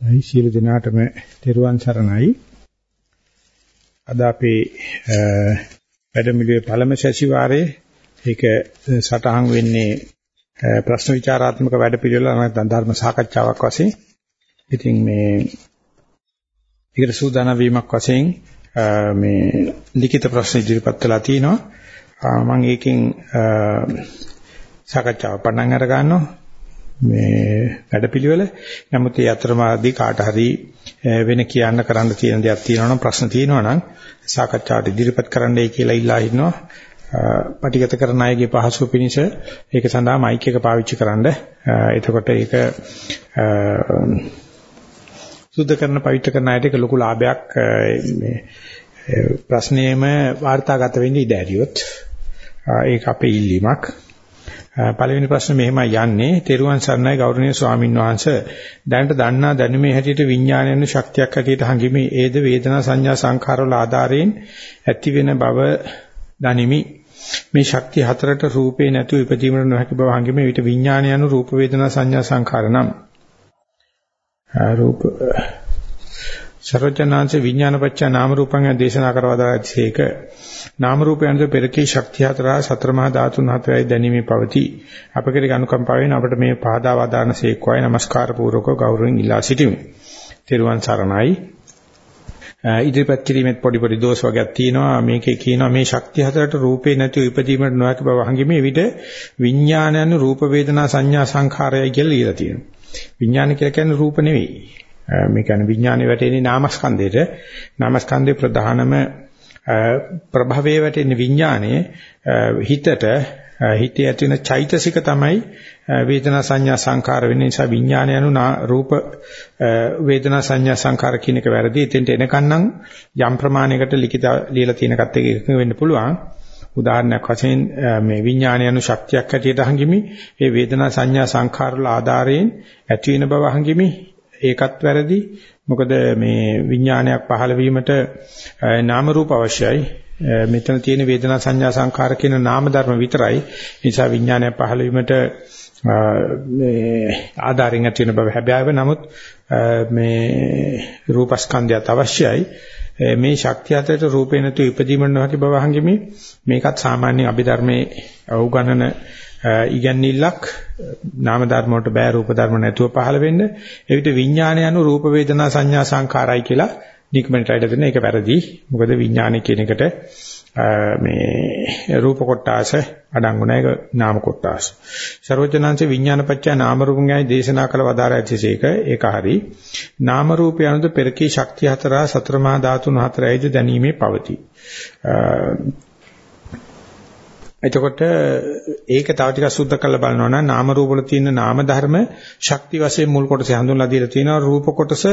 අයි සියලු දෙනාටම තෙරුවන් සරණයි. අද අපේ වැඩමිළුවේ පළමු සැසිවාරයේ ඒක සටහන් වෙන්නේ ප්‍රශ්න විචාරාත්මක වැඩපිළිවෙල නැත්නම් ධර්ම සාකච්ඡාවක් වශයෙන්. ඉතින් මේ ඊකට සූදානම් වීමක් වශයෙන් මේ ලිඛිත ප්‍රශ්න ඉදිරිපත් කළා තිනවා. මම ඒකෙන් සාකච්ඡාව පටන් අර ගන්නවා. මේ වැඩපිළිවෙල. නමුත් ඒ අතරමාදී කාට හරි වෙන කියන්න කරන්න තියෙන දේවල් තියෙනවා නම් ප්‍රශ්න තියෙනවා නම් සාකච්ඡාවට ඉදිරිපත් කරන්නයි කියලා ඉල්ලා ඉන්නවා. පටිගත කරන අයගේ පහසුව පිණිස ඒක සඳහා මයික් එක පාවිච්චි කරන්න. එතකොට ඒක සුද්ධ කරන පවිත්‍ර කරන අයට ඒක ලොකු ලාභයක් මේ ප්‍රශ්නයේම වාර්තාගත වෙන්න ඉඩ ඇරියොත් ඒක අපේ ඉල්ලීමක්. පළවෙනි ප්‍රශ්නේ මෙහෙමයි යන්නේ. තෙරුවන් සරණයි ගෞරවනීය ස්වාමින් වහන්සේ. දැනට දන්නා දැනුමේ හැටියට විඥානයන ශක්තියක් හැටියට හංගිමි ඒද වේදනා සංඥා සංඛාර වල ආධාරයෙන් ඇති වෙන බව දනිමි. මේ ශක්තිය හතරට රූපේ නැතුව ඉපදීමට නොහැකි බව හංගිමි විට විඥානයන රූප වේදනා සංඥා සංඛාර නම්. රූප සර්වඥාන්සේ විඥානපච්ච නාම රූපං දේශනා කරවදාච්චේක නාම රූපයන්ද පෙරකී ශක්තිය හතර සතර මහා ධාතුන් හතරයි දැනීමේ පවතී. අපකේ අනුකම්පාවෙන් අපට මේ පහදා වදාන සේක්වයි নমස්කාර පූර්වක ගෞරවයෙන් ඉල්ලා සිටිමි. තෙරුවන් සරණයි. ඉදිරිපත් කිරීමෙත් පොඩි පොඩි දෝෂ වර්ගයක් තියෙනවා. මේකේ කියනවා මේ ශක්තිය හතරට රූපේ නැතිව ඉපදීමට නොහැකි බව හංගීමේ විට විඥානයන් රූප වේදනා සංඥා සංඛාරයයි කියලා ලියලා තියෙනවා. විඥාන කියලා කියන්නේ රූප නෙවෙයි. මේ කියන්නේ විඥානේ වැටෙන්නේ නාමස්කන්ධයට. නාමස්කන්ධේ ප්‍රධානම ප්‍රභවයේ වැටෙන විඥානයේ හිතට හිතේ ඇති වෙන චෛතසික තමයි වේදනා සංඥා සංකාර වෙන නිසා විඥානය anu රූප වේදනා සංඥා සංකාර කියන එක වැරදි. එතෙන්ට එනකන්නම් යම් ප්‍රමාණයකට ලිඛිත ලියලා තියෙනකත් එක එකඟ වෙන්න පුළුවන්. උදාහරණයක් වශයෙන් මේ විඥානය anu ශක්තියක් ඇටියට හංගිමි. ඒ වේදනා සංඥා සංකාර වල ආධාරයෙන් ඇති වෙන බව හංගිමි. ඒකත් වැරදි. මොකද මේ විඥානයක් පහළ වීමට නාම රූප අවශ්‍යයි. මෙතන තියෙන වේදනා සංඥා සංඛාර කියන නාම ධර්ම විතරයි. නිසා විඥානයක් පහළ වීමට මේ ආධාරයෙන් ඇති වෙන බව හැබෑව. නමුත් මේ රූපස්කන්ධයත් අවශ්‍යයි. මේ ශක්තිය අතරට රූපේ නැතු ඉපදීම නොහැකි බව හංගෙමි. මේකත් සාමාන්‍ය අභිධර්මයේ උගන්නන ඉගැන්නිල්ලක් නාම ධර්ම වලට බෑ රූප ධර්ම නැතුව පහළ වෙන්න. එවිට විඥානය anu රූප වේදනා සංඥා සංකාරයි කියලා නිකමෙන්ට අයිඩ දෙන එක වැරදි. මොකද විඥානය කියන එකට මේ රූප කොටාස අඩංගු නැහැ නාම කොටාස. ਸਰවඥාන්සේ විඥානපච්චය නාම රූපං ගැන දේශනා කළ වදාරා ඇතිසේක ඒක හරි. නාම රූපය අනුද පෙරකී ශක්තිය හතර සතර මහා ධාතුන් හතරයිද දැනීමේ පවතී. එතකොට ඒක තව ටිකක් සුද්ධ කරලා බලනවා නම් නාම රූප වල තියෙන නාම ධර්ම ශක්ති වශයෙන් මුල් කොටස හඳුන්ලා දීලා තියෙනවා. රූප කොටස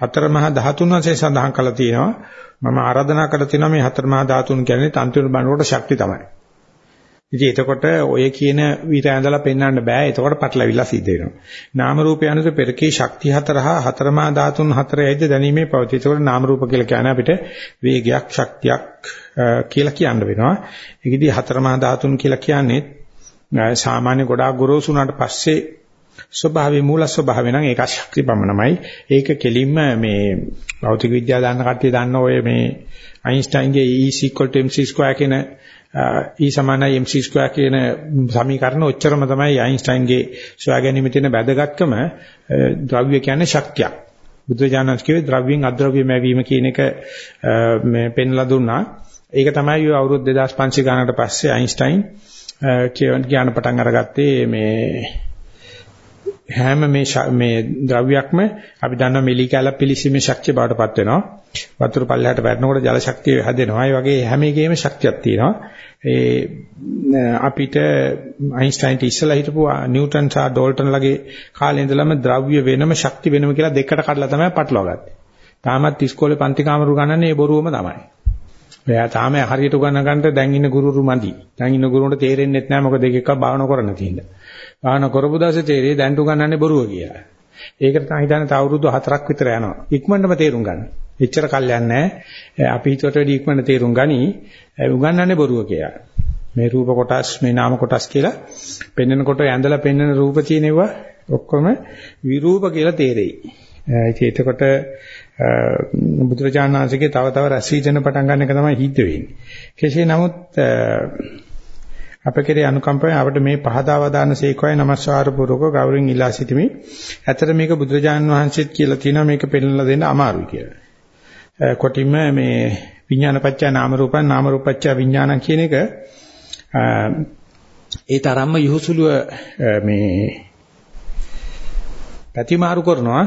හතර මහා ධාතුන් වශයෙන් සඳහන් කරලා තියෙනවා. මම ආරාධනා කරලා තියෙනවා මේ හතර මහා ධාතුන් කියන්නේ තන්ත්‍ර බණ්ඩෝට ශක්ති තමයි. ඉතින් එතකොට ඔය කියන විත ඇඳලා පෙන්වන්න බෑ. එතකොට පටලවිලා සිද්ධ වෙනවා. නාම රූපය අනුස පෙරකේ ශක්ති හතර හා හතරමා ධාතුන් හතරයිද දැනීමේ පවතී. එතකොට නාම රූප කියලා කියන්නේ අපිට වේගයක්, ශක්තියක් කියලා කියන්න වෙනවා. ඒකෙදි හතරමා ධාතුන් කියලා කියන්නේ සාමාන්‍ය ගොඩාක් ගොරෝසු වුණාට පස්සේ ස්වභාවයේ මූල ස්වභාවය නම් ඒක ශක්ති පමණමයි. ඒක කෙලින්ම මේ භෞතික විද්‍යාව දන්න කට්ටිය දන්න ඔය මේ අයින්ස්ටයින්ගේ E mc2 කියන E සමානයි mc ස්ක්වයර් කියන සමීකරණ ඔච්චරම තමයි අයින්ස්ටයින්ගේ සොයා ගැනීමේ තියෙන වැදගත්කම ද්‍රව්‍ය කියන්නේ ශක්තියක්. බුදුජානක කිව්වේ ද්‍රව්‍යෙන් අද්‍රව්‍යමය වීම කියන එක මේ පෙන්ලා දුන්නා. ඒක තමයි අවුරුදු 2500 ගානකට පස්සේ අයින්ස්ටයින් කියන පටන් අරගත්තේ මේ හැම මේ මේ ද්‍රව්‍යයක්ම අපි දන්නවා මෙලි කැල පිලිසීමේ ශක්තිය බවටපත් වෙනවා. වතුර පල්ලයට වැටෙනකොට ජල ශක්තිය හැදෙනවා. ඒ වගේ හැම එකේම ශක්තියක් තියෙනවා. ඒ අපිට අයින්ස්ටයින්ට ඉස්සලා හිටපු නිව්ටන් සහ ඩෝල්ටන් ලගේ කාලේ ඉඳලම ද්‍රව්‍ය වෙනම ශක්ති වෙනම කියලා දෙකට කඩලා තමයි පටලවාගත්තේ. තාමත් ඉස්කෝලේ පන්ති කාමරු ගණන්නේ ඒ බොරුවම තමයි. එයා තාම හරියට උගන්න ගන්නට දැන් ඉන්න ගුරුරු මදි. දැන් ඉන්න ගුරුන්ට තේරෙන්නේ නැහැ මොකද ඒක එක භාවනා කරන්න තියෙනවා. භාවනා කරපු දවසේ තේරෙයි දැන් උගන්නන්නේ බොරුව කියලා. ඒකට තමයි හිතන්නේ තව අවුරුදු 4ක් විතර යනවා. ඉක්මනටම තේරුම් ගන්න. එච්චර කල් යන්නේ අපි හිතුවට වැඩි ඉක්මනට තේරුම් ගනි. උගන්නන්නේ බොරුව කියලා. මේ රූප කොටස් මේ නාම කොටස් කියලා පෙන්වනකොට ඇඳලා පෙන්වන රූප තියෙනවා ඔක්කොම විරූප කියලා තේරෙයි. ඉතින් එතකොට බුදුරජාණන් වහන්සේගේ තව තව රසීජන පටන් ගන්න එක තමයි හිත වෙන්නේ. කෙසේ නමුත් අප කෙරේ අනුකම්පාවෙන් අපිට මේ පහදාව දාන සීකෝය নমස්කාර පූර්වක ගෞරවයෙන් ඉල්ලා සිටිමි. ඇතර මේක බුදුරජාණන් වහන්සේත් කියලා තියෙනවා මේක පෙන්නලා දෙන්න අමාරුයි කියලා. කොටින්ම මේ විඥානපච්චා නාම රූපං නාම රූපච්චා විඥානං කියන එක ඒ තරම්ම යහුසුලුව මේ ප්‍රතිමාරු කරනවා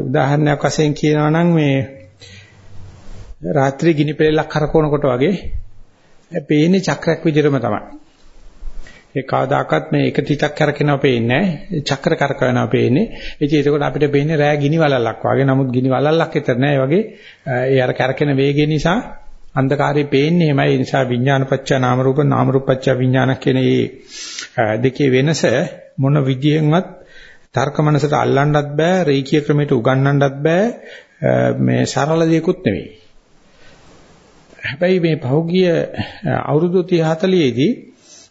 උදාහරණයක් වශයෙන් කියනවා නම් මේ රාත්‍රී ගිනි පෙරෙල්ලක් කරකවනකොට වගේ පේන්නේ චක්‍රයක් විදිහටම තමයි. ඒ කවදාකවත් මේ එක තිතක් කරකිනව පේන්නේ නැහැ. චක්‍ර කරකවනවා පේන්නේ. ඉතින් ඒකෝට අපිට පේන්නේ රෑ ගිනි වලල්ලක් වගේ. නමුත් ගිනි වලල්ලක් විතර නෑ. ඒ වගේ ඒ අර කරකින වේගය නිසා අන්ධකාරය පේන්නේ එමය. ඒ නිසා විඥානපච්චා නාම රූප නාම රූපච්චා විඥාන කියන මේ දෙකේ වෙනස මොන විදියෙන්වත් තර්ක මනසට අල්ලන්නත් බෑ. රේඛීය ක්‍රමයට උගන්වන්නත් බෑ. මේ සරල දෙයක්ුත් නෙවෙයි. හැබැයි මේ පහුගිය අවුරුදු 30 40 දී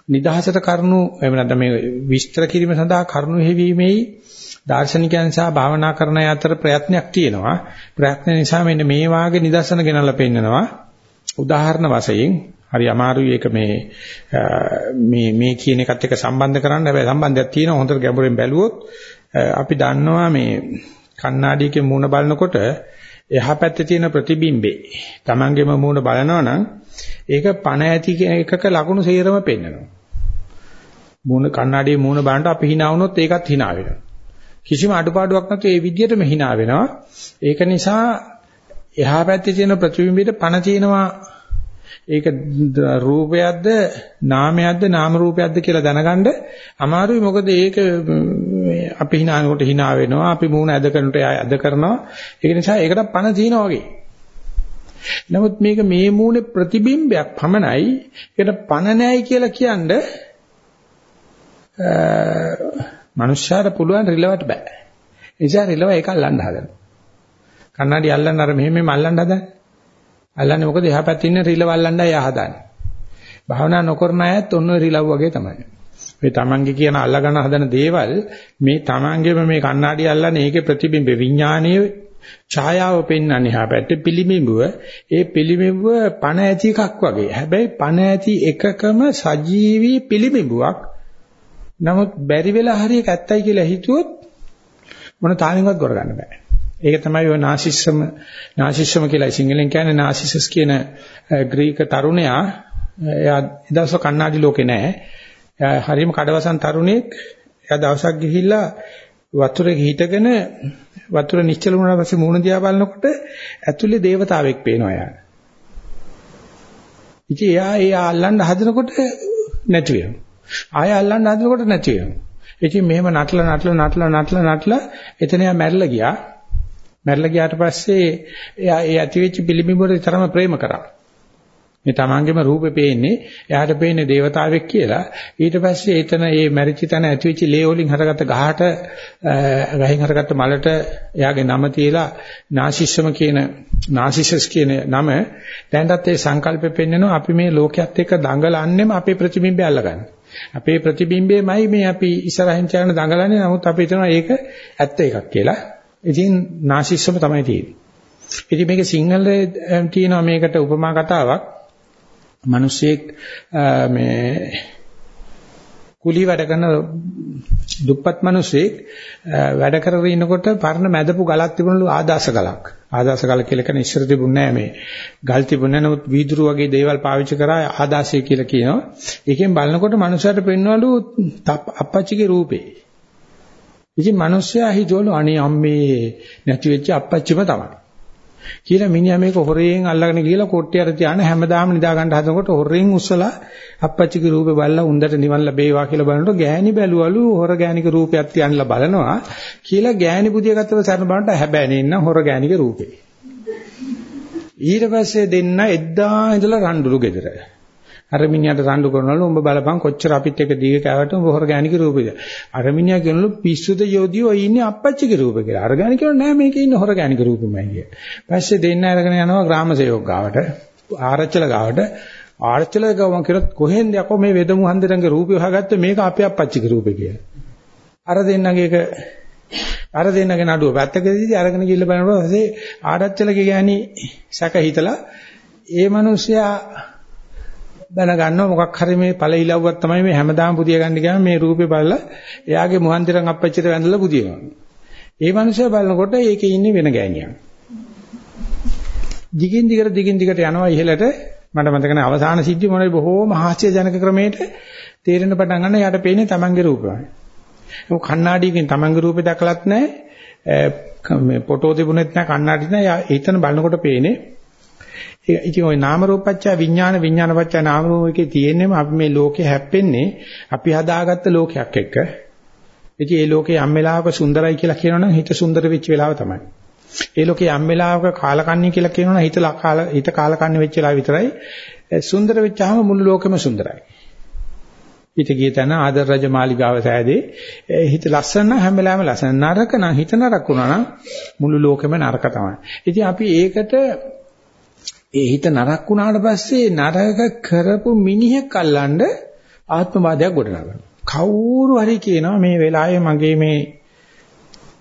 නිදහසට කරුණු එහෙම නැත්නම් මේ විස්තර කිරීම සඳහා කරුණු හෙවීමේ දාර්ශනිකයන් සහ භාවනා කරන අතර ප්‍රයත්නයක් තියෙනවා. ප්‍රයත්න නිසා මෙන්න මේ වාගේ නිදර්ශන ගෙනල්ලා පෙන්නනවා. උදාහරණ වශයෙන් හරි අමාරුයි ඒක මේ මේ මේ කියන එකත් එක්ක සම්බන්ධ කරන්න හැබැයි සම්බන්ධයක් තියෙනවා හොඳට ගැඹුරින් බැලුවොත් අපි දන්නවා මේ කණ්ණාඩියකින් මූණ බලනකොට එහා පැත්තේ තියෙන ප්‍රතිබිම්බේ Tamangeම මූණ බලනවා නම් ඒක පණ ඇති එකක ලකුණු සේරම පෙන්වනවා. මූණ කණ්ණාඩියේ මූණ බලනකොට අපි hina වුණොත් ඒකත් hina වෙනවා. කිසිම අඩුපාඩුවක් නැතුව ඒ විදිහටම hina වෙනවා. ඒක නිසා එහා පැත්තේ තියෙන ප්‍රතිබිම්බෙට පණ තියෙනවා ඒක රූපයක්ද නාමයක්ද නාම රූපයක්ද කියලා දැනගන්න අමාරුයි මොකද ඒක අපි hinaනකොට hina වෙනවා අපි මූණ ඇද කරනට ඇද කරනවා. ඒක නිසා ඒකට පණ තියෙනවා වගේ. නමුත් මේක මේ මූණේ ප්‍රතිබිම්බයක් පමණයි. ඒකට පණ නැයි කියලා කියන්නේ මනුෂ්‍යයාට පුළුවන් රිලවට බෑ. ඒ නිසා රිලව ඒක අල්ලන්න හදනවා කන්නඩි අල්ලන්න අර මෙහෙම මෙහෙම අල්ලන්න හදන්නේ අල්ලන්නේ මොකද? එහා පැත්තේ ඉන්න රිලව අල්ලන්නයි එයා හදන්නේ. භාවනා නොකරන අයත් ඔන්න ඔය රිලව් වගේ තමයි. මේ තමන්ගේ කියන අල්ලගන්න හදන දේවල් මේ තමන්ගේම මේ කණ්ණාඩි අල්ලන්නේ ඒකේ ප්‍රතිබිම්බ විඥානයේ ඡායාව පෙන්වන්නේ එහා පැත්තේ පිළිඹුව ඒ පිළිඹුව පණ ඇති එකක් වගේ. හැබැයි පණ ඇති එකකම සජීවී පිළිඹුවක්. නමුත් බැරි වෙලා හරියක ඇත්තයි කියලා හිතුවොත් මොන තාලෙන්වත් කරගන්න බෑ. ඒක තමයි ඔය නාසිස්සම නාසිස්සම කියලා සිංහලෙන් කියන්නේ නාසිසස් කියන ග්‍රීක තරුණයා එයා දවස කන්නාඩි ලෝකේ නැහැ. එයා හරියම කඩවසන් තරුණෙක්. එයා දවසක් ගිහිල්ලා වතුරේ හිටගෙන වතුර නිශ්චල වුණාට පස්සේ මූණ දිහා බලනකොට ඇතුලේ దేవතාවෙක් පේනවා එයා. ඉතින් එයා ඒ අල්ලන්න හදනකොට නැති වෙනවා. ආය අල්ලන්න හදනකොට නැති වෙනවා. ඉතින් මෙහෙම නටලා නටලා නටලා නටලා නටලා එතන එයා මැරිලා ගියා. මැරලා ගියාට පස්සේ එයා ඒ ඇතිවෙච්ච පිළිඹුවට තරම ප්‍රේම කරා. මේ තමන්ගේම රූපේ පේන්නේ එයාට පේන්නේ దేవතාවෙක් කියලා. ඊට පස්සේ එතන මේ මැරිච්ච තැන ඇතිවෙච්ච ලේ වලින් හටගත්ත ගහට ගහින් හටගත්ත මලට එයාගේ නම තියලා නාසිස්සම කියන නාසිසස් කියන නම දැන්ටත් ඒ සංකල්පෙ පෙන්නනවා අපි මේ ලෝකයක් එක්ක දඟලන්නෙම අපේ ප්‍රතිබිම්බය අල්ලගන්න. අපේ ප්‍රතිබිම්බයමයි මේ අපි ඉස්සරහින් යන දඟලන්නේ නමුත් අපි හිතනවා ඒක ඇත්ත එකක් කියලා. ඉතින් නාසිස්සම තමයි තියෙන්නේ. ඉතින් මේක සිංහලේ තියෙනවා මේකට උපමා කතාවක්. මිනිස්සෙක් මේ කුලී වැඩ කරන දුප්පත් මිනිස්සෙක් වැඩ කරගෙන ඉනකොට පරණ මැදපු ගලක් තිබුණලු ආදාස ගලක්. ආදාස ගල කියලා කියන්නේ ඉස්සර තිබුණේ නැහැ මේ. ගල් තිබුණේ නැහැ නමුත් වීදුරු වගේ දේවල් පාවිච්චි කරා ආදාසය කියලා කියනවා. ඒකෙන් බලනකොට මනුස්සයාට පෙන්වලු අප්පච්චිගේ රූපේ. ඉතින් මිනිස්සයා හිතවලු අනේ අම්මේ නැති වෙච්ච අප්පච්චිම තමයි. කියලා මිනිහා මේක හොරෙන් අල්ලගෙන ගිහලා කොට්ටියට තියාන හැමදාම නිදා ගන්න හදනකොට හොරෙන් උස්සලා අප්පච්චිගේ රූපේ බලලා උන්දට නිවන් ලැබේවා කියලා බලනකොට ගෑණි බැලුවලු හොර ගෑණික රූපයක් තියන්නලා බලනවා කියලා ගෑණි බුදිය ගත්තම සරණ බලනට හැබැයි නෙන්න හොර ගෑණික රූපේ. ඊට පස්සේ දෙන්න එද්දා ඉඳලා රණ්ඩුරු ගෙදර. අර මිනිහට රණ්ඩු කරනවලු උඹ බලපන් කොච්චර අපිත් එක දීක කෑවට උඹ හොරගානික රූපෙද. අර මිනිහා කියනලු පිස්සුද යෝධිය ඔය ඉන්නේ අපච්චිගේ රූපේ කියලා. අර ගානික කියනවා නෑ මේකේ ඉන්නේ හොරගානික රූපෙමයි කිය. පස්සේ දෙන්න අරගෙන යනවා ග්‍රාම සේවක ගාවට. ආරච්චල ගාවට. ආරච්චල ගාව මම කියලා කොහෙන්ද යකෝ මේ වෙදමු හන්දරංගේ රූපය හොයාගත්තේ මේක අපේ අපච්චිගේ රූපේ කියලා. අර දෙන්නගේ එක අර දෙන්නගේ නඩුව පැත්තකදී අරගෙන ගිහිල්ලා බලනකොට පස්සේ ආඩච්චල කියන්නේ සැක හිතලා ඒ මිනිස්සයා දැනගන්නවා මොකක් හරි මේ ඵල ඉලව්වක් තමයි මේ හැමදාම පුදිය ගන්න ගියාම මේ රූපේ බලලා එයාගේ මුහන්දිරන් අපච්චිට වැඳලා පුදියනවා. ඒ මිනිස්සයා බලනකොට ඒකේ ඉන්නේ වෙන ගෑණියක්. දිගින් දිගට දිගින් දිගට යනවා ඉහළට මට මතක නැහැ අවසාන සිද්ධි මොනවද බොහෝම හාස්‍යජනක ක්‍රමයකට තේරෙන පටන් ගන්න යාට පේන්නේ තමන්ගේ රූපය. ඒක කණ්ණාඩියකින් තමන්ගේ රූපේ දැකලත් නැහැ මේ ෆොටෝ තිබුණෙත් නැහැ කණ්ණාඩි නැහැ එතන බලනකොට පේන්නේ ඉතින් ওই නාම රූපච්ඡා විඥාන විඥානපච්ඡා නාම රූපකේ තියෙන්නේම අපි මේ ලෝකේ හැප්පෙන්නේ අපි හදාගත්ත ලෝකයක් එක්ක. ඉතින් ඒ ලෝකේ යම් වෙලාවක සුන්දරයි කියලා කියනවනම් හිත සුන්දර වෙච්ච වෙලාව තමයි. ඒ ලෝකේ යම් වෙලාවක කාලකන්ණි කියලා කියනවනම් හිත කාල හිත කාලකන්ණි වෙච්ච වෙලාව විතරයි. සුන්දර වෙච්චාම මුළු ලෝකෙම සුන්දරයි. හිත ගිය තැන ආදර රජ මාලිගාව සෑදේ හිත ලස්සන නම් හැම වෙලාවෙම ලස්සන නරක නම් හිත නරක වුණා නම් මුළු ලෝකෙම නරක තමයි. ඉතින් අපි ඒකට ඒ හිත නරක වුණාට පස්සේ නරක කරපු මිනිහෙක් අල්ලන්න ආත්මවාදයක් ගොඩනගනවා. කවුරු හරි කියනවා මේ වෙලාවේ මගේ මේ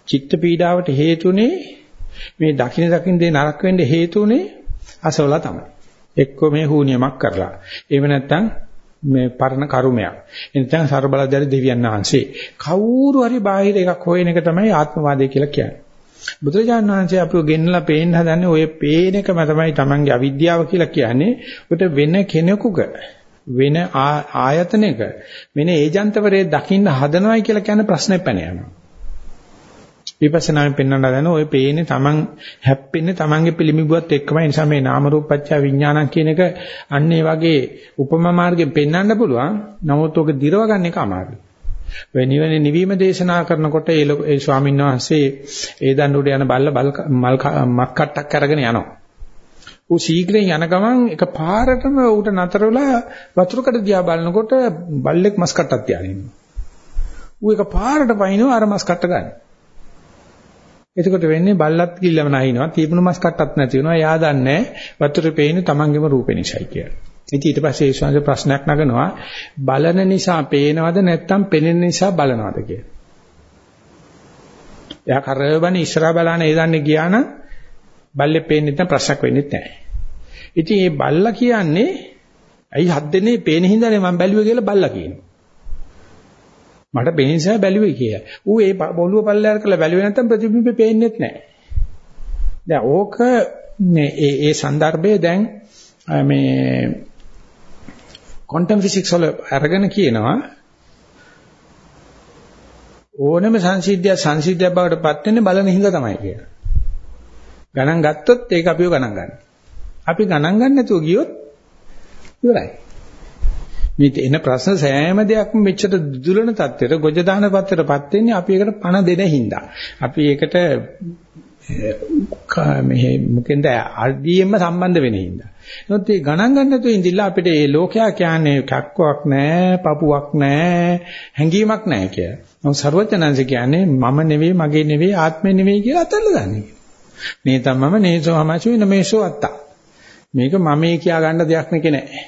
චිත්ත පීඩාවට හේතුනේ මේ දකින දකින දේ නරක වෙන්න හේතුනේ අසවලා තමයි. එක්ක මේ හුනියමක් කරලා. එහෙම නැත්නම් මේ පරණ කර්මයක්. එනිසා ਸਰබලධාරි දෙවියන් වහන්සේ කවුරු හරි බාහිර එකක් හොයන එක තමයි ආත්මවාදය කියලා කියන්නේ. බුදුරජාණන් වහන්සේ අපිව ගෙන්නලා පේන්න හදන්නේ ඔය පේන එකම තමයි Tamange අවිද්‍යාව කියලා කියන්නේ. උට වෙන කෙනෙකුක වෙන ආයතනයක වෙන ඒජන්තවරේ දකින්න හදනවයි කියලා කියන ප්‍රශ්නේ පැන යනවා. විපස්සනායෙන් පෙන්වන්න හදන ඔය පේන්නේ Taman හැප්පෙන්නේ Tamanගේ පිළිමිබුවත් එක්කමයි. නිසා මේ නාම රූපච්ඡ විඥානං කියන එක අන්න ඒ වගේ උපමා මාර්ගයෙන් පෙන්වන්න පුළුවන්. නමුත් ඔක දිරව ගන්න එක අමාරුයි. ඔය නිවන නිවීම දේශනා කරනකොට ඒ ඒ ස්වාමීන් වහන්සේ ඒ දඬුවට යන බල්ල මල් මක්කට්ටක් අරගෙන යනවා. ඌ ශීඝ්‍රයෙන් යන ගමන් එක පාරටම ඌට නතර වෙලා වතුරකට දිහා බලනකොට බල්ලෙක් මස් කට්ටක් තියාගෙන ඉන්නවා. ඌ එක පාරට පයින්නවා අර මස් කට්ට ගන්න. එතකොට වෙන්නේ බල්ලත් කිල්ලම නැහිනවා. තිබුණු මස් කට්ටක් නැති වෙනවා. එයා දන්නේ වතුරේ පේන්නේ තමන්ගේම රූපේ නිසායි කියලා. ඉතින් ඊට පස්සේ ඊශ්වංශ ප්‍රශ්නයක් නගනවා බලන නිසා පේනවද නැත්නම් පෙනෙන නිසා බලනවද කියලා. එයා කරවබනේ ඉස්සරහා බලන ඒ දන්නේ ගියා නම් බල්ලේ පේන්නේ නැත්නම් ප්‍රශ්නක් වෙන්නේ නැහැ. ඉතින් මේ බල්ලා කියන්නේ ඇයි හත් දෙනේ පේන හින්දානේ මම බැලුවේ කියලා බල්ලා කියනවා. මට පේන නිසා බැලුවේ කියලා. ඌ ඒ බොළුව පල්ලයට කරලා බැලුවේ නැත්නම් ප්‍රතිබිම්බේ පේන්නේත් නැහැ. දැන් ඕක මේ ඒ ඒ સંદર્ભයේ දැන් මේ ක්වොන්ටම් ෆිසික්ස් වල අරගෙන කියනවා ඕනම සංසිද්ධිය සංසිද්ධියක් බවට පත් වෙන්නේ බලන හින්දා තමයි කියලා. ගණන් ගත්තොත් ඒක අපිව ගණන් ගන්න. අපි ගණන් ගන්න නැතුව ගියොත් ඉවරයි. මේ එන ප්‍රශ්න සෑම දෙයක්ම මෙච්චර දුලන තත්ත්වයට ගොජ දාන පත්‍රයටපත් වෙන්නේ අපි ඒකට පණ දෙන හින්දා. අපි ඒකට මේ මොකෙන්ද අඩියෙම සම්බන්ධ වෙන හින්දා. නමුත් මේ ගණන් ගන්න නැතුව ඉඳිලා අපිට මේ ලෝකයා කියන්නේ කක්කක් නැහැ, පපුවක් නැහැ, හැංගීමක් නැහැ කියලා. නමුත් ਸਰවඥාන්සේ කියන්නේ මම නෙවෙයි, මගේ නෙවෙයි, ආත්මේ නෙවෙයි කියලා අතල්ලා දන්නේ. මේ තමම නේසෝ හමචු නමේසෝ අත්තා. මේක මමේ කියා ගන්න දෙයක් නෙක නෑ.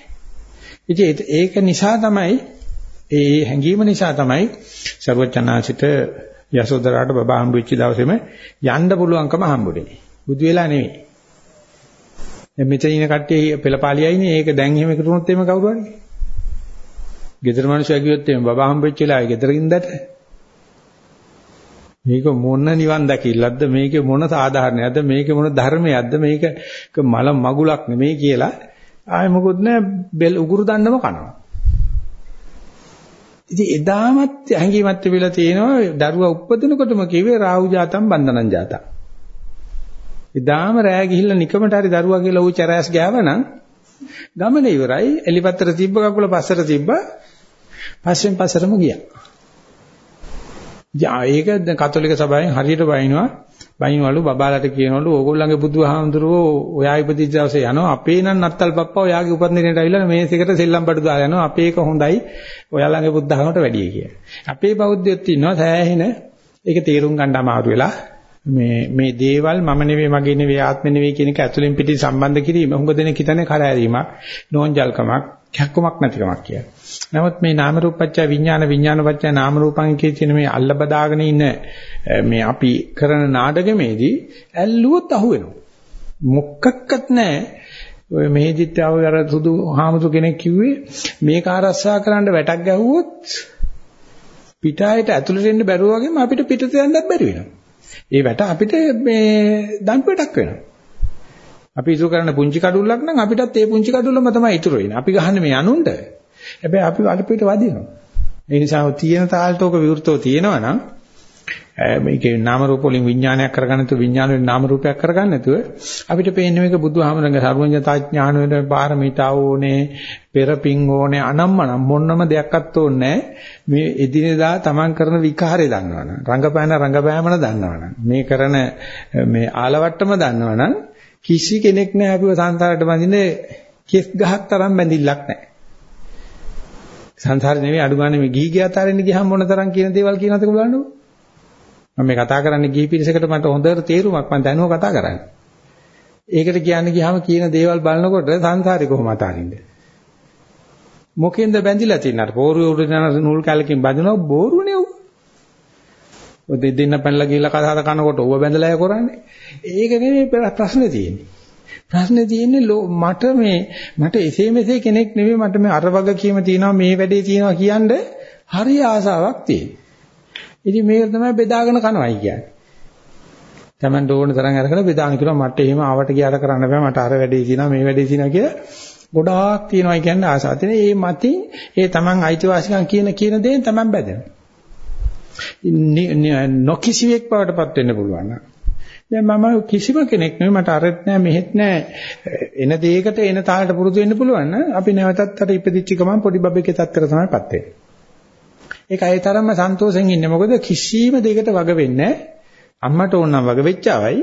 ඉතින් ඒක නිසා තමයි ඒ හැංගීම නිසා තමයි ਸਰවඥාන්සිට යසෝදරාට බබා හම්බුච්ච දවසේම යන්න පුළුවන්කම හම්බුනේ. බුදු වෙලා නෙවෙයි. දැන් මෙතන ඉන කට්ටිය පෙළපාලියයිනේ. ඒක දැන් එහෙම කරුණොත් එහෙම කවුරු හරි. ගෙදර මිනිස්සු ඇගියොත් එහෙම බබා හම්බෙච්ච වෙලාවේ ගෙදරින්දට මේක මොන නිවන් දැකිල්ලක්ද? මේක මොන සාධාරණයක්ද? මේක මොන ධර්මයක්ද? මේක මල මගුලක් නෙමෙයි කියලා ආයෙ මොකුත් නැහැ. බෙල් උගුරු දන්නම කනවා. ඉතින් එදාමත් හැංගීමත් තිබිලා තියෙනවා. දරුවා උපදිනකොටම කිව්වේ රාහු ජාතම් බන්ධනං ජාතම්. එදාම රෑ ගිහිල්ලා නිකමට හරි දරුවා කියලා ඌ චරෑස් ගෑවනම් ගමන ඉවරයි. එලිපත්තර තිබ්බ කකුල පස්සට තිබ්බා පස්සෙන් පස්සටම ගියා. යා ඒක කතෝලික සභාවෙන් හරියට බයිනවා බයින්වලු බබාලට කියනවලු ඕගොල්ලන්ගේ බුදුහාමුදුරුවෝ ඔයා ඉපදිච්ච දවසේ යනවා. අපේ නම් නත්තල් පප්පා ඔයාගේ උපන්දිනේට ඇවිල්ලා මේසෙකට සෙල්ලම් බඩු දාලා යනවා. අපේ එක හොඳයි. ඔයාලගේ බුද්ධහමකට වැඩිය කියලා. අපේ බෞද්ධයොත් ඉන්නවා සෑහෙන. ඒක තේරුම් ගන්න අමාරු වෙලා. මේ මේ දේවල් මම නෙවෙයි මගේ නෙවෙයි ආත්ම නෙවෙයි කියන එක ඇතුලෙන් පිටින් සම්බන්ධ කිරීම හුඟ දෙනෙක් හිතන්නේ කරදරීමක් නෝන්ජල්කමක් කැක්කමක් නැතිකමක් කියලා. නමුත් මේ නාම රූපච්ඡ විඥාන විඥානපච්ඡ නාම රූපං කියන මේ අල්ල බදාගෙන ඉන්න මේ අපි කරන නාටකෙමේදී ඇල්ලුවොත් අහු වෙනවා. මොකක්වත් නැහැ. ඔය මෙහෙදිත් ආව අර සුදු හාමුදුර කෙනෙක් කිව්වේ මේක ආරස්සා කරන්න වැටක් ගැහුවොත් පිටායට ඇතුළට එන්න බැරුව වගේම අපිට පිටත යන්නත් බැරි වෙනවා. ඒ වැට අපිට මේ දන්පෙටක් වෙනවා. අපි ඉතුරු කරන පුංචි කඩුල්ලක් නම් අපිටත් ඒ පුංචි කඩුල්ලම තමයි ඉතුරු වෙන්නේ. අපි ගහන්නේ මේ අනුන්ට. හැබැයි අපි අඩපිට වදිනවා. ඒ නිසා තියෙන තාලට ඕක විවෘතව තියෙනවා නම් මේකේ නාම රූප වලින් විඥානයක් කරගන්න තු විඥාන වලින් නාම රූපයක් කරගන්න නැතුව අපිට පේන්නේ මේක බුදුහාමරගේ සර්වඥතා ඥාන වල පාරමිතා ඕනේ පෙරපින් ඕනේ අනම්මනම් මොන්නම දෙයක්වත් ඕනේ මේ එදිනෙදා තමන් කරන විකාරය දන්නවනම් රංගපෑන රංගපෑමන දන්නවනම් මේ කරන මේ ආලවට්ටම දන්නවනම් කිසි කෙනෙක් නෑ අපිව සංසාරයට බඳින්නේ කෙස් ගහක් තරම් බැඳිල්ලක් නෑ සංසාරේ නෙවෙයි අඩු ගන්න මේ ගිහි ගියාතරින් ගියහම මොන තරම් කියන දේවල් කියනවද බලන්නකෝ. මම මේ කතා කරන්නේ ගිහි පිරිසකට මට හොඳට තේරුමක් මම දැනුව කතා කරන්නේ. ඒකට කියන්නේ ගියාම කියන දේවල් බලනකොට සංසාරේ කොහොම අතාරින්නේ? මොකෙන්ද බැඳිලා තියන්නේ? අර පෝරුවේ උඩ යන නූල් කැලකින් බඳිනවා බෝරුනේ උ. ඔය දෙන්න පැනලා ගිහලා කතාද කනකොට ඌව බැඳලා ය කරන්නේ. ඒක නෙමෙයි ප්‍රශ්නේ තියෙන්නේ. ප්‍රශ්නේ තියෙන්නේ මට මේ මට එසේ මෙසේ කෙනෙක් නෙමෙයි මට මේ අර වග කීම තියෙනවා මේ වැඩේ තියෙනවා කියන්නේ හරි ආසාවක් තියෙනවා. ඉතින් මේක තමයි බෙදාගෙන කනවයි කියන්නේ. Tamanට ඕන තරම් අරගෙන බෙදාගෙන කියලා මට එහෙම ආවට ගියාට කරන්න බෑ මට අර වැඩේ තියෙනවා මේ වැඩේ තියෙනවා කියලා ගොඩාක් තියෙනවා කියන්නේ ආසාව තියෙන. ඒ මතින් ඒ Taman අයිතිවාසිකම් කියන කියන දේ Taman බැදෙනවා. නොකිසිවෙක් බවටපත් වෙන්න පුළුවන් නේද? දැන් මම කිසිම කෙනෙක් නෙවෙයි මට අරෙත් නෑ මෙහෙත් නෑ එන දෙයකට එන තාලට පුරුදු වෙන්න පුළුවන් නම් අපි නැවතත් අර ඉපදිච්ච ගමන් පොඩි බබෙක්ගේ තත්ත්වයට තමයිපත් වෙන්නේ. ඒක ඒ තරම්ම සන්තෝෂෙන් ඉන්නේ. මොකද කිසිම දෙයකට වග වෙන්නේ අම්මට ඕන නම් වග වෙච්චවයි.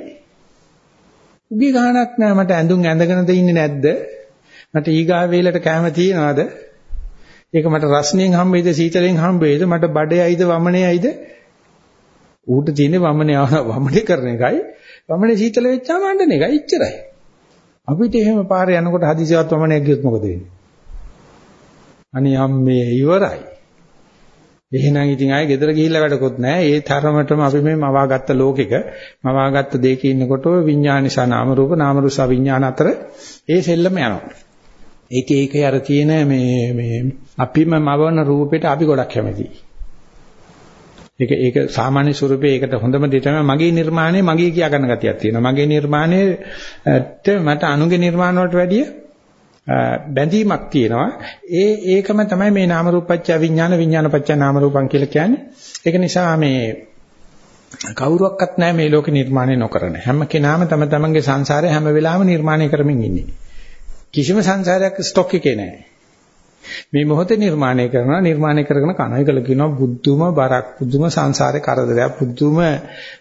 උගේ ගහනක් නෑ මට ඇඳුම් ඇඳගෙනද ඉන්නේ නැද්ද? මට ඊගා වේලට කැම තියනවාද? ඒක මට රස්නියෙන් හම්බෙයිද සීතලෙන් හම්බෙයිද? මට බඩේයිද වමනේයිද? ඌට තියෙන්නේ වමනේ වමනේ කරන එකයි. වමනේ සීතල වෙච්චාම අඬන එකයි ඉච්චරයි. අපිට එහෙම පාරේ යනකොට හදිසියවත් වමනේ ගියොත් මොකද වෙන්නේ? අනේ අම්මේ ඉවරයි. එහෙනම් ඉතින් ආයේ ගෙදර ගිහිල්ලා වැඩකුත් නැහැ. ඒ තරමටම අපි මේ මවාගත්ත ලෝකෙක මවාගත්ත දෙයක ඉන්නකොට විඥානිසා නාම රූප නාම රූප විඥාන අතර ඒ සෙල්ලම යනවා. ඒක ඒකේ අර තියෙන මේ මේ අපිම මවන රූපෙට අපි ගොඩක් කැමතියි. ඒක ඒක සාමාන්‍ය ස්වරූපේ ඒකට හොඳම දේ තමයි මගේ නිර්මාණය මගේ කියා ගන්න ගතියක් තියෙනවා. මගේ නිර්මාණයට මට අනුගේ නිර්මාණ වලට වැඩිය බැඳීමක් තියෙනවා. ඒ ඒකම තමයි මේ නාම රූපච්ඡ විඥාන විඥානපච්ඡ නාම රූපං කියලා කියන්නේ. ඒක නිසා මේ කවුරුවක්වත් නැහැ මේ ලෝකේ නිර්මාණය නොකරන. හැම කෙනාම තම තමන්ගේ සංසාරය හැම වෙලාවෙම නිර්මාණය කරමින් ඉන්නේ. කිසිම සංසාරයක් ස්ටොක් එකේ නැහැ. මේ මොහොතේ නිර්මාණය කරනවා නිර්මාණය කරගෙන කන එකල කියනවා බුද්ධුම බරක් බුදුම සංසාරේ කරදරයක් බුදුම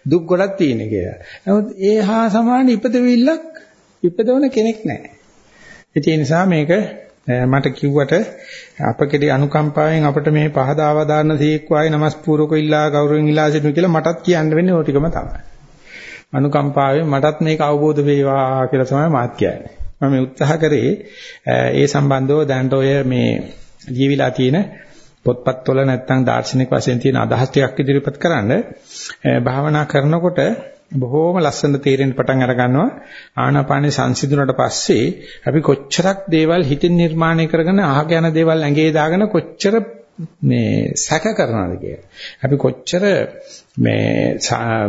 දුක් ගොඩක් තියෙන කියලා. නමුත් ඒ හා සමාන ඉපදෙවිල්ලක් ඉපදවන කෙනෙක් නැහැ. ඒ නිසා මේක මට කිව්වට අපකේ අනුකම්පාවෙන් අපිට මේ පහදාව දාන්න සීක්වායි නමස්පූරක ඉල්ලා ගෞරවයෙන් ඉල්ලා සිටිනු කියලා මටත් කියන්න වෙන්නේ ඕ ටිකම තමයි. අනුකම්පාවෙන් මටත් මේක අවබෝධ වේවා කියලා තමයි මාත් කියන්නේ. මම උත්සාහ කරේ ඒ සම්බන්ධව දැනට ඔය මේ ලියවිලා තියෙන පොත්පත්වල නැත්නම් දාර්ශනික වශයෙන් තියෙන අදහස් ටිකක් ඉදිරිපත් කරන්න භාවනා කරනකොට බොහෝම ලස්සන තේරෙන්න පටන් අර ගන්නවා ආනාපානේ සංසිඳුණට පස්සේ අපි කොච්චරක් දේවල් හිතින් නිර්මාණය කරගෙන අහක යන දේවල් ඇඟේ දාගෙන කොච්චර මේ සැක කරනවද කියලා. අපි කොච්චර මේ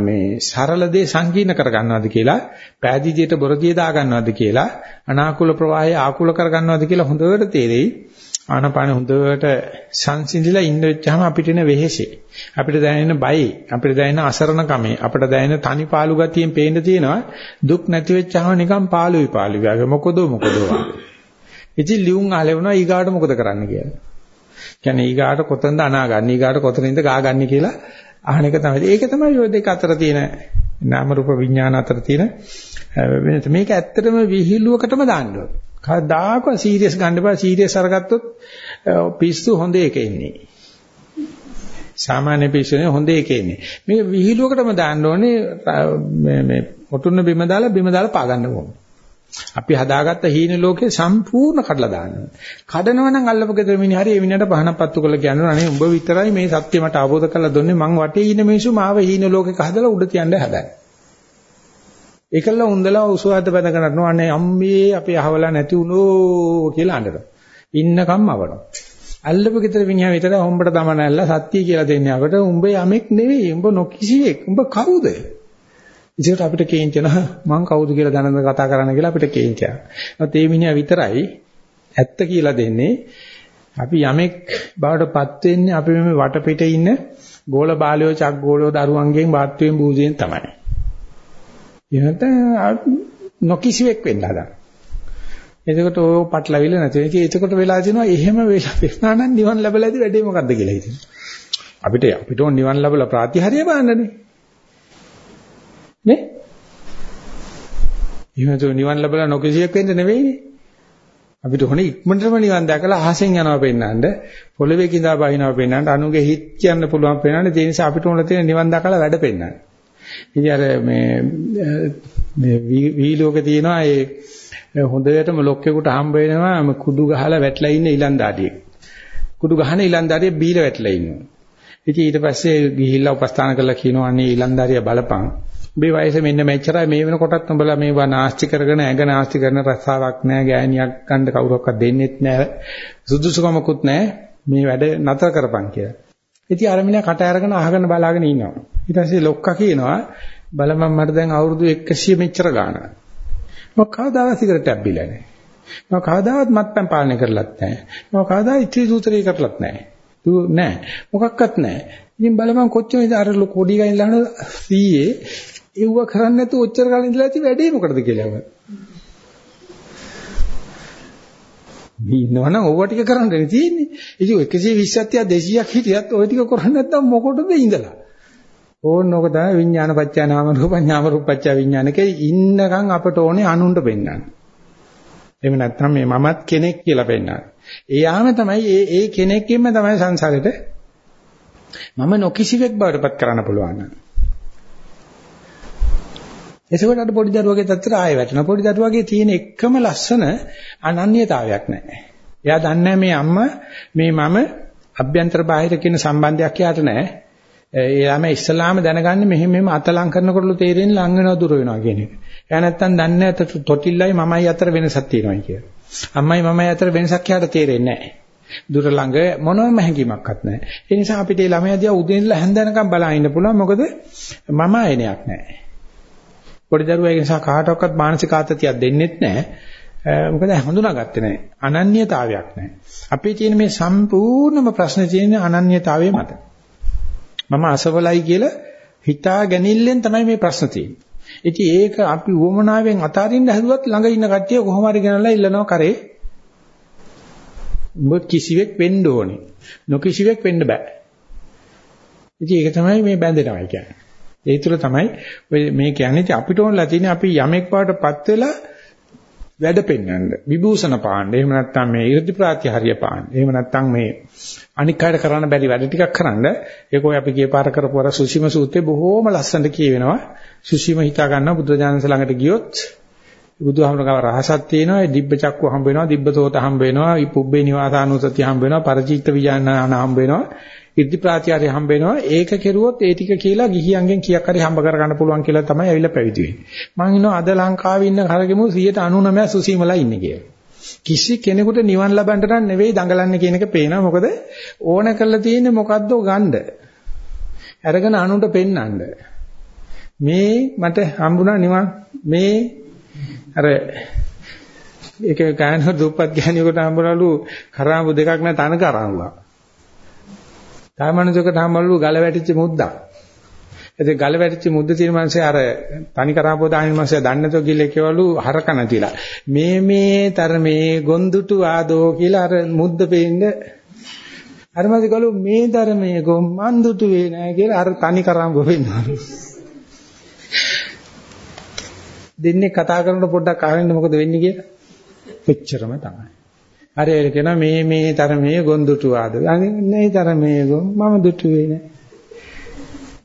මේ සරල දේ සංකීර්ණ කර ගන්නවද කියලා, පෑදීදියට බොරදිය දා ගන්නවද කියලා, අනාකූල ප්‍රවාහය ආකූල කර ගන්නවද කියලා හොඳට තේරෙයි. ආනපාන හොඳට සංසිඳිලා ඉන්න වෙච්චාම අපිට එන වෙහෙසේ. අපිට දැනෙන බයයි අපිට දැනෙන අසරණකමේ අපිට දැනෙන තනි පාළු ගතියෙන් පේන්න තියෙනවා. දුක් නැති වෙච්චාම නිකන් පාළුයි පාළුයි වගේ. මොකද මොකද වගේ. ඉතින් ලියුම් ආලෙවනවා ඊගාට මොකද කරන්න කියලා. කියන්නේ ඊගාට කොතනද අනාගන්නේ? ඊගාට කොතනින්ද ගාගන්නේ කියලා අහන එක තමයි. ඒක තමයි ඔය දෙක අතර තියෙන නාම රූප විඥාන අතර තියෙන මේක ඇත්තටම විහිළුවකටම දාන්න ඕනේ. කවදාකවත් සීරියස් ගන්න බෑ සීරියස් අරගත්තොත් පිස්සු හොඳ එකේ ඉන්නේ. සාමාන්‍ය පිස්සුනේ හොඳ එකේ ඉන්නේ. මේක විහිළුවකටම දාන්න ඕනේ මේ මේ ඔටුන්න බිම දාලා බිම දාලා පා ගන්න ඕනේ. අපි හදාගත්ත හීන ලෝකේ සම්පූර්ණ කඩලා දානවා. කඩනවා නම් අල්ලපු ගෙදර මිනිහ හරි ඒ මිනිහට පහනක් පත්තු කරලා කියනවා අනේ උඹ විතරයි මේ සත්‍ය මට අවබෝධ කරලා දුන්නේ මං වටේ ඉන්න මිනිස්සු මාව හීන ලෝකෙක හදලා උඩ තියන්න හදන්නේ. ඒකල උන්දලා උසුවද්ද බඳ කරනවා අනේ අම්මේ අපේ අහවලා නැති වුණෝ කියලා අඬනවා. ඉන්නකම් අවනවා. අල්ලපු ගෙදර මිනිහා විතර හොම්බට තමනැල්ල සත්‍ය කියලා දෙන්නේ අපට උඹ යමෙක් නෙවෙයි උඹ නොකිසියෙක් උඹ කවුද? ඉතින් අපිට කේන්ති යනවා මං කවුද කියලා දැනන කතා කරන්න කියලා අපිට කේන්ති යනවා. ඒත් මේ මිනිහා විතරයි ඇත්ත කියලා දෙන්නේ අපි යමෙක් බවටපත් වෙන්නේ අපි මේ වටපිටේ ඉන්න ගෝල බාලයෝ චක් ගෝලෝ දරුවන්ගෙන් වාත්තුවෙන් බූදෙන් තමයි. එහෙනම් නොකිසිවෙක් වෙන්න හදා. එතකොට ඔය පටලවිල නැති. ඉතින් එතකොට වෙලා දිනවා එහෙම වෙලා වෙනා නම් නිවන් ලැබලා ඇති වැඩේ මොකද්ද කියලා හිතෙනවා. අපිට අපිට ඕන නිවන් ලැබලා ප්‍රාතිහාර්ය බලන්නනේ. නේ? එහෙම නිවන් ලැබලා නොකිසියෙක් වෙන්න නෙවෙයිනේ. අපිට ඕනේ ඉක්මනටම නිවන් දැකලා අහසෙන් යනවා පෙන්නන්න, පොළවේ කිඳා බහිනවා පෙන්නන්න, අනුගේ හිත් කියන්න පුළුවන් පෙන්නන්න. ඒ නිසා අපිට ඕන තියෙන නිවන් දැකලා වැඩ පෙන්නන්න. ඉතින් අර මේ මේ වීලෝක තියෙනවා ඒ හොඳටම ලොක්කෙකුට හම්බ වෙනවා කුඩු ගහලා වැටලා ඉන්න ඉලන්දාරියෙක්. කුඩු ගහන ඉලන්දාරිය බීලා වැටලා ඉන්නවා. ඉතින් ඊට පස්සේ ගිහිල්ලා උපස්ථාන කරලා කියනවා අනේ ඉලන්දාරිය බලපං. උඹේ වයස මෙන්න මෙච්චරයි මේ වෙනකොටත් උඹලා මේවා නාස්ති කරගෙන ඇඟ නාස්ති කරන රස්සාවක් නැහැ ගෑණියක් ගන්න කවුරක්වත් දෙන්නෙත් නැහැ සුදුසුකමකුත් නැහැ මේ වැඩ නතර කරපන් කියලා. ඉතින් අර මිනිහා කට අරගෙන අහගෙන බලාගෙන ඉන්නවා. ඊට පස්සේ ලොක්කා කියනවා බලමන් මට දැන් අවුරුදු 100 මෙච්චර ගානක්. මම කවදාවත් සිගරට් ඇබ්බිලා නැහැ. මම කවදාවත් මත්පැන් පාලනය කරලත් නැහැ. මම කවදාවත් ඉත්‍රි සූත්‍රය කරලත් නැහැ. දු නැහැ. මොකක්වත් නැහැ. ඉතින් බලමන් කොච්චර ඉඳ අර කොඩි ගයින් ලහන 100 ඒව කරන්නේ නැතුව ඔච්චර කාලෙ ඉඳලා ඇති වැඩේ මොකටද කියලා මම. මේ ඉන්නවනම් ඕවා ටික කරන්නනේ තියෙන්නේ. ඉතින් 120ක් 200ක් හිටියත් ওই ටික කරන්නේ නැත්නම් මොකටද ඉඳලා? ඕනෝක තමයි විඥාන පත්‍යා නාම රූප ඥාම රූප පත්‍යා විඥානකේ ඉන්නකම් අපට ඕනේ අනුන්ට පෙන්වන්න. එහෙම නැත්නම් මේ මමත් කෙනෙක් කියලා පෙන්වන්න. එයාම තමයි ඒ ඒ කෙනෙක්ගෙම තමයි සංසාරෙට මම නොකිසිවෙක් බවටපත් කරන්න පුළුවන්. එසකොට අර පොඩි දරුවගේ තත්තර ආයෙ වැටෙනවා. පොඩි දරුවගේ තියෙන එකම ලස්සන අනන්‍යතාවයක් නැහැ. එයා දන්නේ මේ අම්මා මේ මම අභ්‍යන්තර බාහිර කියන සම්බන්ධයක් යාට නැහැ. එයාම ඉස්ලාම දැනගන්නේ මෙහෙම මෙහෙම අතලං කරනකොටලු තේරෙන්නේ ලං වෙනවා දුර වෙනවා කියන එක. එයා නැත්තම් දන්නේ නැහැ තොටිල්ලයි මමයි අතර වෙනසක් තියෙනවා කියලා. අම්මයි මමයි අතර වෙනසක් යාට තේරෙන්නේ නැහැ. දුර ළඟ මොනවම හැඟීමක්වත් නැහැ. ඒ නිසා අපිට මේ ළමයා දිහා උදේ ඉඳලා හැන්ද වෙනකම් බලා ඉන්න පුළුවන්. මොකද මම ආයනයක් නැහැ. පොඩි දරුවා ඒ නිසා කාටවත් මානසික ආතතියක් දෙන්නෙත් නැහැ. මොකද හඳුනාගත්තේ නැහැ. අනන්‍යතාවයක් නැහැ. අපේ තියෙන මේ සම්පූර්ණම ප්‍රශ්නේ තියෙන අනන්‍යතාවයේ මත. මම අසවලයි කියලා හිතා ගැනීමෙන් තමයි මේ ප්‍රශ්න තියෙන්නේ. ඉතින් ඒක අපි උවමනාවෙන් අතාරින්න හැදුවත් ළඟ ඉන්න කට්ටිය කොහොම හරි ගෙනල්ලා ඉල්ලනවා කරේ. උඹ කිසිවෙක් වෙන්න ඕනේ. නොකිසිවෙක් වෙන්න බෑ. ඉතින් ඒක තමයි මේ බැඳෙනවා කියන්නේ. ඒ තුල තමයි ඔය මේ කියන්නේ අපිට ඕනලා තියෙන්නේ අපි යමෙක් බවටපත් වෙලා වැඩ පෙන්වන්න. විභූෂණ පාණ්ඩ. එහෙම නැත්නම් මේ 이르දි ප්‍රාත්‍යහාරිය පාණ්ඩ. එහෙම නැත්නම් මේ අනික් අයට කරන්න බැරි වැඩ ටිකක් කරන්න. ඒක ඔය අපි ගිය පාර කරපු අර සුසීම සූත්‍රයේ බොහෝම ලස්සනට කියවෙනවා. සුසීම හිතා ගන්නවා බුදුරජාණන් ළඟට ගියොත් බුදුහාමරගව රහසක් තියෙනවා. ඒ දිබ්බ චක්කුව හම්බ වෙනවා. දිබ්බතෝත හම්බ වෙනවා. පුබ්බේ නිවාසානුසති හම්බ වෙනවා. පරචිත්ත විඥාන හම්බ වෙනවා. ඉර්ධි ප්‍රාතිහාරය හම්බ වෙනවා. ඒක කෙරුවොත් ඒ ටික කියලා ගිහියන්ගෙන් කීයක් හරි හම්බ කරගන්න පුළුවන් කියලා තමයි ඇවිල්ලා පැවිදි වෙන්නේ. මම ඉන්නවා අද ලංකාවේ ඉන්න කරගෙමු 199 සුසීමලා ඉන්නේ කියලා. කිසි කෙනෙකුට නිවන් ලබන්න නම් නෙවෙයි දඟලන්නේ කියන එක පේනවා. මොකද ඕන කරලා තියෙන්නේ මොකද්ද ගන්න. අරගෙන අනුන්ට පෙන්නන්න. මේ මට හම්බුණා නිවන් මේ අර ඒක ගාන දුප්පත් ගෑණියෙකුට හම්බුනලු කරාඹු දෙකක් නැ තන කරාඹුවා. තාමනුසක තාමල්ලු ගල වැටිච්ච මුද්දා. එතේ ගල වැටිච්ච මුද්ද තියෙන මිනිස්සේ අර තනි කරාපෝ දාන මිනිස්සේ දන්නේ නැතෝ කියලා කියවලු හරක නැතිලා. මේ මේ තරමේ ගොන්දුටු ආදෝ කියලා අර මුද්ද පෙන්න අර මාසේ ගලු මේ තරමේ ගොම්මන්දුටු වේ නෑ කියලා අර තනි කරාපෝ වෙන්නවලු. දෙන්නේ කතා කරනකොට පොඩ්ඩක් අහන්න මොකද වෙන්නේ කියලා. එච්චරම තමයි. අර ඒ කියන මේ මේ තරමේ ගොන්දුටු ආද. අනේ තරමේ ගොන් මම දුටුවේ නෑ.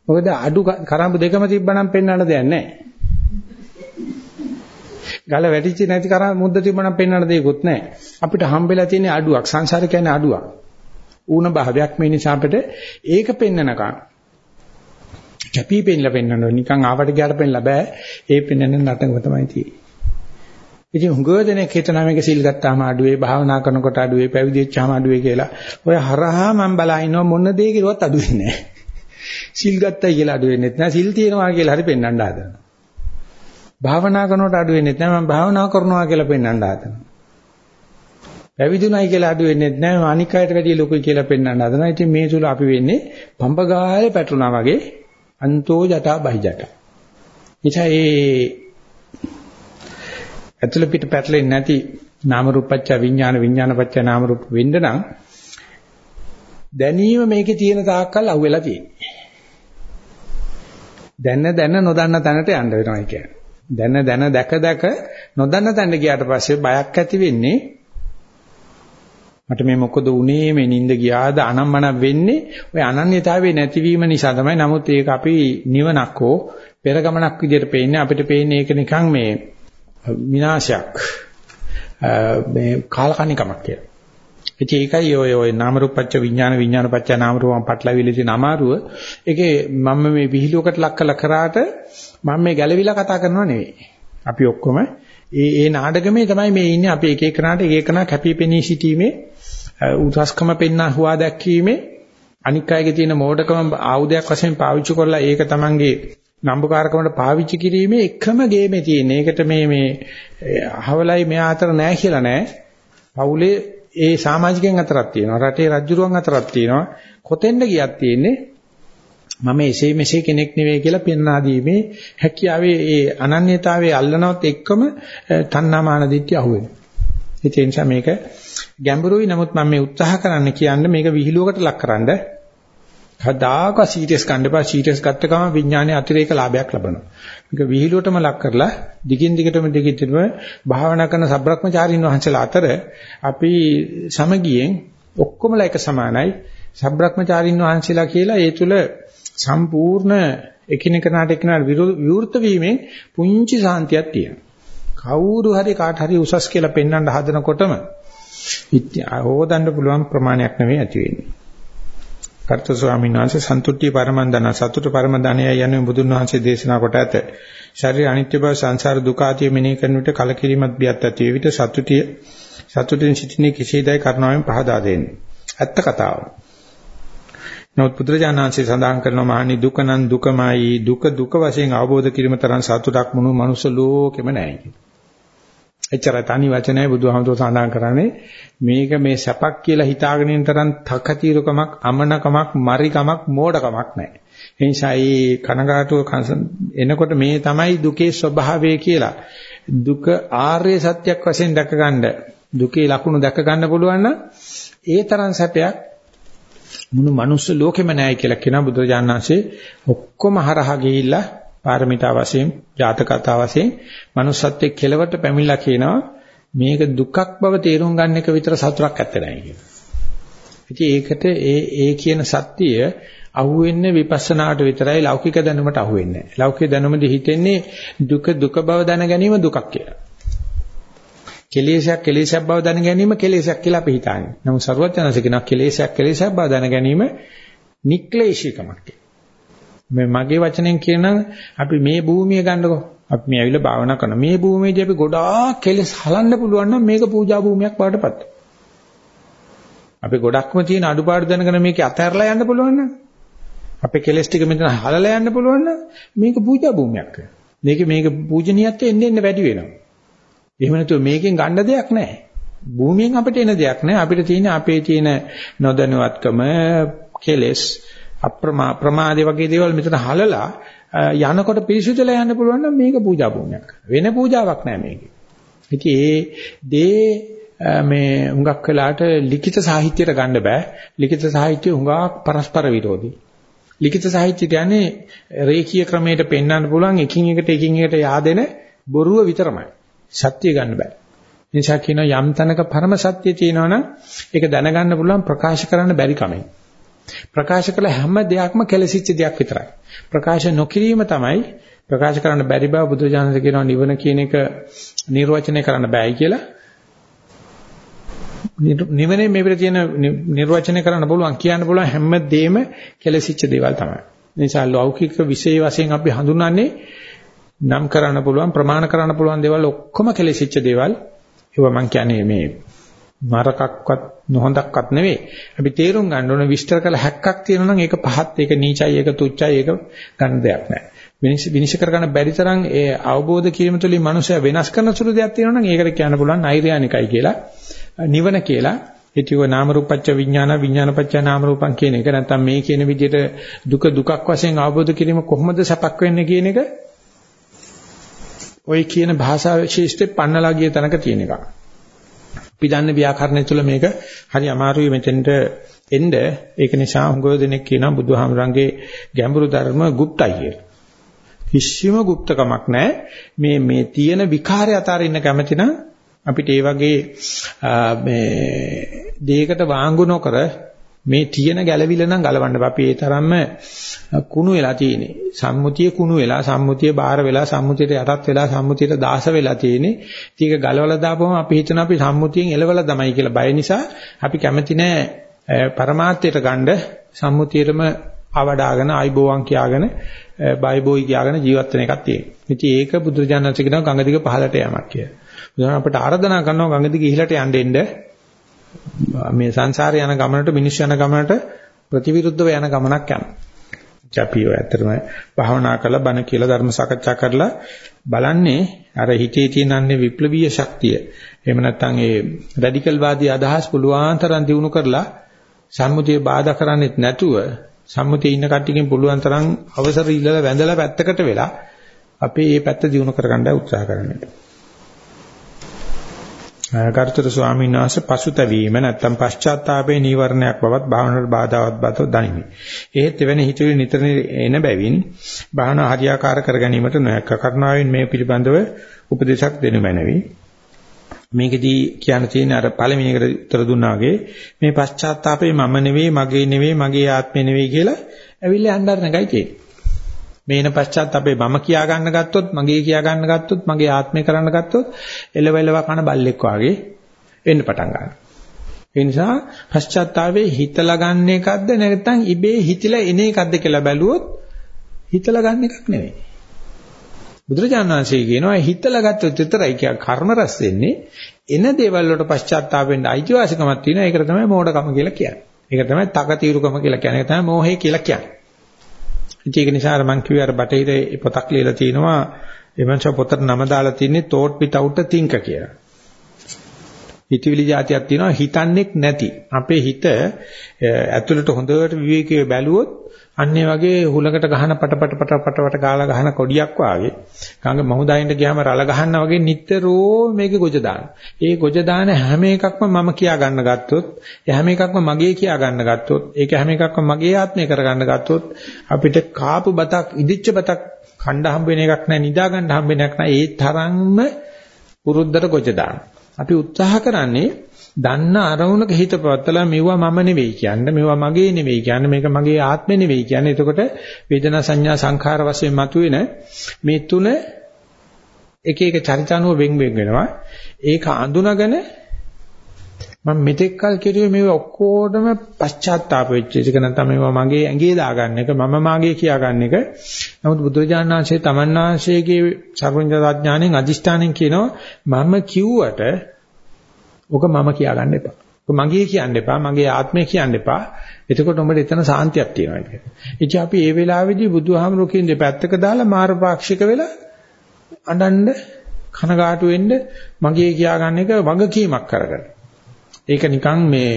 මොකද අඩු කරඹ දෙකම තිබ්බනම් පෙන්වන්න දෙයක් නෑ. ගල වැටිච්ච නැති කරා මුද්ද තිබුණා පෙන්වන්න දෙයක්වත් නැහැ. අපිට හම්බෙලා තියෙන අඩුවක් සංසාර කියන්නේ අඩුවක්. ඌන භාවයක් මේ නිසා අපිට ඒක පෙන්නනකම් කැපී පෙන්නලා පෙන්නනවා නිකන් ආවට ගියාට පෙන්නලා බෑ. ඒ පෙන්නන නටනක තමයි තියෙන්නේ. ඉතින් හුඟව දෙනෙක් හිතනවා මේක සිල් ගත්තාම අඩුවේ භාවනා කරනකොට අඩුවේ පැවිදි වෙච්චාම අඩුවේ කියලා. ඔය හරහා මම බලා ඉන්නවා මොන දේ කිරුවත් අඩු වෙන්නේ නැහැ. සිල් ගත්තයි කියලා අඩු වෙන්නේ නැහැ. සිල් තියෙනවා කියලා හරි පෙන්වන්න හදනවා. භාවනා කරනකොට අඩු වෙන්නේ නැහැ. මම භාවනා කරනවා කියලා පෙන්වන්න හදනවා. පැවිදුණයි කියලා අඩු වෙන්නේ නැහැ. අනික් අයට වැඩිය ලොකුයි කියලා පෙන්වන්න හදනවා. ඉතින් මේ තුල අපි වෙන්නේ පඹගාලේ පැටුණා වගේ අන්තෝ ජටා බහි ජටා. එචා ඒ ඇතුළ පිට පැටලෙන්නේ නැති නාම රූපච්ච විඥාන විඥානපච්ච නාම රූප වෙන්න නම් දැනීම මේකේ තියෙන තාක්කල් අහුවෙලා තියෙන්නේ. දැන දැන නොදන්න තැනට යන්න වෙනවා කියන්නේ. දැන දැන දැක දැක නොදන්න තැනට ගියාට පස්සේ බයක් ඇති වෙන්නේ මට මේ මොකද උනේ මේ නිින්ද ගියාද අනම්මන වෙන්නේ ඔය අනන්‍යතාවයේ නැතිවීම නිසා තමයි. නමුත් ඒක අපි නිවනක් හෝ පෙර ගමනක් විදිහට පේන්නේ අපිට පේන්නේ ඒක නිකන් මේ විනාශයක් මේ කාලකණිකමක් කියලා. ඉතින් ඒකයි ඔය ඔය නාම රූපච්ච විඥාන විඥාන පච්ච නාම රූපම් පටලවිලි තියෙන අමාරුව. ඒකේ මම මේ විහිළුවකට ලක් කළ කරාට මම මේ ගැළවිලා කතා කරනව නෙවෙයි. අපි ඔක්කොම ඒ ඒ නාටකමේ තමයි මේ ඉන්නේ අපි එක එකනාට එක එකනා කැපිපෙනී සිටීමේ උසස්කම පෙන්නා හුවා දැක්වීමේ අනික් අයගේ තියෙන මෝඩකම ආයුධයක් වශයෙන් පාවිච්චි කරලා ඒක තමන්ගේ නම්බුකාරකමට පාවිච්චි කිරීමේ එකම ගේමේ තියෙන. ඒකට මේ මේ අහවලයි මෙයා අතර නැහැ කියලා නෑ. පවුලේ ඒ සමාජිකයන් අතරක් තියෙනවා. රටේ රජුරුවන් අතරක් තියෙනවා. කොතෙන්ද ගියක් තියෙන්නේ මම එසේ මෙසේ කෙනෙක් නෙවෙයි කියලා පෙන්වා දීමේ හැකියාවේ ඒ අනන්‍යතාවයේ අල්ලනවත් එක්කම තණ්හාමාන දිට්ඨිය අහුවෙනවා. ඒ නිසා මේක ගැඹුරුයි නමුත් මම මේ උත්සාහ කරන්න කියන්නේ මේක විහිළුවකට ලක්කරනද කදාක සීරියස් ගන්න එපා සීරියස් ගත්ත ගමන් විඥානයේ අතිරේක ලාභයක් ලබනවා. මේක විහිළුවටම ලක් කරලා දිගින් දිගටම දිගින් භාවනා කරන සබ්‍රක්‍මචාරින් වහන්සේලා අතර අපි සමගියෙන් ඔක්කොමලා එක සමානයි. සබ්‍රක්‍මචාරින් වහන්සේලා කියලා ඒ තුල සම්පූර්ණ එකිනෙකනට එකිනෙකට විවෘත වීමෙන් පුංචි සාන්තියක් තියෙනවා. කවුරු හරි කාට හරි උසස් කියලා පෙන්වන්න හදනකොටම හොදන්න පුළුවන් ප්‍රමාණයක් නෙවෙයි ඇති වෙන්නේ. කර්ත ස්වාමීන් වහන්සේ සන්තුට්ටි පරමන්දන සතුට පරමදනය යන්නේ බුදුන් වහන්සේ දේශනා කොට ඇත. ශරීර අනිත්‍ය බව සංසාර දුක ආදී මෙනෙහි කරන විට කලකිරීමත් බියත් ඇති වේ විට සතුටිය සතුටින් සිටිනේ කෙසේදයි කරුණාවෙන් පහදා දෙන්නේ. ඇත්ත කතාව. නමුත් පුත්‍රජානන්සේ සඳහන් කරනවා මහණි දුක නම් දුකමයි දුක දුක වශයෙන් අවබෝධ කිරීම තරම් සතුටක් මොන මනුස්ස ලෝකෙම නැහැ කියලා. එච්චර තනි වචනයි බුදුහාමුදුරුවෝ සඳහන් කරන්නේ. මේක මේ සැපක් කියලා හිතාගෙන ඉන්න තරම් තකතිරකමක් අමනකමක් මරිකමක් මෝඩකමක් නැහැ. ඒ නිසා මේ කනගාටුව එනකොට මේ තමයි දුකේ ස්වභාවය කියලා. දුක ආර්ය සත්‍යයක් වශයෙන් දැක ගන්න දුකේ ලක්ෂණ දැක ගන්න පුළුවන් නම් ඒ තරම් සැපයක් මුළු මනුස්ස ලෝකෙම නැහැ කියලා කියන බුදුරජාණන් වහන්සේ ඔක්කොම හරහා ගිහිල්ලා පාරමිතා වශයෙන් ජාතකතා වශයෙන් manussත්වයේ කෙලවට පැමිණලා කියනවා මේක දුකක් බව තේරුම් ගන්න එක විතර සතුටක් ඇත්තේ නැහැ කියලා. ඉතින් ඒකට ඒ ඒ කියන සත්‍යය අහුවෙන්නේ විපස්සනාට විතරයි ලෞකික දැනුමට අහුවෙන්නේ නැහැ. ලෞකික දැනුමදී හිතෙන්නේ දුක දුක බව දැන ගැනීම දුකක් කියලා. කෙලෙසයක් කෙලෙසයක් බව දැන ගැනීම කෙලෙසයක් කියලා අපි හිතන්නේ. නමුත් සරුවචනස කියනවා කෙලෙසයක් කෙලෙසයක් බව දැන ගැනීම නික්ලේශිකමක් කියලා. මේ මගේ වචනෙන් කියනනම් අපි මේ භූමිය ගන්නකො. අපි මේ ඇවිල්ලා භාවනා කරන මේ භූමියේදී අපි ගොඩාක් කෙලස් හලන්න පුළුවන් නම් මේක පූජා භූමියක් වඩටපත්. අපි ගොඩක්ම තියෙන අඩුපාඩු දැනගෙන මේක අතහැරලා යන්න පුළුවන් නම් අපේ කෙලස් ටික මෙතන හලලා යන්න පුළුවන් නම් මේක පූජා භූමියක්. මේක මේක පූජනීයත්වය එන්න එන්න වැඩි වෙනවා. එහෙම නැතුව මේකෙන් ගන්න දෙයක් නැහැ. භූමියෙන් අපිට එන දෙයක් නැහැ. අපිට තියෙන අපේ තියෙන නොදැනුවත්කම කෙලස් අප්‍රමා ප්‍රමාදේ වගේ දේවල් මෙතන හලලා යනකොට පිරිසුදුලා යන්න පුළුවන් නම් මේක පූජා භූමියක්. වෙන පූජාවක් නෑ මේකේ. ඉතින් ඒ දේ මේ හුඟක් වෙලාට ලිඛිත සාහිත්‍යයට ගන්න බෑ. ලිඛිත සාහිත්‍ය හුඟක් පරස්පර විරෝධී. ලිඛිත සාහිත්‍ය කියන්නේ රේඛීය ක්‍රමයට පෙන්වන්න පුළුවන් එකින් එකට එකින් එකට yaadෙන බොරුව විතරමයි. සත්‍ය ගන්න බෑ. නිසා කියන යම් තැනක පරම සත්‍ය තියෙනවනම් ඒක දැනගන්න පුළුවන් ප්‍රකාශ කරන්න බැරි කමයි. ප්‍රකාශ කළ හැම දෙයක්ම කෙලසිච්ච දෙයක් විතරයි. ප්‍රකාශ නොකිරීම තමයි ප්‍රකාශ කරන්න බැරි බව බුදුජානක කියනවා නිවන කියන එක නිර්වචනය කරන්න බෑයි කියලා. නිවනේ මේ පිට තියෙන නිර්වචනය කරන්න පුළුවන් කියන්න පුළුවන් හැම දෙෙම කෙලසිච්ච දේවල් තමයි. නිසා ලෞකික විශේෂ වශයෙන් අපි හඳුන්වන්නේ නම් කරන්න පුළුවන් ප්‍රමාණ කරන්න පුළුවන් දේවල් ඔක්කොම කෙලසිච්ච දේවල්. ඒවා මම කියන්නේ මේ නරකක්වත් නොහොඳක්වත් නෙවෙයි. අපි තේරුම් ගන්න ඕන විස්තර කළ හැක්කක් තියෙනවා නම් ඒක පහත්, ඒක නීචයි, ඒක තුච්චයි, ඒක ගන්න දෙයක් නැහැ. විනිශ්චය කරගන්න බැරි තරම් ඒ අවබෝධ කිරීම තුළින් මනුස්සයා වෙනස් කරන සුළු දෙයක් තියෙනවා නම් ඒකට කියන්න පුළුවන් නෛර්යානිකයි කියලා. නිවන කියලා. හිතිව නාම රූපච්ච විඥාන විඥානපච්ච නාම රූපං කියන එක නැත්නම් මේ කියන විදිහට දුක දුකක් වශයෙන් අවබෝධ කිරීම කොහොමද සපක් වෙන්නේ කියන එක ওই කියන භාෂා ශිෂ්ටේ පන්නලා ගිය තැනක තියෙන එකක්. පිටන්න ව්‍යාකරණය තුළ මේක හරි අමාරුයි මෙතෙන්ට එන්න. ඒක නිසා හුඟව දෙනෙක් කියනවා බුදුහාමරංගේ ගැඹුරු ධර්ම গুপ্তයි කියලා. කිසිම গুপ্তකමක් නැහැ. මේ මේ තියෙන විකාරය අතාරින්න කැමති නම් අපිට ඒ වගේ මේ දෙයකට වාංගු නොකර මේ තියෙන ගැළවිල නම් ගලවන්න බෑ. අපි ඒ තරම්ම කුණු වෙලා තියෙන්නේ. සම්මුතිය කුණු වෙලා, සම්මුතිය බාහිර වෙලා, සම්මුතියට යටත් වෙලා, සම්මුතියට දාස වෙලා තියෙන්නේ. ඒක ගලවලා දාපුවම අපි හිතන අපි සම්මුතියෙන් එලවලා තමයි කියලා බය නිසා අපි කැමති නෑ પરමාර්ථයට ගන්න සම්මුතියටම අවඩාගෙන ආයිබෝවන් කියාගෙන බයිබෝයි කියාගෙන ජීවත් වෙන එකක් තියෙනවා. ඉතින් ඒක බුදුරජාණන් වහන්සේ කියනවා ගංගා දිග පහළට යamak කියලා. බුදුහාම අපට ආරාධනා කරනවා ගංගා දිග ඉහළට යන්න එන්න මේ සංසාරේ යන ගමනට මිනිස්සු යන ගමනට ප්‍රතිවිරුද්ධව යන ගමනක් යනවා. අපි ඔය ඇත්තටම භාවනා කරලා බණ කියලා ධර්ම සාකච්ඡා කරලා බලන්නේ අර හිතේ තියෙනන්නේ විප්ලවීය ශක්තිය. එහෙම නැත්නම් ඒ රැඩිකල් වාදී අදහස් පුළුවන් තරම් දිනු කරලා සම්මුතිය බාධා කරන්නේත් නැතුව සම්මුතියේ ඉන්න කට්ටියකින් පුළුවන් තරම් අවසර ඉල්ලලා වැඳලා පැත්තකට වෙලා අපි මේ පැත්ත දිනු කරගන්න උත්සාහ කරන්නේ. ගරුතර ස්වාමීන් වහන්සේ පසුතැවීම නැත්තම් පශ්චාත්තාපේ නීවරණයක් බවත් භාවනාවට බාධාවත් බව දනිමි. එහෙත් එවැනි හිතුවේ නිතර එන බැවින් භාවනා හරියාකාර කර ගැනීමට නොයක කරුණාවෙන් මේ පිළිබඳව උපදේශක් දෙනු මැනවි. මේකෙදී කියන්න තියෙන අර පළවෙනි එකට උත්තර දුන්නා වගේ මේ පශ්චාත්තාපේ මම නෙවෙයි මගේ නෙවෙයි මගේ ආත්මෙ නෙවෙයි කියලා ඇවිල්ලා යnderන එකයි තියෙන්නේ. මේන පශ්චාත්තාපේ මම කියා ගන්න ගත්තොත් මගේ කියා ගන්න ගත්තොත් මගේ ආත්මය කරන්න ගත්තොත් එලවෙලව කන බල්ලෙක් වාගේ වෙන්න පටන් ගන්නවා. ඒ නිසා පශ්චාත්තාපේ හිතලා ගන්න එකක්ද නැත්නම් ඉබේ හිතලා එන එකක්ද කියලා බැලුවොත් හිතලා ගන්න එකක් නෙවෙයි. බුදුරජාණන් වහන්සේ කියනවා හිතලා ගත්තොත් විතරයි කිය කර්ම රැස් වෙන්නේ එන දේවල් වලට පශ්චාත්තාප වෙන්න අයිතිවාසිකමක් තියෙනවා ඒකට තමයි මෝඩකම කියලා කියන්නේ. ඒක තමයි තකතිරුකම කියලා කියන්නේ. ඒක තමයි මෝහය කියලා කියන්නේ. ඒක නිසා අර මං කිව්වේ අර බටහිර පොතක් ලියලා තිනවා එමන්ච පොතට නම දාලා තින්නේ thought without a thinker කියලා. හිතවිලි જાතියක් තියෙනවා හිතන්නේක් නැති. අපේ හිත ඇතුළට හොඳට විවේකීව බැලුවොත් අන්නේ වගේ හුලකට ගහන පට පට පට පට පට ගාලා ගහන කොඩියක් වාගේ ගඟ මහුදායින්ට ගියාම රළ ගහනවා වගේ නිට්ටරෝ මේකේ ගොජ දාන. ඒ ගොජ දාන හැම එකක්ම මම කියා ගන්න ගත්තොත්, හැම එකක්ම මගේ කියා ගන්න ගත්තොත්, ඒක හැම එකක්ම මගේ ආත්මය කර ගන්න ගත්තොත් අපිට කාපු බතක්, ඉදිච්ච බතක් කණ්ඩ හම්බ වෙන එකක් නැහැ, නිදා ගන්න හම්බ වෙන එකක් නැහැ. ඒ තරම්ම පුරුද්දට ගොජ දාන. අපි උත්සාහ කරන්නේ දන්න අරමුණක හිත පවත්තලා මෙවුවා මම නෙවෙයි කියන්නේ මෙවුවා මගේ නෙවෙයි කියන්නේ මේක මගේ ආත්මෙ නෙවෙයි කියන්නේ. එතකොට වේදනා සංඥා සංඛාර වශයෙන් මතුවෙන මේ තුන එක එක චරිතානුව වෙන් වෙන් වෙනවා. ඒක අඳුනගෙන මම මෙතෙක් කල් කෙරුවේ මේ ඔක්කොටම පශ්චාත්තාප වෙච්ච එක. නැත්නම් මේවා මගේ ඇඟේ දාගන්න එක මම මාගේ කියා ගන්න එක. නමුත් බුදුරජාණන් වහන්සේ තමන් වහන්සේගේ සර්වඥතාඥාණයෙන් අදිෂ්ඨාණයෙන් කියනවා මම කිව්වට ඔක මම කියා ගන්න එපා. ඔක මගේ කියන්න එපා, මගේ ආත්මය කියන්න එපා. එතකොට උඹට එතන සාන්තියක් තියෙනවා කියන්නේ. ඉතින් අපි මේ වෙලාවේදී බුදුහාමුදුරු කියන දෙපැත්තක දාලා මාරපාක්ෂික වෙලා අඬන්න කනගාටු වෙන්න මගේ කියා ගන්න එක වගකීමක් කරගන්න. ඒක නිකන් මේ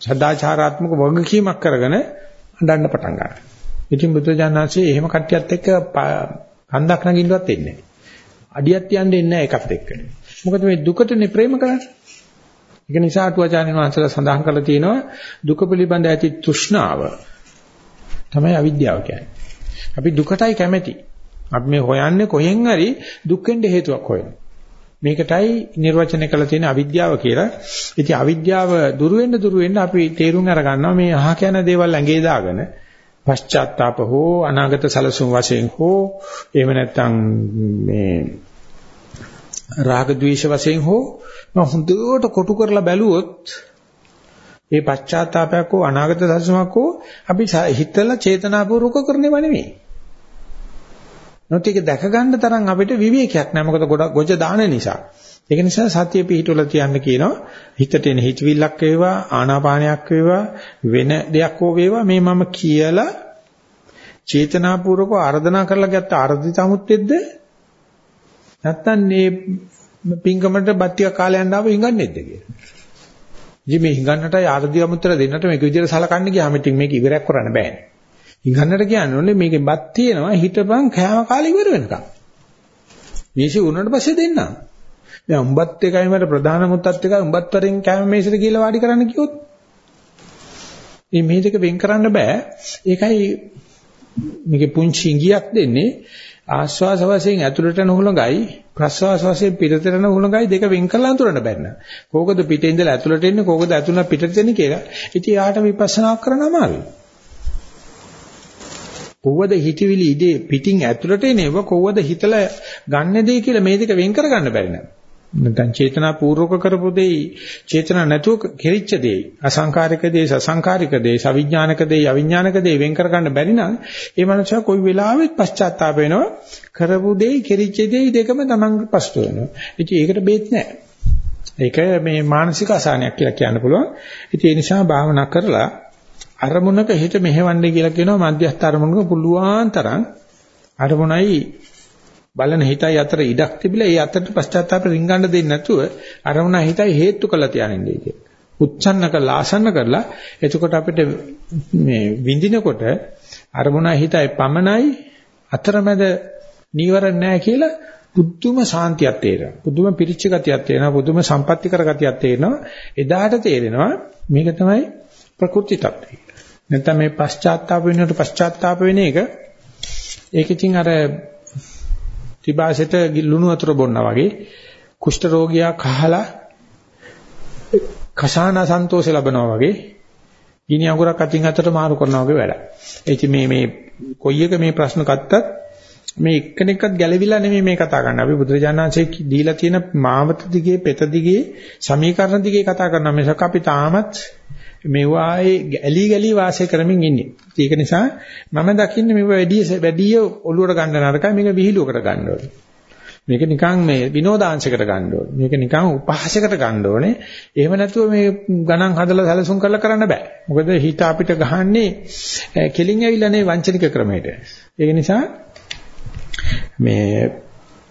සදාචාරාත්මක වගකීමක් කරගෙන අඬන්න පටන් ගන්නවා. ඉතින් බුදුජානනාංශයේ එහෙම කට්ටියත් එක්ක කන්දක් නගින්නවත් එන්නේ නැහැ. අඩියක් තියන්න එන්නේ නැහැ ඒකත් එක්ක. මොකද මේ දුකටනේ ප්‍රේම කරන්නේ. ඒක නිසා අටුවාචාර්යන් වහන්සේලා සඳහන් කරලා තියෙනවා දුක පිළිබඳ ඇති තෘෂ්ණාව තමයි අවිද්‍යාව කියන්නේ. අපි දුකටයි කැමැති. අපි මේ හොයන්නේ කොහෙන් හරි දුක්ෙන්ද හේතුවක් හොයනවා. මේකටයි නිර්වචනය කළ තියෙන අවිද්‍යාව කියලා. ඉතින් අවිද්‍යාව දුරු වෙන්න දුරු වෙන්න අපි තේරුම් අරගන්නවා මේ අහ කියන දේවල් ඇඟේ දාගෙන පශ්චාත්තාප හෝ අනාගත සලසුම් වශයෙන් හෝ එහෙම නැත්නම් මේ රාග ద్వේෂ වශයෙන් හෝ හොඳට කොටු කරලා බැලුවොත් ඒ පශ්චාත්තාපයක් හෝ අනාගත සලසුමක් හෝ අපි හිතලා චේතනාපූර්වක කරන්නේව නෙමෙයි. නොත් ඒක දැක ගන්න තරම් අපිට විවේකයක් නැහැ මොකද ගොඩක් ගොජ දාන නිසා. ඒක නිසා සතිය පිහිටුවල තියන්න කියනවා හිතට එන හිතවිල්ලක් වේවා ආනාපානයක් වේවා වෙන දෙයක් හෝ වේවා මේ මම කියලා චේතනාපූර්වකව ආර්දනා කරලා ගත්ත ආර්ධිත අමුත්තෙද්ද නැත්තම් මේ පිංගමට බත්තිය කාලය යනව හිඟන්නේද්ද කියලා. ඉතින් මේ හිඟන්නටයි ආර්ධිත අමුත්තර දෙන්නට මේක විදිහට සලකන්න ගියාම ඉතින් මේක ඉවරයක් කරන්න බෑනේ. හිඟන්නට කියන්නේ මේකේ බත් තියෙනවා හිටපන් කෑම කාලේ ඉවර වෙනකම්. මේසෙ උනට පස්සේ දෙන්නම්. දැන් උඹත් එකයි මට ප්‍රධාන මුත්තත් එකයි උඹත් වරෙන් කැම මේසෙට කියලා වාඩි කරන්න කිව්වොත් මේ මේ දෙක වෙන් කරන්න බෑ ඒකයි මේකේ පුංචි ඉඟියක් දෙන්නේ ආස්වාස වශයෙන් ඇතුළට යන හුලඟයි ප්‍රස්වාස වශයෙන් පිටතට යන හුලඟයි දෙක වෙන් කරලා අඳුරන්න බැන්න. කෝකද පිටේ ඉඳලා ඇතුළට එන්නේ කෝකද ඇතුළට පිටට එන්නේ කියලා. ඉතින් යාට විපස්සනා කරන්න අමාරුයි. කොවද හිතවිලි ඉදී පිටින් ඇතුළට එනේව කොවද හිතලා ගන්න දෙයි කියලා මේ දෙක වෙන් කරගන්න බැරි නෑ. නැත්නම් චේතනා පූර්වක කරපු දෙයි චේතනා නැතුව කෙරිච්ච දෙයි අසංකාරික දෙයි සසංකාරික දෙයි සවිඥානික දෙයි අවිඥානික දෙයි වෙන් කරගන්න බැරි නම් ඒ මනුස්සයා කොයි වෙලාවෙත් පශ්චාත්තාප වෙනවා. කරපු දෙයි කෙරිච්ච දෙයි දෙකම තමන්ගේ පස්තු වෙනවා. ඉතින් ඒකට බේත් නැහැ ඒක මේ මානසික අසහනයක් කියලා කියන්න පුළුවන්. ඉතින් ඒ නිසා භාවනා කරලා අරමුණක හිත මෙහෙවන්නේ කියලා කියනවා මධ්‍යස්ථ අරමුණක පුළුවන් තරම් අරමුණයි බලන හිතයි අතර ඉඩක් තිබිලා ඒ අතරට පශ්චාත්තාප රින්ගන්න දෙන්නේ නැතුව අරමුණ හිතයි හේතු කළා තියානින්නේ කිය. උච්චන්න කළා ආසන්න කරලා එතකොට අපිට මේ විඳිනකොට අරමුණ හිතයි පමනයි අතරමැද නීවරණ නැහැ කියලා පුදුම සාන්තියක් තේරෙනවා. පුදුම පිරිච්ච ගතියක් තේරෙනවා. පුදුම සම්පත්‍තිකර ගතියක් තේරෙනවා. එදාට තේරෙනවා මේක තමයි ප්‍රකෘති tattve. නැත්නම් මේ පශ්චාත්තාප වෙනකොට පශ්චාත්තාප වෙන එක ඒක ඉතින් අර ත්‍රිභාෂයට ලුණු වතුර බොන්නා වගේ කුෂ්ඨ රෝගියා කහලා කෂාන සන්තෝෂ ලැබනවා වගේ ගිනි අඟුරක් අතින් අතට මාරු කරනවා වගේ වැඩක්. ඒ මේ මේ කොයි එක මේ ප්‍රශ්න ගත්තත් මේ එක්කෙනෙක්වත් ගැළවිලා නෙමෙයි මේ කතා කරන්නේ. අපි බුදුරජාණන්සේ දීලා තියෙන මාවත දිගේ, පෙත දිගේ, සමීකරණ දිගේ කතා කරනවා. මේසක අපි තාමත් මේවායේ ඇලි ගලි වාසය කරමින් ඉන්නේ. ඒක නිසා මම දකින්නේ මේව වැඩි වැඩි ඔලුවට ගන්න නරකයි මේක විහිළුවකට ගන්න ඕනේ. මේක නිකන් මේ විනෝදාංශයකට ගන්න ඕනේ. මේක නිකන් උපහාසයකට ගන්න ඕනේ. එහෙම නැතුව මේ ගණන් හදලා සැලසුම් කරලා කරන්න බෑ. මොකද හිත අපිට ගහන්නේ කෙලින් ඇවිල්ලා නේ වංචනික ක්‍රමයට. ඒක නිසා මේ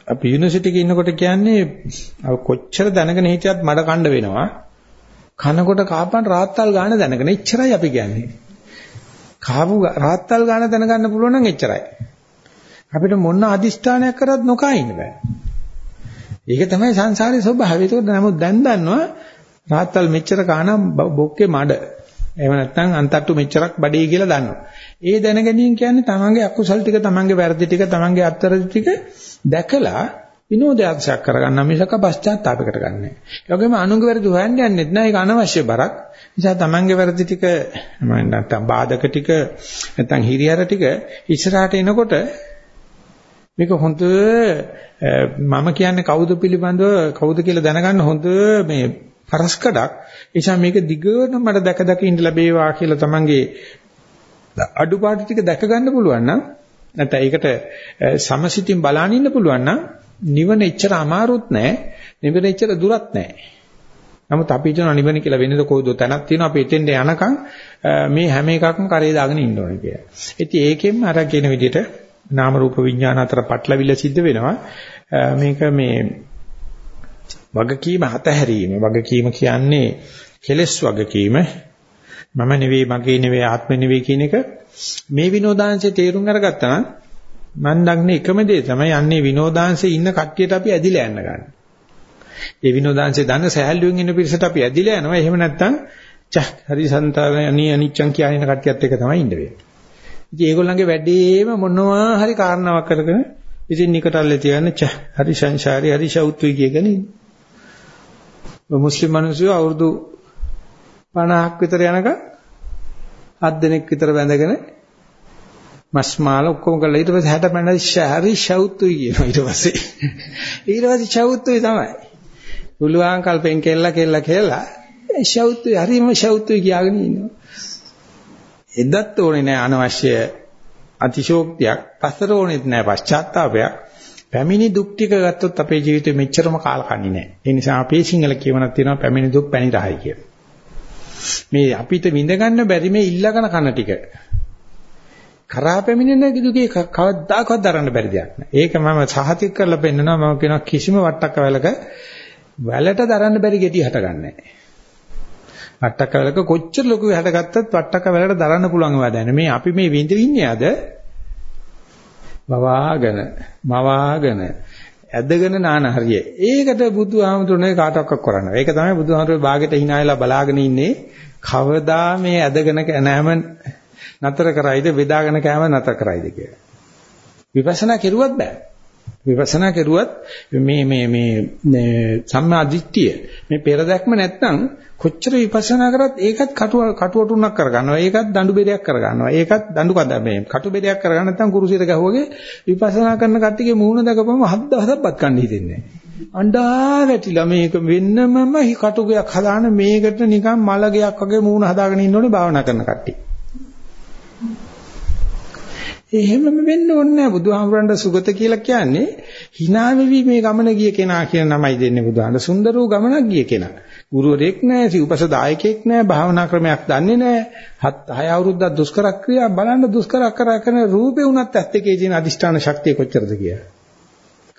අපි යුනිවර්සිටි එකේ ඉන්නකොට කියන්නේ කොච්චර දැනගෙන හිටියත් මඩ කණ්ඩ වෙනවා. කනකොට කාපන් රාත්තල් ගාන දැනගෙන එච්චරයි අපි කියන්නේ. කාපු රාත්තල් ගාන දැනගන්න පුළුවන් නම් එච්චරයි. අපිට මොන අදිෂ්ඨානයක් කරත් නොකා ඉන්න බෑ. ඒක තමයි සංසාරේ ස්වභාවය. ඒක නමුත් දැන් දන්නවා රාත්තල් මෙච්චර කාන බොක්කේ මඩ. එහෙම නැත්නම් අන්තට්ටු මෙච්චරක් බඩේ කියලා දන්නවා. ඒ දැන ගැනීම කියන්නේ තමන්ගේ අකුසල් ටික, තමන්ගේ වැරදි ටික, තමන්ගේ අත්තරදි ටික දැකලා විනෝදයක් කරගන්න මිසක පශ්චාත්තාපයකට ගන්න. ඒ වගේම අනුන්ගේ වැරදි හොයන්න යන්නෙත් නෑ. ඒක අනවශ්‍ය බරක්. නිසා තමන්ගේ වැරදි ටික නැත්නම් බාධක ටික නැත්නම් හිරියර ටික ඉස්සරහට එනකොට මේක හොඳ මම කියන්නේ කවුද පිළිබඳව කවුද කියලා දැනගන්න හොඳ මේ පරස්කඩක්. නිසා මේක දිගට මට දැක දැක ඉඳ ලැබේවා කියලා තමන්ගේ අඩුපාඩු ටික දැක ගන්න පුළුවන් නම් නැත්නම් ඒකට සමසිතින් බලන්න ඉන්න පුළුවන් නම් නිවන එච්චර අමාරුත් නෑ. නිවන එච්චර දුරත් නෑ. නමුත් අපි හිතනවා නිවන කියලා වෙනද කොයිද තැනක් තියෙනවා අපි එතෙන්ට යනකම් මේ හැම එකක්ම කරේ දාගෙන ඉන්න ඕනේ කියලා. ඉතින් ඒකෙන් අර කියන විදිහට නාම රූප විඥාන අතර පටලවිල්ල සිද්ධ වෙනවා. මේක මේ වගකීම හතහැරීම වගකීම කියන්නේ කෙලස් වගකීම මම නෙවෙයි මගේ නෙවෙයි ආත්ම නෙවෙයි කියන එක මේ විනෝදාංශයේ තේරුම් අරගත්තා නම් මම දන්නේ එකම දේ තමයි යන්නේ විනෝදාංශේ ඉන්න කට්ටියට අපි ඇදිලා යන්න ගන්න. ඒ විනෝදාංශේ දන්න සහැල්ලුවෙන් ඉන්න පිරිසට අපි ඇදිලා යනවා. එහෙම නැත්නම් ච හරි සන්තානී අනිච්චං කියන කට්ටියත් එක තමයි ඉන්න වෙන්නේ. ඉතින් ඒගොල්ලන්ගේ වැඩේම මොනවා හරි කාරණාවක් කරගෙන ඉතින් නිකටල්ලේ තියන ච හරි සංසාරي හරි ශෞත්වි කියගෙන මුස්ලිම් මිනිස්සු අවුරුදු 50ක් විතර යනකම් හත් දෙනෙක් විතර බැඳගෙන මස් මාල ඔක්කොම කරලා ඊට පස්සේ 60 පැනලා ශාරි ෂවුතුයි කියනවා ඊට පස්සේ. ඊට පස්සේ ෂවුතුයි තමයි. උළුවාන් කල්පෙන් කෙල්ල කෙල්ල කෙල්ලා ෂවුතුයි හරිම ෂවුතුයි කියාගෙන ඉන්නවා. එදත් ඕනේ නෑ අනවශ්‍ය අතිශෝක්තියක් පස්සට ඕනෙත් නෑ පශ්චාත්තාවයක් පැමිණි දුක් ටික ගත්තොත් අපේ ජීවිතේ මෙච්චරම කාලකන්ණි නෑ ඒ නිසා අපේ සිංහල කියවනක් තියෙනවා පැමිණි දුක් පැණි රහයි කියලා මේ අපිට විඳ ගන්න බැරි මේ ඉල්ලගෙන කන ටික කරා පැමිණෙන දුකේ කවදාකවත් දරන්න බැරි දෙයක් නෑ ඒක මම සහතික කරලා පෙන්නනවා මම කියනවා කිසිම වට්ටක්ක වැලක වැලට දරන්න බැරි ගෙඩි හටගන්නේ නෑ වට්ටක්ක වලක කොච්චර ලොකු හැටගත්තත් වට්ටක්ක වලට දරන්න පුළුවන් ඒවා දැන. මේ අපි මේ විඳ ඉන්නේ අද මවාගෙන මවාගෙන ඇදගෙන නාන හරිය. ඒකට බුදුහාමුදුරනේ කාටවත් කරන්න. ඒක තමයි බුදුහාමුදුරේ ਬਾගෙට hina වෙලා බලාගෙන ඉන්නේ. කවදා මේ ඇදගෙන නැම නතර කරයිද බෙදාගෙන කෑම නතර කරයිද කියලා. විපස්සනා කෙරුවත් බෑ. විපස්සනා කෙරුවත් මේ මේ මේ සම්මා දිට්ඨිය මේ පෙර දැක්ම නැත්නම් කොච්චර විපස්සනා කරත් ඒකත් කටුව කටුවටුණක් කරගන්නවා. ඒකත් දඬු බෙදයක් කරගන්නවා. ඒකත් දඬු කඳ මේ කටු බෙදයක් කරගන්න නැත්නම් කුරුසියට ගහුවගේ විපස්සනා කරන කට්ටියගේ මූණ දැකපම හත් දහසක්වත් කන්න හිතෙන්නේ නැහැ. අඬා වැටිලා මේක වෙන්නමම කටුගයක් හදාන මේකට නිකන් මලගයක් වගේ මූණ හදාගෙන ඉන්නෝනේ භාවනා කරන කට්ටිය. එහෙමම වෙන්න ඕනේ නැහැ බුදුහාමුදුරන්ට සුගත කියලා කියන්නේ hina වෙවි මේ ගමන ගිය කෙනා කියන නමයි දෙන්නේ බුදුහාමුදුරන් සුන්දර වූ ගමනක් ගිය කෙනා. ගුරුවරයෙක් නැහැ, සිව්පසදායකයෙක් නැහැ, භාවනා ක්‍රමයක් දන්නේ නැහැ. හත් හය අවුරුද්දක් දුෂ්කර ක්‍රියා බලන්න දුෂ්කර කර කරන රූපේ උනත් ඇත්ත එකේ තියෙන අදිෂ්ඨාන ශක්තිය කොච්චරද කියලා.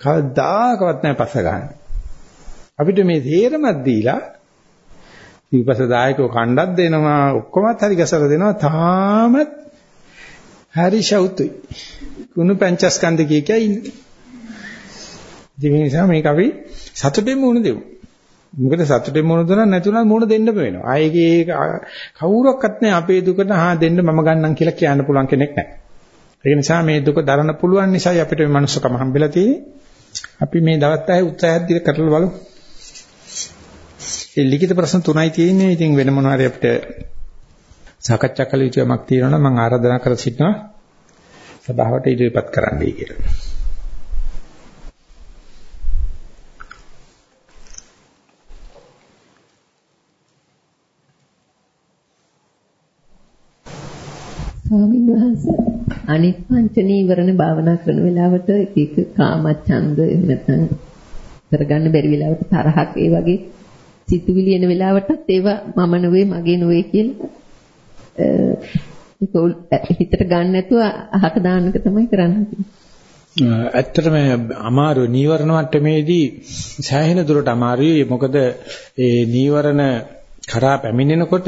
කවදාකවත් නැහැ පස්ස ගන්න. අපිට මේ තේරමක් දීලා සිව්පසදායකව කණ්ඩක් දෙනවා, ඔක්කොමත් හරි ගැසලා දෙනවා. තාමත් හරි ෂවුතුයි. කුණු පංචස්කන්ධ කිය කිය ඉන්නේ. ඉතින් ඒ නිසා මේක අපි සතුටෙන් මුණ දෙමු. මොකද සතුටෙන් මුණ දුන්නා නැතුණා මුණ දෙන්න වෙනවා. ආයේ කවුරක්වත් නැහැ අපේ දුකට හා දෙන්න මම ගන්නම් කියලා කියන්න පුළුවන් කෙනෙක් නැහැ. ඒ නිසා මේ දුක දරන්න පුළුවන් නිසායි අපිට මේ මනුස්සකම හම්බෙලා තියෙන්නේ. අපි මේ දවස් ආයේ උත්සාහයක් දිලා කරලා බලමු. ඒ ලිඛිත ප්‍රශ්න තුනයි තියෙන්නේ. ඉතින් වෙන මොනවා හරි අපිට සාකච්ඡා කළ යුතු යමක් තියෙනවා නම් මම ආරාධනා කර සිටිනවා සභාවට ඉදිරිපත් කරන්නයි කියලා. ස්වාමීන් වහන්සේ අනිත් පංච නීවරණ භාවනා කරන වෙලාවට එක එක කාමච්ඡන්ද එහෙම නැත්නම් කරගන්න බැරි වෙලාවට තරහක් ඒ වගේ සිතුවිලි එන වෙලාවටත් ඒවා මම නෙවෙයි මගේ නෙවෙයි කියලා ඒක හිතට ගන්න නැතුව අහක දාන්න එක තමයි කරන්නේ. ඇත්තටම අමාරු නීවරණ මට්ටමේදී සෑහෙන දුරට අමාරුයි මොකද ඒ නීවරණ කරා පැමිණෙනකොට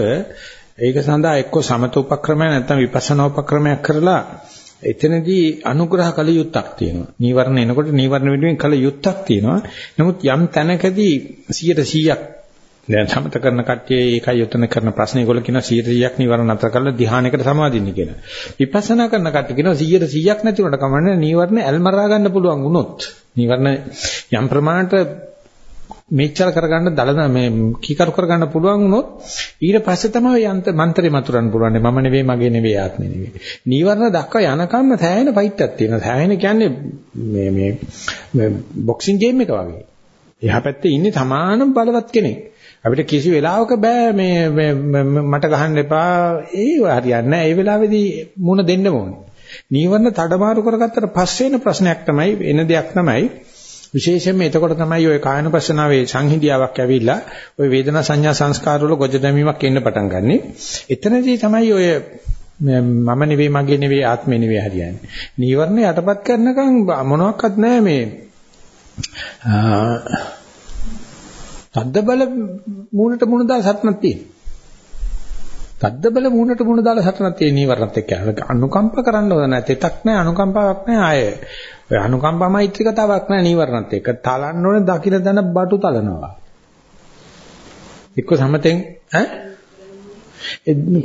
ඒක සඳහා එක්ක සමත උපක්‍රමයක් නැත්නම් විපස්සනා උපක්‍රමයක් කරලා එතනදී අනුග්‍රහ කළ යුත්තක් තියෙනවා. නීවරණ එනකොට නීවරණ වෙනුවෙන් කළ යුත්තක් තියෙනවා. නමුත් යම් තැනකදී 100%ක් දැන් සමත කරන කට්ටිය ඒකයි යොතන කරන ප්‍රශ්නේ. ඒගොල්ලෝ කියනවා 100ක් නිවරණ නතර කරලා ධ්‍යානයකට සමාදින්න කියලා. විපස්සනා කරන කට්ටිය කියනවා 100ක් නැති උනට කමන්නේ නිවරණ ඇල්මරා ගන්න පුළුවන් වුණොත් නිවරණ යම් ප්‍රමාණයට මේචර කරගන්න දලන මේ කීකරු කරගන්න පුළුවන් වුණොත් ඊට පස්සේ තමයි යන්ත මන්ත්‍රේ මතුරන්න පුළුවන්. මම නෙවෙයි මගේ නෙවෙයි ආත්මෙ නෙවෙයි. නීවරණ දක්වා යනකම්ම සෑහෙන ෆයිට් එකක් තියෙනවා. සෑහෙන කියන්නේ මේ මේ බොක්සින් ගේම් එක වගේ. එහා පැත්තේ ඉන්නේ සමාන බලවත් කෙනෙක්. අපිට කිසි වෙලාවක බෑ මේ මට ගහන්න එපා ඒ හරියන්නේ නැහැ. ඒ වෙලාවේදී මුණ දෙන්න ඕනේ. නීවරණ තඩමාරු කරගත්තට පස්සේ එන ප්‍රශ්නයක් තමයි එන දෙයක් තමයි විශේෂයෙන්ම එතකොට තමයි ওই කායන ප්‍රශ්නාවේ සංහිඳියාවක් ඇවිල්ලා ওই වේදනා සංඥා සංස්කාර වල ගොජ දැමීමක් එන්න පටන් ගන්නෙ. එතනදී තමයි ඔය මම නෙවෙයි මගේ නෙවෙයි ආත්මේ නෙවෙයි හරියන්නේ. නීවරණ යටපත් කරනකම් මොනවත් නැහැ මේ තද්ද බල මූණට මූණ දාලා සටනක් තියෙනවා. තද්ද බල මූණට මූණ දාලා සටනක් තියෙන නීවරණත් එක්ක අනුකම්ප කරන්න ඕන නැහැ. තෙතක් නැහැ අනුකම්පාවක් නැහැ ආයේ. ඔය අනුකම්පා මෛත්‍රී කතාවක් නැහැ නීවරණත් එක්ක. තලන්න ඕනේ දකින්න දන බටු තලනවා. එක්ක සමතෙන් ඈ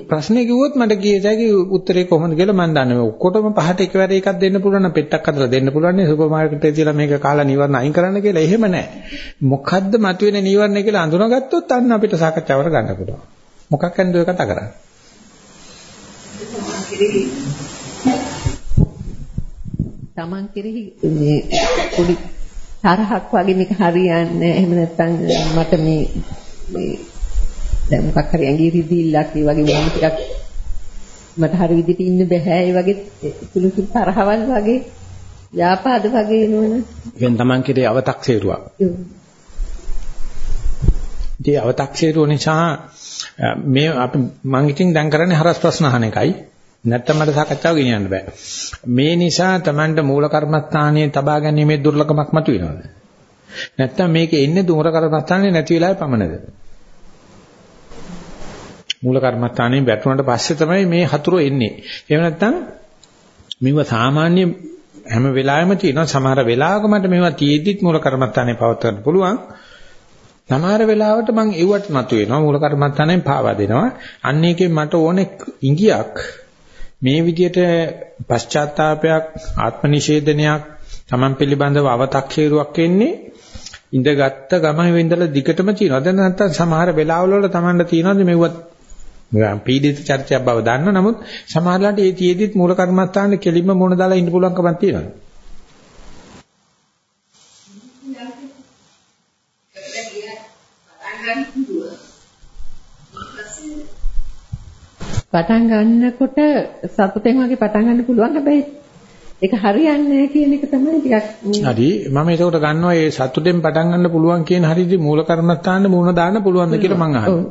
ප්‍රශ්නේ කිව්වොත් මට කීයටයි උත්තරේ කොහොමද කියලා මම දන්නේ. ඔක්කොටම පහට එකවර එකක් දෙන්න පුළුවන් නම් පෙට්ටක් හදලා දෙන්න පුළුවන් නේ සුපර් මාකට් එකේ තියලා මේක කාලා නිවර්ණ අයින් කරන්න කියලා. එහෙම නැහැ. මොකද්ද මතුවෙන නිවර්ණ කියලා අඳුනගත්තොත් අන්න අපිට සාකච්ඡාවට ගන්න පුළුවන්. මොකක් ගැනද ඔය කතා කරන්නේ? Taman කෙරෙහි මේ පොඩි තරහක් වගේ මේක හරියන්නේ එහෙම නැත්නම් මට මේ මේ දැන් මොකක් හරි ඇඟි රිදිල්ලක් ඒ වගේ වුණාම ටිකක් මට හරි විදිහට ඉන්න බෑ ඒ වගේ සුළු තරහවල් වගේ ව්‍යාපාද වගේ නෝන. ඉතින් Taman කෙරේ අව탁සේරුවක්. ඒ අව탁සේරුව නිසා මේ අපි මම ඉතින් දැන් කරන්නේ හරස් ප්‍රශ්න අහන එකයි. නැත්තම් මට සාකච්ඡාව ගෙනියන්න බෑ. මේ නිසා Tamanට මූල කර්මස්ථානයේ තබා ගැනීමේ දුර්ලභමක් මතුවෙනවද? නැත්තම් මේකේ එන්නේ දුර කර්මස්ථානේ නැති වෙලාවේ පමණද? මූල කර්මස්ථානයේ වැටුණාට පස්සේ තමයි මේ හතුරු එන්නේ. එහෙම නැත්තම් මෙව සාමාන්‍ය හැම වෙලාවෙම තියෙනවා සමහර වෙලාවක මට මේවා තියෙද්දිත් මූල කර්මස්ථානේ පවත්වන්න පුළුවන්. සමහර වෙලාවට මං එව්වට නතු වෙනවා මූල කර්මස්ථානයෙන් පාවා දෙනවා. අන්න එකේ මට ඕනේ ඉංගියක් මේ විදිහට පශ්චාත්තාවපයක් ආත්ම නිෂේධනයක් Taman පිළිබඳව අව탁ෂේරුවක් එන්නේ ඉඳගත්ත ගම වෙන්දලා දිගටම තියෙනවා. දැන් නැත්තම් සමහර වෙලාවල වල Tamanට තියෙනවාද මෙව්වත් පීඩිත චර්චයක් බව දන්න නමුත් සමහරලාට ඒ තියේදිත් මූල කර්මස්ථානේ කෙලින්ම මොන දාලා ඉන්න පුළුවන්කමක් තියෙනවා. පටන් ගන්නකොට සතුටෙන් වගේ පටන් ගන්න පුළුවන් හැබැයි ඒක හරියන්නේ නැහැ කියන එක තමයි ටිකක් හරි. මම ඒකට ගන්නවා ඒ සතුටෙන් පටන් ගන්න පුළුවන් කියන හරියදී මූල කර්මස්ථාන මූණ දාන්න පුළුවන්ද කියලා මං අහනවා.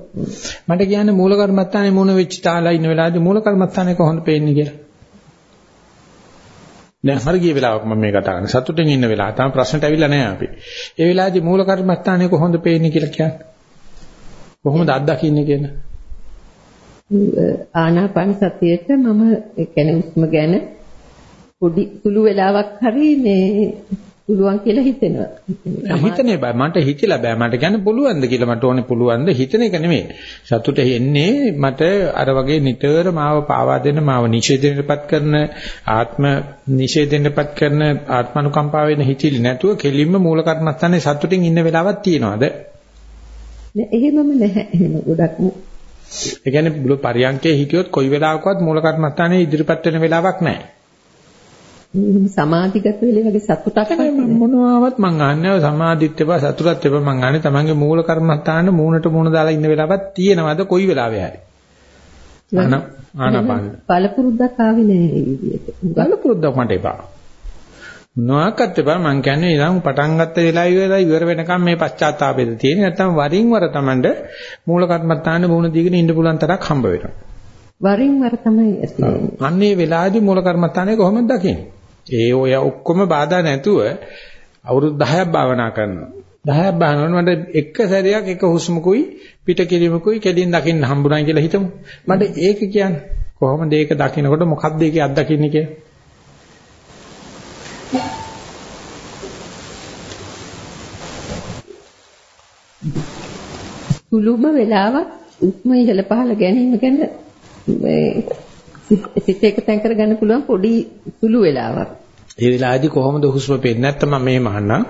මට කියන්නේ මූල කර්මස්ථානේ මූණ වෙච්ච තාලා ඉන්න වෙලාවේදී මූල කර්මස්ථානේ කොහොමද පේන්නේ කියලා. දැන් හරි ගිය වෙලාවක මම මේ කතා කරන්නේ. සතුටෙන් ඉන්න වෙලාව. තමයි ප්‍රශ්නට ඇවිල්ලා නැහැ අපි. ඒ වෙලාවේදී මූල කර්මස්ථානේ කොහොමද පේන්නේ කියලා කියන්නේ? කොහොමද අත්දකින්නේ කියලා ආනාපාන සතියේට මම ඒ කියන්නේ උස්ම ගැන පොඩි සුළු වෙලාවක් හරි මේ පුළුවන් කියලා හිතෙනවා. හිතන්නේ බෑ මට හිතලා බෑ මට කියන්න පුළුවන්ද කියලා මට ඕනේ පුළුවන්ද හිතන එක නෙමෙයි. සතුට එන්නේ මට අර වගේ නිතර මාව පාවා දෙන මාව නිෂේධයෙන්පත් කරන ආත්ම නිෂේධයෙන්පත් කරන ආත්මනුකම්පාව වෙන හිතිලි නැතුව කෙලින්ම මූල කර්මස්ථානේ සතුටින් ඉන්න වෙලාවක් තියනවාද? නෑ එහෙමම නැහැ. එහෙම ගොඩක් ඒ කියන්නේ පරියන්කේ හිටියොත් කොයි වෙලාවකවත් මූල කර්මස්ථානේ ඉදිරිපත් වෙන වෙලාවක් නැහැ. සමාධිගත වෙලේ වගේ සතුටක් මොනවාවත් මං අහන්නේ සමාධිත් එපා සතුටත් එපා මං අහන්නේ. තමන්ගේ මූල කර්මස්ථාන මූණට මූණ දාලා ඉන්න වෙලාවක් තියෙනවද? කොයි වෙලාවෙ හරි. ආන ආනපන. පළපුරුද්දක් ආවේ නැහැ මේ විදිහට. පළපුරුද්දක් මට එපා. මොනවාක්වත් එපා. මං කියන්නේ ඉතින් පටන් ගත්ත වෙලාව ඉවරයි. ඉවර වෙනකම් මේ පශ්චාත්තාපෙද තියෙන නැත්තම් වරින් වර තමන්ට මූල කර්මස්ථාන මූණ දීගෙන ඉන්න පුළුවන් තරක් හම්බ වෙනවා. වරින් වර තමයි ඇති අන්නේ වෙලාවේදී මූල කර්මස්ථානේ කොහොමද දකින්නේ ඒ ඔය ඔක්කොම බාධා නැතුව අවුරුදු 10ක් භාවනා කරනවා. 10ක් භාවනා මට එක සැරයක් එක හුස්මකුයි පිට කිරීමකුයි කෙලින් දකින්න හම්බුනායි කියලා හිතමු. මට ඒක කියන්නේ කොහොමද ඒක දකින්නකොට මොකක්ද ඒකේ අත්දකින්නේ කියලා? සුළුම වෙලාවක් උස්ම ඉහළ පහළ ගැනීම ගැන සිත එක තැන් කරගන්න පුළුවන් පොඩි සුළු වෙලාවක්. ඒ වෙලාවේදී කොහොමද හුස්ම පෙන්නේ නැත්නම් මම මෙහෙම අහන්නම්.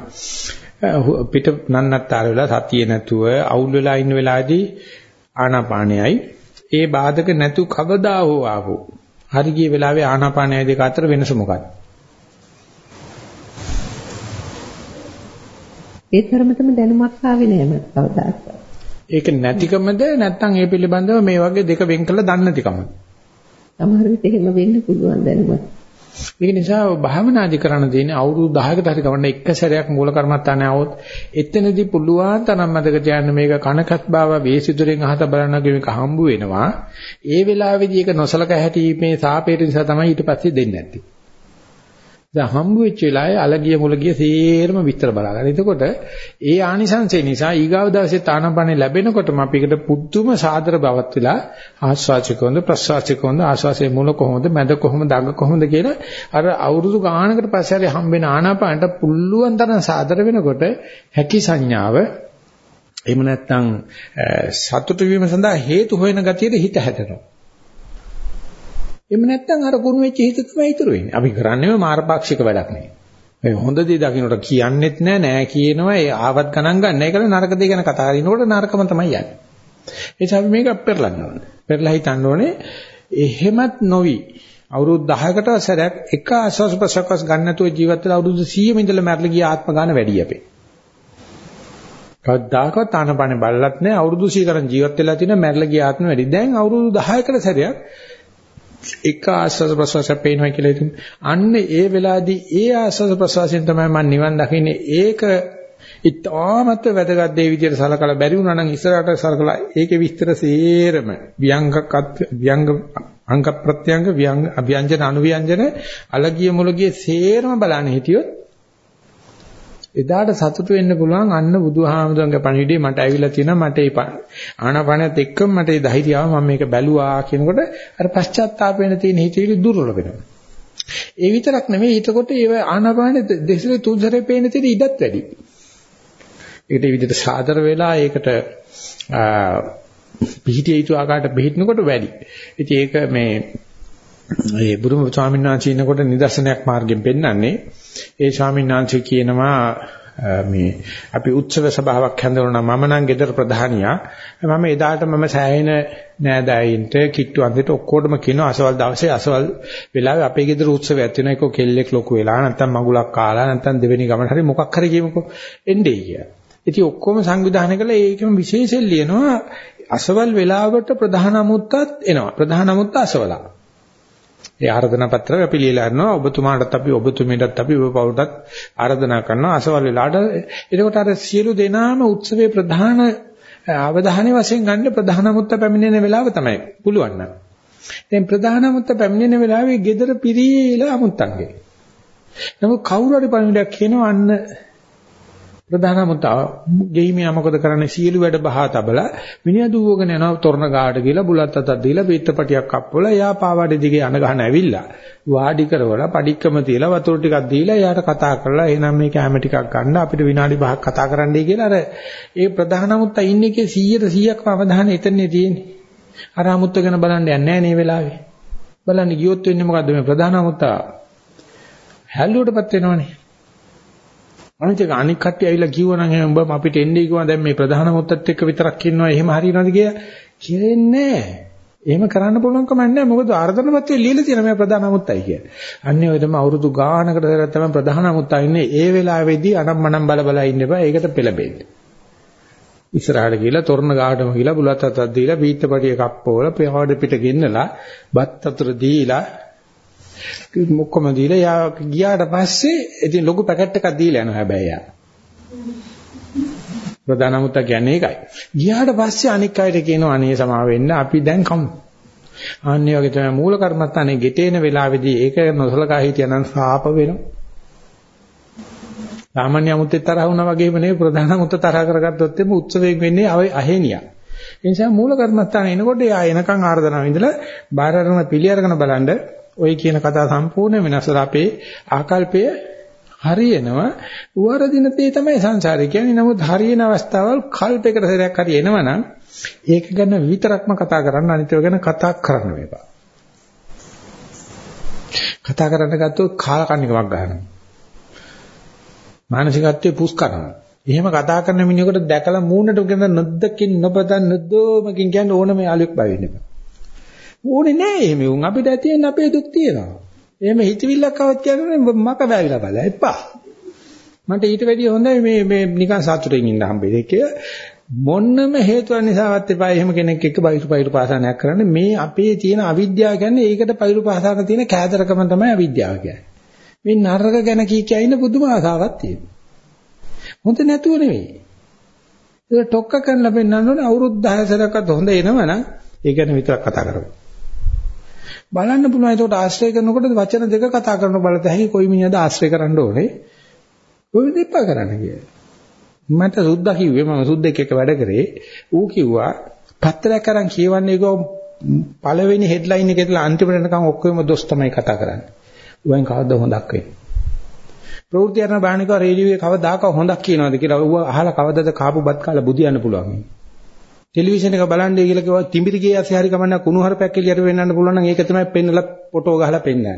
පිට නන්නත්තර වෙලා සතියේ නැතුව අවුල් වෙලා ඉන්න වෙලාවේදී ආනාපානයයි ඒ බාධක නැතු කවදා හෝ ආවෝ. හරි ගිය වෙලාවේ ආනාපානයයි දෙක අතර වෙනස මොකක්ද? ඒ තරමටම දැනුමක් ආවේ නෑ මට කවදාවත්. ඒක නැතිකමද නැත්නම් ඒ පිළිබඳව මේ වගේ දෙක වෙන් කළ දන්නේ නැතිකමද? සමහර විට එහෙම වෙන්න පුළුවන් දැනුම. ඒක නිසා භාවනාදි කරන්න දෙන්නේ අවුරුදු 10කට හරි ගමන එක සැරයක් මූල කර්මත්තානේ આવොත් එතනදී පුළුවන් තරම් මතක තියාගන්න මේක කනකත් බාව වේසිදුරෙන් අහත බලනගේ මේක හම්බු වෙනවා. ඒ වෙලාවේදී ඒක නොසලක හැටීමේ සාපේට නිසා තමයි ඊට පස්සේ දෙන්නේ නැත්තේ. දැන් හම්බු වෙච්ච වෙලාවේ අලගිය මුලගිය සේරම විස්තර බලා ගන්න. එතකොට ඒ ආනිසංසය නිසා ඊගාව දවසේ තානපනේ ලැබෙනකොටම අපි එකට පුදුම සාදර බවක් වෙලා ආස්වාචිකවඳ ප්‍රසවාචිකවඳ ආස්වාසේ මුල කොහොමද මැද කොහොමද අග කොහොමද කියලා අර අවුරුදු ගානකට පස්සේ හරි හම්බෙන ආනාපානට පුළුවන් තරම් සාදර වෙනකොට හැකි සංඥාව එහෙම නැත්නම් සතුට වීම සඳහා හේතු හොයන ගතියට හිත හැදෙනවා. එහෙම නැත්නම් අර කුණු වෙච්ච හිත තමයි ඉතුරු වෙන්නේ. අපි කරන්නේම මාරපාක්ෂික වැඩක් නෙවෙයි. මේ හොඳ දේ දකින්නට කියන්නෙත් නෑ නෑ කියනවා ඒ ආවත් ගණන් ගන්න. ඒකල නරක දේ ගැන කතා කරනකොට නරකම තමයි යන්නේ. ඒ නිසා අපි මේක පෙරලන්න ඕනේ. පෙරලා හිතන්න ඕනේ එහෙමත් නොවි අවුරුදු 10කට සැරයක් එක ආස්වාස් ප්‍රසවාස ගන්න නැතුව ජීවත් වෙලා අවුරුදු 100 ඉඳලා මැරලා ගිය ආත්ම ගන්න වැඩි අපේ. කවදාකවත් ආනපන බලලත් නැහැ අවුරුදු 100 කරන් ජීවත් වෙලා තියෙන මැරලා ගිය ආත්ම වැඩි. දැන් අවුරුදු 10කට සැරයක් එක ආස්වාද ප්‍රසවාසය පේනවා කියලා හිතමු. අන්න ඒ වෙලාවේදී ඒ ආස්වාද ප්‍රසවාසයෙන් තමයි මම නිවන් දකින්නේ. ඒක ඉතාමත් වැදගත් දේ විදිහට සලකලා බැරි වුණා නම් ඉස්සරහට සලකලා ඒකේ විස්තර සේරම ව්‍යංගකත් ව්‍යංග අංග ප්‍රත්‍යංග ව්‍යංග අභ්‍යංජන අනුව්‍යංජන අලගිය මුලගිය සේරම බලන්න හිටියොත් එදාට සතුටු වෙන්න පුළුවන් අන්න බුදුහාමුදුරන්ගේ පණිවිඩේ මට ඇවිල්ලා තියෙනවා මට ඒ ආනාපානයත් එක්කම මට ඒ ධෛර්යය ආව මම මේක බැලුවා කියනකොට අර පශ්චාත්තාප වෙන තියෙන හිතවිලි දුර්වල වෙනවා. ඒ විතරක් නෙමෙයි හිතකොට ඒ ආනාපානෙ දෙසරේ තුන්සරේ පේන තියෙන ඉඩත් වැඩි. ඒකට මේ විදිහට සාදර වෙලා ඒකට පිහිටිය යුතු ආකාරයට පිහිටනකොට වැඩි. ඉතින් ඒක මේ ඒ බුදුම ස්වාමීන් වහන්සේ ඉන්නකොට නිදර්ශනයක් මාර්ගයෙන් පෙන්වන්නේ ඒ ස්වාමීන් වහන්සේ කියනවා මේ අපි උත්සව සභාවක් හැඳවනවා මම නම් ගෙදර ප්‍රධානියා මම එදාට මම සෑහෙන නෑදෑයින්ට කිට්ටු අන්දිට ඔක්කොටම කියනවා අසවල් දවසේ අසවල් වෙලාවේ අපේ ගෙදර උත්සවයක් තියෙනවා ඒක කෙල්ලෙක් ලොකු වෙලා නැත්නම් මගුලක් කාලා නැත්නම් දෙවෙනි ගමන හරි මොකක් හරි කියමුකෝ එන්නේ කියලා. ඉතින් ඔක්කොම සංවිධානය කළා ඒකම විශේෂයෙන් ලියනවා අසවල් වෙලාවට ප්‍රධාන අමුත්තත් එනවා. ප්‍රධාන අමුත්ත අසවලා. ඒ ආරාධනා පත්‍රය අපි ලියලා අරනවා ඔබතුමාටත් අපි ඔබතුමීටත් අපි ඔබ පවුටත් ආරාධනා කරනවා. අසවල් වෙලාට එතකොට අර සියලු දෙනාම උත්සවයේ ප්‍රධාන අවධානය වශයෙන් ගන්න ප්‍රධාන මුත්ත පැමිණෙන වෙලාව තමයි පුළුවන් නම්. දැන් ප්‍රධාන මුත්ත පැමිණෙන වෙලාවේ gedara පිරීලා අමුත්තන්ගේ. නමුත් කවුරු හරි පණිවිඩයක් කියනවා අන්න ප්‍රධාන මුත්තා ගෙහිමියා මොකද කරන්නේ සියලු වැඩ බහා තබලා මිනිහා දුවගෙන යනවා තොරණ ගාඩ ගිහලා බුලත් අතක් දීලා පිටපටියක් අප්පවලා එයා පාවාඩේ දිගේ යන ගහන ඇවිල්ලා වාඩි කරවලා padikකම තියලා වතුර ටිකක් දීලා එයාට කතා කරලා එහෙනම් මේක හැම ටිකක් ගන්න අපිට විනාඩි 5ක් කතා කරන්නයි කියලා අර ඒ ප්‍රධාන මුත්තා ඉන්නේ කේ 100ට 100ක්ම අවධානය එතනනේ තියෙන්නේ. අර අමුත්ත ගැන බලන්න යන්නේ නැහැ නේ වෙලාවේ. බලන්න ගියොත් වෙන්නේ මොකද්ද මේ ප්‍රධාන මුත්තා හැල්ලුවටපත් වෙනවනේ. අනිත් එක අනික් කට්ටිය ඇවිල්ලා කිව්වනම් එහෙනම් උඹ අපිට එන්නේ කිව්වා දැන් මේ ප්‍රධාන මුත්තත් එක්ක විතරක් ඉන්නවා එහෙම හරියනවද කියලා කියන්නේ එහෙම කරන්න පුළුවන් කමක් නැහැ මොකද ආර්ධන පත්‍රයේ ලියලා තියෙන මේ ප්‍රධාන මුත්තයි කියන්නේ. අන්නේ ඔය තමයි අවුරුදු ගානකට දෙයක් තමයි ප්‍රධාන මුත්තා ඉන්නේ ඒ වෙලාවේදී අනම්මනම් බල බල ඉන්න එපා ඒකට පෙළඹෙන්න. ඉස්සරහට ගිහලා තොරණ ගාඩම ගිහලා බුලත් අතක් දීලා පීත්තපටිය කප්පවල පෙවඩ පිට ගෙන්නලා බත් අතුර දීලා මොක්කම දීලා යා ගියාට පස්සේ ඉතින් ලොකු පැකට් එකක් දීලා යනවා හැබැයි යා. ප්‍රධානමුත්ත කියන්නේ ඒකයි. ගියාට පස්සේ අනික් අයට කියනවා අනේ සමා වෙන්න අපි දැන් කමු. අනේ වගේ තමයි මූල කර්මත්තානේ ගෙටේන වෙලාවේදී ඒක නොසලකා හිටියනම් සාප වෙනවා. සාමාන්‍ය අමුත්තේ තරහ වුණා වගේම නෙවෙයි ප්‍රධාන අමුත්ත තරහ කරගත්තොත් එimhe උත්සවයෙන් වෙන්නේ අහේනියක්. ඒ නිසා මූල කර්මස්ථාන එනකොට එයා එනකන් ආර්දනාව ඉඳලා බාහිර අරගෙන පිළි අරගෙන බලන්න ওই කියන කතාව සම්පූර්ණ වෙනසලා අපේ ආකල්පය හරියනවා. උවරදින තේ තමයි සංසාරේ කියන්නේ. නමුත් හරියන අවස්ථාවල් කල්පයකට සැරයක් හරි එනවනම් ඒක ගැන විතරක්ම කතා කරන්න අනිත් ඒවා ගැන කතා කරන්න මේපා කතා කරන්න ගත්තොත් කාලකන්නිකමක් ගන්නවා මානසිකත්වයේ පුස් කරනවා. එහෙම කතා කරන මිනිහෙකුට දැකලා මූණට ගෙන නොදකින් නොපතන් නොදෝමකින් කියන්නේ ඕනම යාළුවෙක් බය වෙන්න එපා. ඕනේ නෑ එහෙම උන් අපිට ඇතිවෙන්න අපේ දුක් තියෙනවා. එහෙම හිතවිල්ලක් આવත් කියන්නේ මක වැවිලා බලලා එපා. මට ඊට වැඩිය හොඳයි මේ මේ නිකන් සතුටින් ඉන්න හම්බෙන්නේ කියලා මොන්නම හේතුවක් නිසාවත් එපා එහෙම කෙනෙක් එක්ක බයිරු පයිරු පාසනයක් කරන්න මේ අපේ තියෙන අවිද්‍යාව කියන්නේ ඒකට පයිරු පාසන තියෙන කෑදරකම තමයි අවිද්‍යාව කියන්නේ. මේ නරක ගැන කී කිය ඉන්න පුදුම ආසාවක් තියෙනවා. හොඳ නැතුව නෙවෙයි. ඒක ටොක්ක කරලා පෙන්නන්න ඕනේ අවුරුදු 10 සරකට හොඳ එනවනම් ඒ ගැන විතරක් කතා කරමු. බලන්න පුළුවන්. ඒකට ආශ්‍රය කරනකොට වචන දෙක කතා කරන බලත හැකි කොයි මිනිහද ආශ්‍රය කරන්න ඕනේ? කොයි දෙපා කරන්න කියලා. මට සුද්දා කිව්වේ මම සුද්දෙක් එක්ක වැඩ කරේ. ඌ කිව්වා පත්‍රයක් අරන් කියවන්නේ ඒකෝ පළවෙනි හෙඩ්ලයින් එකේ ඉඳලා අන්තිමට යනකම් ඔක්කොම දොස් තමයි කතා කරන්නේ. ඌෙන් කවද්ද හොඳක් වෙන්නේ? ප්‍රවෘත්ති කරන බාහනිකව රේඩියෝවේ කවදාක හොඳක් කියනවාද? කියලා ඌ අහලා කවදද කාපු බත් කාලා බුදියන්න පුළුවන්. ටෙලිවිෂන් එක බලන්නේ කියලා කිව්වා තිඹිරි ගේ ඇසේ හරි කමන්න කුණු හරපයක් එළියට වෙන්නන්න පුළුවන් නම් ඒක තමයි පෙන්නලා ෆොටෝ ගහලා පෙන්නන්නේ.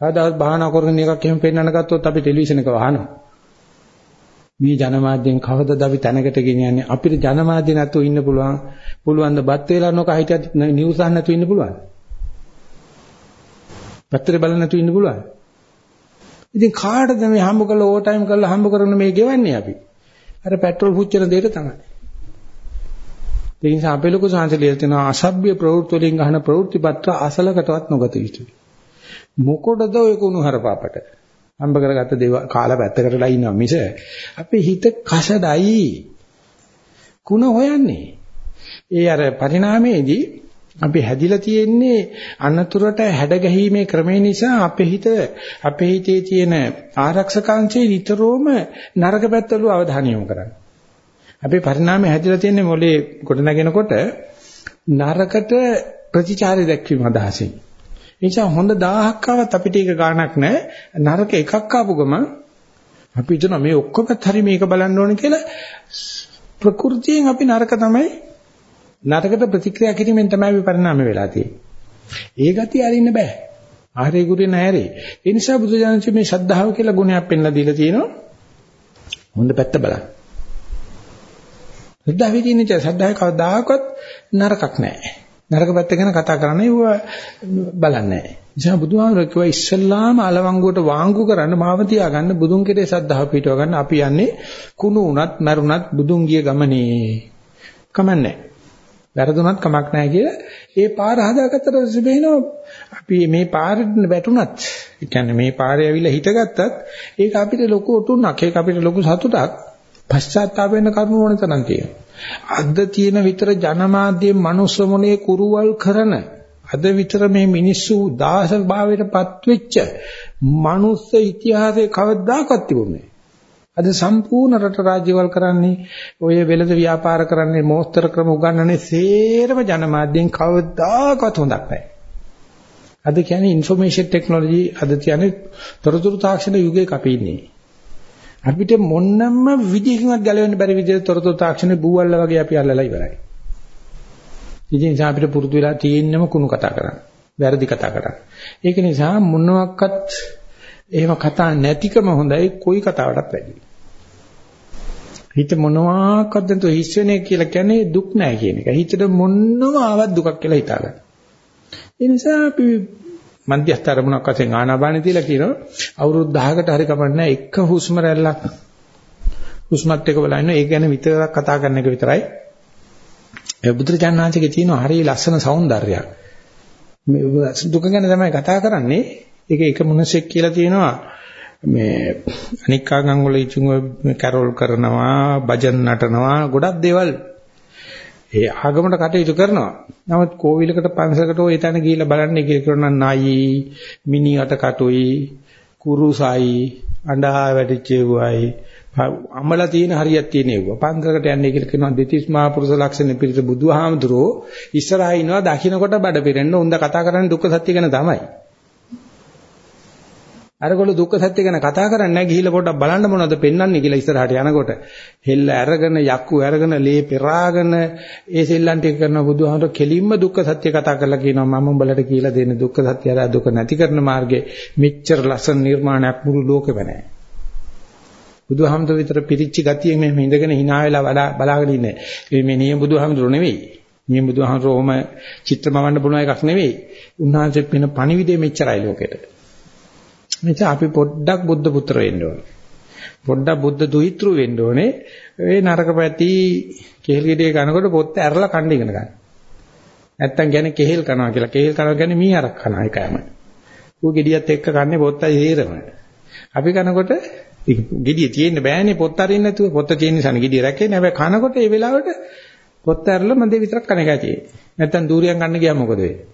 කවදාවත් බහනා කරගෙන එකක් එහෙම පෙන්නන්න ගත්තොත් අපි ටෙලිවිෂන් එක වහනවා. මේ ජනමාධ්‍යෙන් කවදද අපි තැනකට ගෙනියන්නේ අපිට ජනමාධ්‍ය නැතුව ඉන්න පුළුවන් පුළුවන් ද බත් වේලා නොක හිටියත් නිවුස් අහන්න නැතුව ඉන්න පුළුවන් පැත්තට බලන්න නැතුව ඉන්න පුළුවන්. ඉතින් කාටද මේ හම්බ කරලා ඕවර් ටයිම් කරලා හම්බ කරන මේ ගෙවන්නේ අපි? අර පෙට්‍රල් පුච්චන දෙයට තමයි. ඒ නිසා අපේ ලොකු සංසලිය තියෙන අසභ්‍ය ප්‍රවෘත්ති වලින් ගන්න ප්‍රවෘත්ති පත්‍ර අසලකටවත් නොගත යුතුයි. මොකටද ඔය කුණු හරපාපට? හම්බ කරගත්ත දේව කාලා පැත්තකටලා ඉන්නවා මිස අපේ හිත කෂඩයි. කුණ හොයන්නේ. ඒ අර පරිණාමයේදී අපි හැදිලා තියෙන්නේ අනතුරට හැඩ ගැහිීමේ ක්‍රමේ නිසා අපේ හිත අපේ හිතේ තියෙන ආරක්ෂකාංශේ නිතරම නරක පැත්තවල අවධානය යොමු කරන්නේ. අපේ පරිණාමය හැදිලා තියෙන්නේ මොලේ කොට නැගෙනකොට නරකට ප්‍රතිචාරය දැක්වීම අදහසින්. ඒ නිසා හොඳ 1000ක් ආවත් අපිට ඒක ගාණක් නැහැ. නරක එකක් ආපු ගමන් අපි හිතනවා මේ ඔක්කොමත් හරි මේක බලන්න ඕනේ කියලා ප්‍රകൃතියෙන් අපි නරක තමයි නරකට ප්‍රතික්‍රියා කිරීමෙන් තමයි අපි පරිණාමය වෙලා තියෙන්නේ. ඒ ගතිය අරින්න බෑ. ආහාරේ ගුරේ නැහැරේ. ඒ නිසා බුදුජානක මේ ශද්ධාව කියලා ගුණයක් පෙන්ලා දීලා තියෙනවා. හොඳ පැත්ත බලන්න. ශ්‍රද්ධාවේ තියෙන ච ශ්‍රද්ධාවේ කවදාකවත් නරකක් නැහැ. නරක පැත්ත ගැන කතා කරන්නේ ඌ බලන්නේ නැහැ. නිසා බුදුහාමුදුරුවෝ කිව්වා ඉස්සල්ලාම අලවංගුවට වාංගු කරන්න මාව තියාගන්න බුදුන් කෙරේ ශ්‍රද්ධාව පිටව ගන්න අපි යන්නේ කුණු උනත් මරුණත් බුදුන් ගිය ගමනේ. කමන්නේ. වැරදුනත් කමක් නැහැ කියලා ඒ පාර හදාගත්තට සිබේනෝ අපි මේ පාරෙන් වැටුණත් ඒ කියන්නේ මේ පාරේ ඇවිල්ලා හිටගත්තත් ඒක අපිට ලොකු උතුණක් ඒක අපිට ලොකු සතුටක් පශ්චාත්තාප වෙන්න කරුණු ඕන තරම් තියෙනවා. අද තියෙන විතර ජනමාධ්‍යයේ මනුස්ස මොනේ කුරුවල් කරන අද විතර මේ මිනිස්සු දාස භාවයටපත් වෙච්ච මනුස්ස ඉතිහාසයේ කවදාකවත් තිබුණේ අද සම්පූර්ණ රට රාජ්‍යවල් කරන්නේ ඔය වෙළඳ ව්‍යාපාර කරන්නේ මෝස්තර ක්‍රම උගන්වන්නේ සේරම ජනමාධ්‍යෙන් කවදාකවත් හොඳක් නැහැ. අද කියන්නේ ইনফরমේෂන් ටෙක්නොලොජි අද කියන්නේ තොරතුරු තාක්ෂණ යුගයක අපි ඉන්නේ. අපිට මොන්නම්ම විදිහකින්වත් ගැලවෙන්න බැරි විදිහට තොරතුරු තාක්ෂණේ බූවල්ල වගේ අපි අල්ලලා ඉවරයි. ඉතින් නිසා අපිට පුරුදු වෙලා තියෙන්නම කුණු කතා කරන්න. වැරදි කතා කරන්න. ඒක නිසා මොනවත් එහෙම කතා නැතිකම හොඳයි කොයි කතාවටත් වැඩියි. හිත මොනවාක්වත් නැතුව හිස් වෙන එක කියලා කියන්නේ දුක් නැහැ කියන එක. හිතට මොනම ආවත් දුකක් කියලා හිතාගන්න. ඒ නිසා අපි මන්දියස්ත අරමුණක් වශයෙන් ආනාපානෙ තියලා කියනවා. අවුරුදු 10කට හරි කමන්නේ එක හුස්ම රැල්ලක්. හුස්මත් එක බලන්න. ඒක ගැන විතරක් කතා කරන එක විතරයි. ඒ බුදුරජාණන්සේගේ තියෙන හරිය ලස්සන సౌందර්යයක්. මේ දුක ගැන තමයි කතා කරන්නේ. ඒක එක මොනසෙක් කියලා තියෙනවා. මේ අනික් ආගම් වල ඉතින් කැරෝල් කරනවා භජන් නටනවා ගොඩක් දේවල්. ඒ ආගමකට කටයුතු කරනවා. නමුත් කෝවිලකට පන්සලකට ඔය තැන ගිහිල්ලා බලන්න එක කරන නයි, මිනිහට කටුයි, කුරුසයි, අඬා වැඩිච්චෙවයි, අමලා තියෙන හරියක් තියෙන ඒවා. පන්සලකට යන්නේ කියලා කියනවා දෙතිස් මහා පුරුෂ ලක්ෂණ පිළිත බුදුහාමුදුරෝ ඉස්සරහා ඉනවා දකින්නකොට බඩ පිරෙන්න උන්ද කතා කරන්නේ දුක්ඛ සත්‍ය ගැන තමයි. අරගොල්ලෝ දුක්ඛ සත්‍ය ගැන කතා කරන්නේ නැහැ. ගිහිල්ලා පොඩ්ඩක් බලන්න මොනවද පෙන්වන්නේ කියලා ඉස්සරහට යනකොට. හෙල්ල අරගෙන යක්කු අරගෙන ලේ පෙරාගෙන ඒ සෙල්ලම් ටික කරන බුදුහාමර කෙලින්ම දුක්ඛ සත්‍ය කතා කරලා කියනවා. මම උඹලට කියලා දෙන දුක්ඛ සත්‍ය අර දුක නැති කරන මාර්ගේ මෙච්චර ලස්සන නිර්මාණයක් මුළු ලෝකෙම නැහැ. බුදුහාමර විතර පිරිච්ච ගතියෙන් මෙහෙම ඉඳගෙන hina වෙලා බලාගෙන ඉන්නේ. මේ නියම බුදුහාමර නෙවෙයි. මේ බුදුහාමර ඕම චිත්‍රමවන්න පුළුවන් එකක් නෙවෙයි. උන්වහන්සේ වෙන පණිවිඩය මෙච්චරයි ලෝකෙට. නිසා අපි පොඩ්ඩක් බුද්ධ පුත්‍ර වෙන්න ඕනේ. පොඩ්ඩක් බුද්ධ දුහිතෘ වෙන්න ඕනේ. ඒ නරක පැති කෙහෙල් ගෙඩිය කනකොට පොත් ඇරලා කන්න ඉගෙන ගන්න. නැත්තම් කියන්නේ කෙහෙල් කනවා කියලා. කෙහෙල් කනවා කියන්නේ මීහරක් කනවා එකම. ඌ ගෙඩියත් එක්ක කන්නේ පොත්තයි හේරම. අපි කනකොට ගෙඩිය තියෙන්න බෑනේ පොත් අරින්න නැතුව. පොත්ත තියෙන නිසා ගෙඩිය රැකෙන්නේ. හැබැයි කනකොට ඒ වෙලාවට පොත් ඇරලා මන්දේ විතරක් කන එකයි තියෙන්නේ. නැත්තම් දූරියන් ගන්න ගියාම මොකද වෙන්නේ?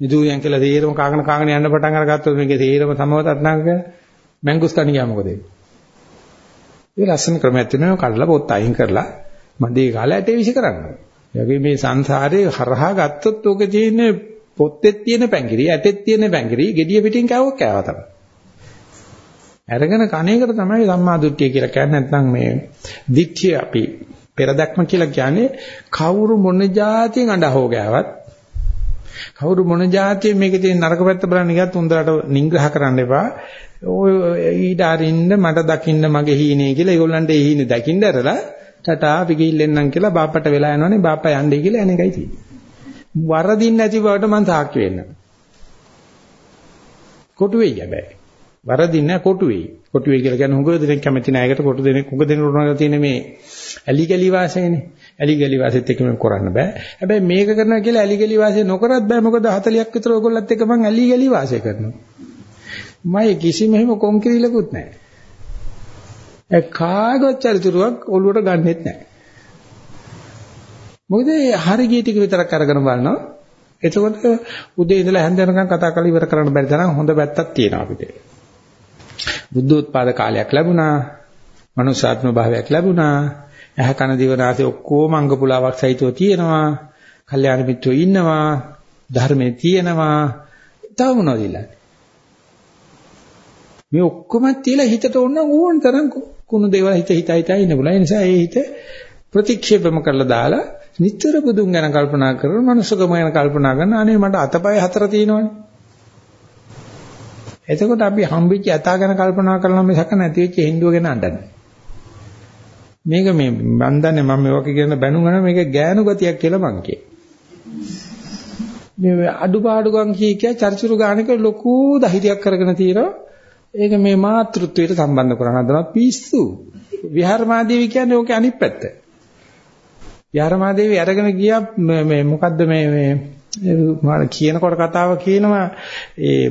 විදුයන් කියලා තීරම කාගෙන කාගෙන යන්න පටන් අරගත්තොත් මේකේ තීරම සමවතත් නැංග මැංගුස් කණ ගියා මොකද ඒ ලස්සන ක්‍රමයක් තියෙනවා කඩලා පොත් අයින් කරලා මන්දේ කාලේ ඇටේ විසි කරන්න. යගේ මේ සංසාරේ හරහා ගත්තොත් ඔක තියෙන්නේ පොත්තේ තියෙන පැංගිරි ඇටෙත් තියෙන පැංගිරි gediya පිටින් කෑවොත් කෑවා තමයි. අරගෙන කණේකට තමයි සම්මා දුට්ඨිය කියලා කියන්නේ නැත්නම් මේ දිට්ඨිය අපි පෙරදක්ම කියලා කියන්නේ කවුරු මොන જાතියෙන් අඬ හො ගෑවත් කවුරු මොන જાතියෙන් මේකේ තියෙන නරක පැත්ත බලන්න ගියත් උන්දලට නිග්‍රහ කරන්න එපා. ඔය ඊට අරින්න මට දකින්න මගේ හීනේ කියලා ඒගොල්ලන්ට ඒ හීනේ දකින්න ඇරලා ටටා අපි ගිහිල්ලෙන්නම් කියලා බාප්පට වෙලා යනවනේ බාප්පා යන්නේ කියලා එන එකයි තියෙන්නේ. වරදින් නැති බවට මම සාක්ෂි වෙන්න. කොටු වෙයි හැබැයි. වරදින් නැහැ කොටු වෙයි. කොටු වෙයි කියලා කියන්නේ හුඟ දෙනෙක් කැමති නැහැ. ඒකට කොටු දෙනෙක් හුඟ දෙනෙක් උනන තියෙන මේ ඇලි ගලි වාසයනේ. ඇලි ගලි වාසෙත් එක්ක මම කරන්න බෑ. හැබැයි මේක කරනවා කියලා ඇලි ගලි වාසය නොකරත් බෑ. මොකද 40ක් විතර ඔයගොල්ලත් එක්ක මම ඇලි ගලි වාසය කරනවා. මම කිසිම එහෙම කොන්ක්‍රීලකුත් නැහැ. ඒ කාගවත් චරිචුරුවක් ඔළුවට ගන්නෙත් නැහැ. මොකද හරි ගිය ටික විතරක් අරගෙන බලනවා. එතකොට උදේ ඉඳලා හැන්ද වෙනකන් කතා කරලා ඉවර කරන්න බැරි තරම් හොඳ පැත්තක් තියෙනවා අපිට. බුද්ධ උත්පාද කාලයක් ලැබුණා. මනුෂ්‍යාත්ම භාවයක් ලැබුණා. ඇහ කන දිව නාසය ඔක්කොම අංග පුලාවක් සහිතව තියෙනවා. කල්යාණ මිත්‍රෝ ඉන්නවා. ධර්මයේ තියෙනවා. තව මොනවද ඉල්ලන්නේ? මේ ඔක්කොම තියලා හිතට ඕන ඕන තරම් කුණු දේවල් හිත හිත හිත ඉන්න බුණා. ඒ නිසා ඒ හිත ප්‍රතික්ෂේපම කරලා දාලා නිතර බුදුන් ගැන කල්පනා කරන මනුස්සකම ගැන කල්පනා කරන අනේ මට අතපය හතර තියෙනවනේ. එතකොට අපි හම්බෙච්ච යථා ගැන කල්පනා කරනවා මිසක නැති වෙච්ච හින්දුව ගැන අඬන්නේ. මේක මේ මන් දන්නේ මම මේ වගේ කියන බැනුම් ගන්න මේක ගෑනු ගතියක් කියලා මං කියේ. මේ අඩුපාඩුකම් කී කිය චර්චුරු ගානක ලොකු දහිරියක් කරගෙන තියෙනවා. ඒක මේ මාතෘත්වයට සම්බන්ධ කරන හදනවා පිස්සු. විහාරමාදේවි කියන්නේ ඕකේ අනිත් පැත්ත. විහාරමාදේවි අරගෙන ගියා මේ මොකද්ද මේ මේ මම කියනකොට කතාව කියනවා ඒ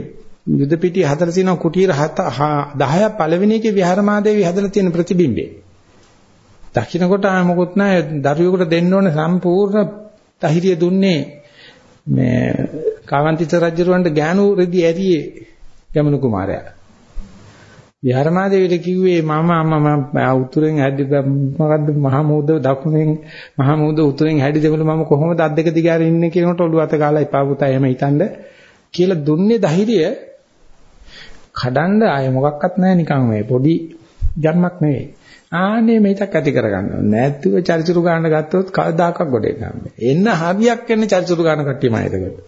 යුද පිටි හතර තියෙන කුටීර 10 පළවෙනි එකේ විහාරමාදේවි හදලා තියෙන ප්‍රතිබිම්බේ. දකින්නකොට ආ මොකුත් නැහැ. දරුවෙකුට දෙන්න ඕනේ සම්පූර්ණ ධෛර්යය දුන්නේ මේ කාවන්තිස්ස රජුරවන්ට ගෑනු රෙදි ඇරියේ ගමනු කුමාරයා. විහාරමාදේවිට කිව්වේ මම අම්මා උතුරෙන් හැදි මොකද්ද මහා මූද දකුණෙන් මහා මූද උතුරෙන් හැදි දෙවල මම කොහොමද අත් දෙක දිගාර ඉන්නේ කියනකොට ඔළුව අත ගාලා එපා පුතා එහෙම හිතන්න කියලා දුන්නේ ධෛර්යය. කඩන්න ආය මොකක්වත් නැහැ නිකන් මේ පොඩි ජන්මක් නෙවෙයි. ආනේ මේක ඇති කරගන්න නැතුව චරිචුරු ගන්න ගත්තොත් කවදාකවත් ගොඩ එන්න එන්න හරියක් වෙන්නේ චරිචුරු ගන්න කට්ටියමයි එතකොට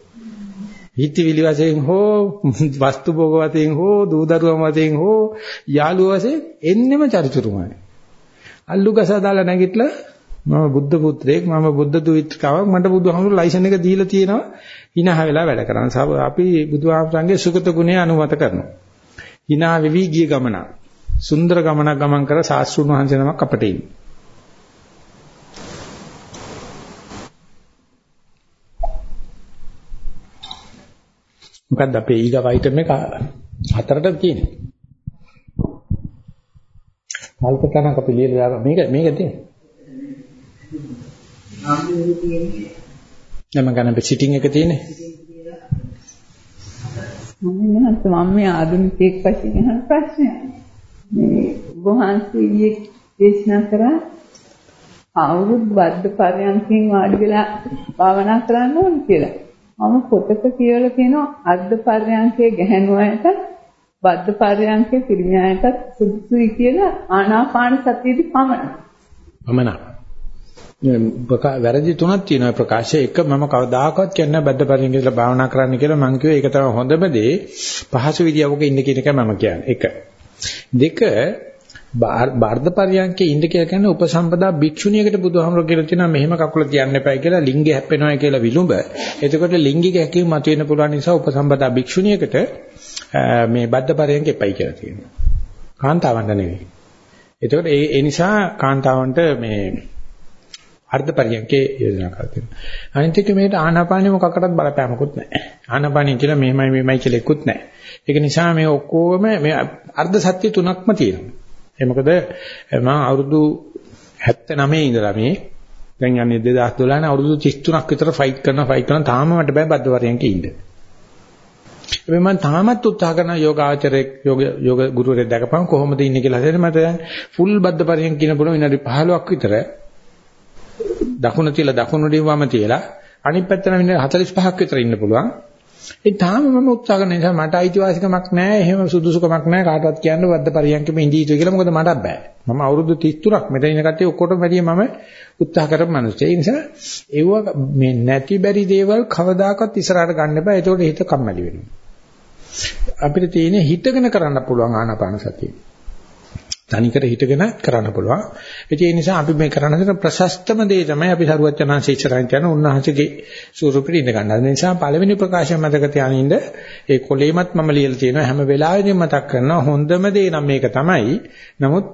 හිතවිලි වශයෙන් හෝ වස්තු භෝග වශයෙන් හෝ දූ දරුවම් වශයෙන් හෝ යාළුව වශයෙන් එන්නෙම චරිචුරුමයි. අල්ලු ගසා දාලා නැගිටලා මම බුද්ධ පුත්‍රයෙක් මම බුද්ධ දුහිතකාවක් මට බුදුහාමුදුරු ලයිසන් එක දීලා තියෙනවා hina වෙලා වැඩ කරන්න. අපි බුදුහාමුදුරන්ගේ සුගත ගුණය අනුමත කරනවා. hina වෙවි ගිය ගමන. සුන්දර ගමනක් ගමන් කර සාස්ෘණ වහන්සේ නමක් අපට ඉන්නේ. මොකද්ද අපේ ඊගව අයිටම් එක හතරට තියෙන්නේ. කල්පතනක අපි ලියලා මේක මේක තියෙන්නේ. නම් ගන්න අපි සිටින් එක තියෙන්නේ. මම නහත් මම මේ ආධුනිකයෙක් වශයෙන් අහන ප්‍රශ්නය. මේ වහන්සේ ඊයේ දේශනා කරා අවුරුදු වද්ද පරයන්කින් වාඩි වෙලා භාවනා කරන්න ඕන කියලා. මම පොතක කියලා කියනවා අද්ද පර්යංකයේ ගැහැණු අයට බද්ද පර්යංකයේ පිරිමි අයට සුදුසුයි කියලා ආනාපාන සතියදී පමණ. පමණ. වැරදි තුනක් තියෙනවා ප්‍රකාශය එක මම කවදාකවත් කියන්නේ බද්ද පර්යංකයේ ඉඳලා භාවනා කරන්න කියලා මං කිව්වේ ඒක තමයි හොඳම දේ පහසු විදියවක ඉන්න කියන එක මම කියන්නේ. එක. දෙක බාර්ධ පරියන්කේ ඉන්න කියලා කියන්නේ උපසම්පදා භික්ෂුණියකට බුදුහාමර කියලා තියෙනවා මෙහෙම කකුල තියන්න එපයි කියලා ලිංගය හැප්පෙනවා කියලා විලුඹ. එතකොට ලිංගික හැකීම මතුවෙන්න පුළුවන් නිසා උපසම්පදා භික්ෂුණියකට මේ බද්ධ පරියන්කේ එපයි කියලා තියෙනවා. කාන්තාවන්ට නෙවෙයි. එතකොට ඒ ඒ නිසා කාන්තාවන්ට මේ අර්ධ පරියන්කේ යෝජනා කරලා තියෙනවා. අනිත් එක මේකට ආනාපානෙ මොකකටත් බලපෑමකුත් නැහැ. ආනාපානෙ කියලා මෙහෙමයි මෙහෙමයි කියලා එක්කුත් නැහැ. ඒක නිසා මේ ඔක්කොම මේ අර්ධ සත්‍ය තුනක්ම තියෙනවා. ඒ මොකද මම අවුරුදු 79 ඉඳලා මේ දැන් යන්නේ 2012 නේ අවුරුදු 33ක් විතර ෆයිට් කරන ෆයිට් කරන තාම මට බෑ බද්ද වරයන්ක ඉන්න. හැබැයි මම තාමත් උත්සාහ කරන යෝගාචරයේ යෝග යෝග ගුරුවරයෙක් දැකපන් කොහොමද ඉන්නේ කියලා හදන්න මට දැන් ෆුල් බද්ද පරියන් කියන පුළුවන් විනාඩි 15ක් විතර දකුණ තියලා දකුණු දිවම තියලා අනිත් පැත්තට විනාඩි 45ක් විතර ඉන්න පුළුවන්. ඒ තාම මම උත්සාහ කරන නිසා මට අයිතිවාසිකමක් නැහැ එහෙම සුදුසුකමක් නැහැ කාටවත් කියන්න වද්ද පරියන්කෙම ඉඳී යුතුයි කියලා මොකද මට බෑ. මම අවුරුදු 33ක් මෙතන ඉන්න කට්ටිය ඔක්කොටම වැඩිය මම උත්සාහ කරපු මිනිස්සු ඒ නිසා ඒව මේ නැති බැරි දේවල් කවදාකවත් ඉස්සරහට ගන්න එපා. ඒතකොට හිත කම්මැලි වෙනවා අපිට තියෙන හිතගෙන කරන්න පුළුවන් ආනාපාන සතිය. තනිකර හිටගෙන කරන්න පුළුවන්. ඒ නිසා අපි මේ කරන දේ ප්‍රශස්තම දේ තමයි අපි සරුවචනාංශ ඉස්සරහින් යන උන්වහන්සේගේ ස්වරූපෙට ඉඳ ගන්න. ඒ නිසා පළවෙනි ප්‍රකාශය මතක තියානින්ද ඒ කොලේමත් මම ලියලා තියෙනවා හැම වෙලාවෙදීම මතක් කරනවා හොඳම දේ නම් මේක තමයි. නමුත්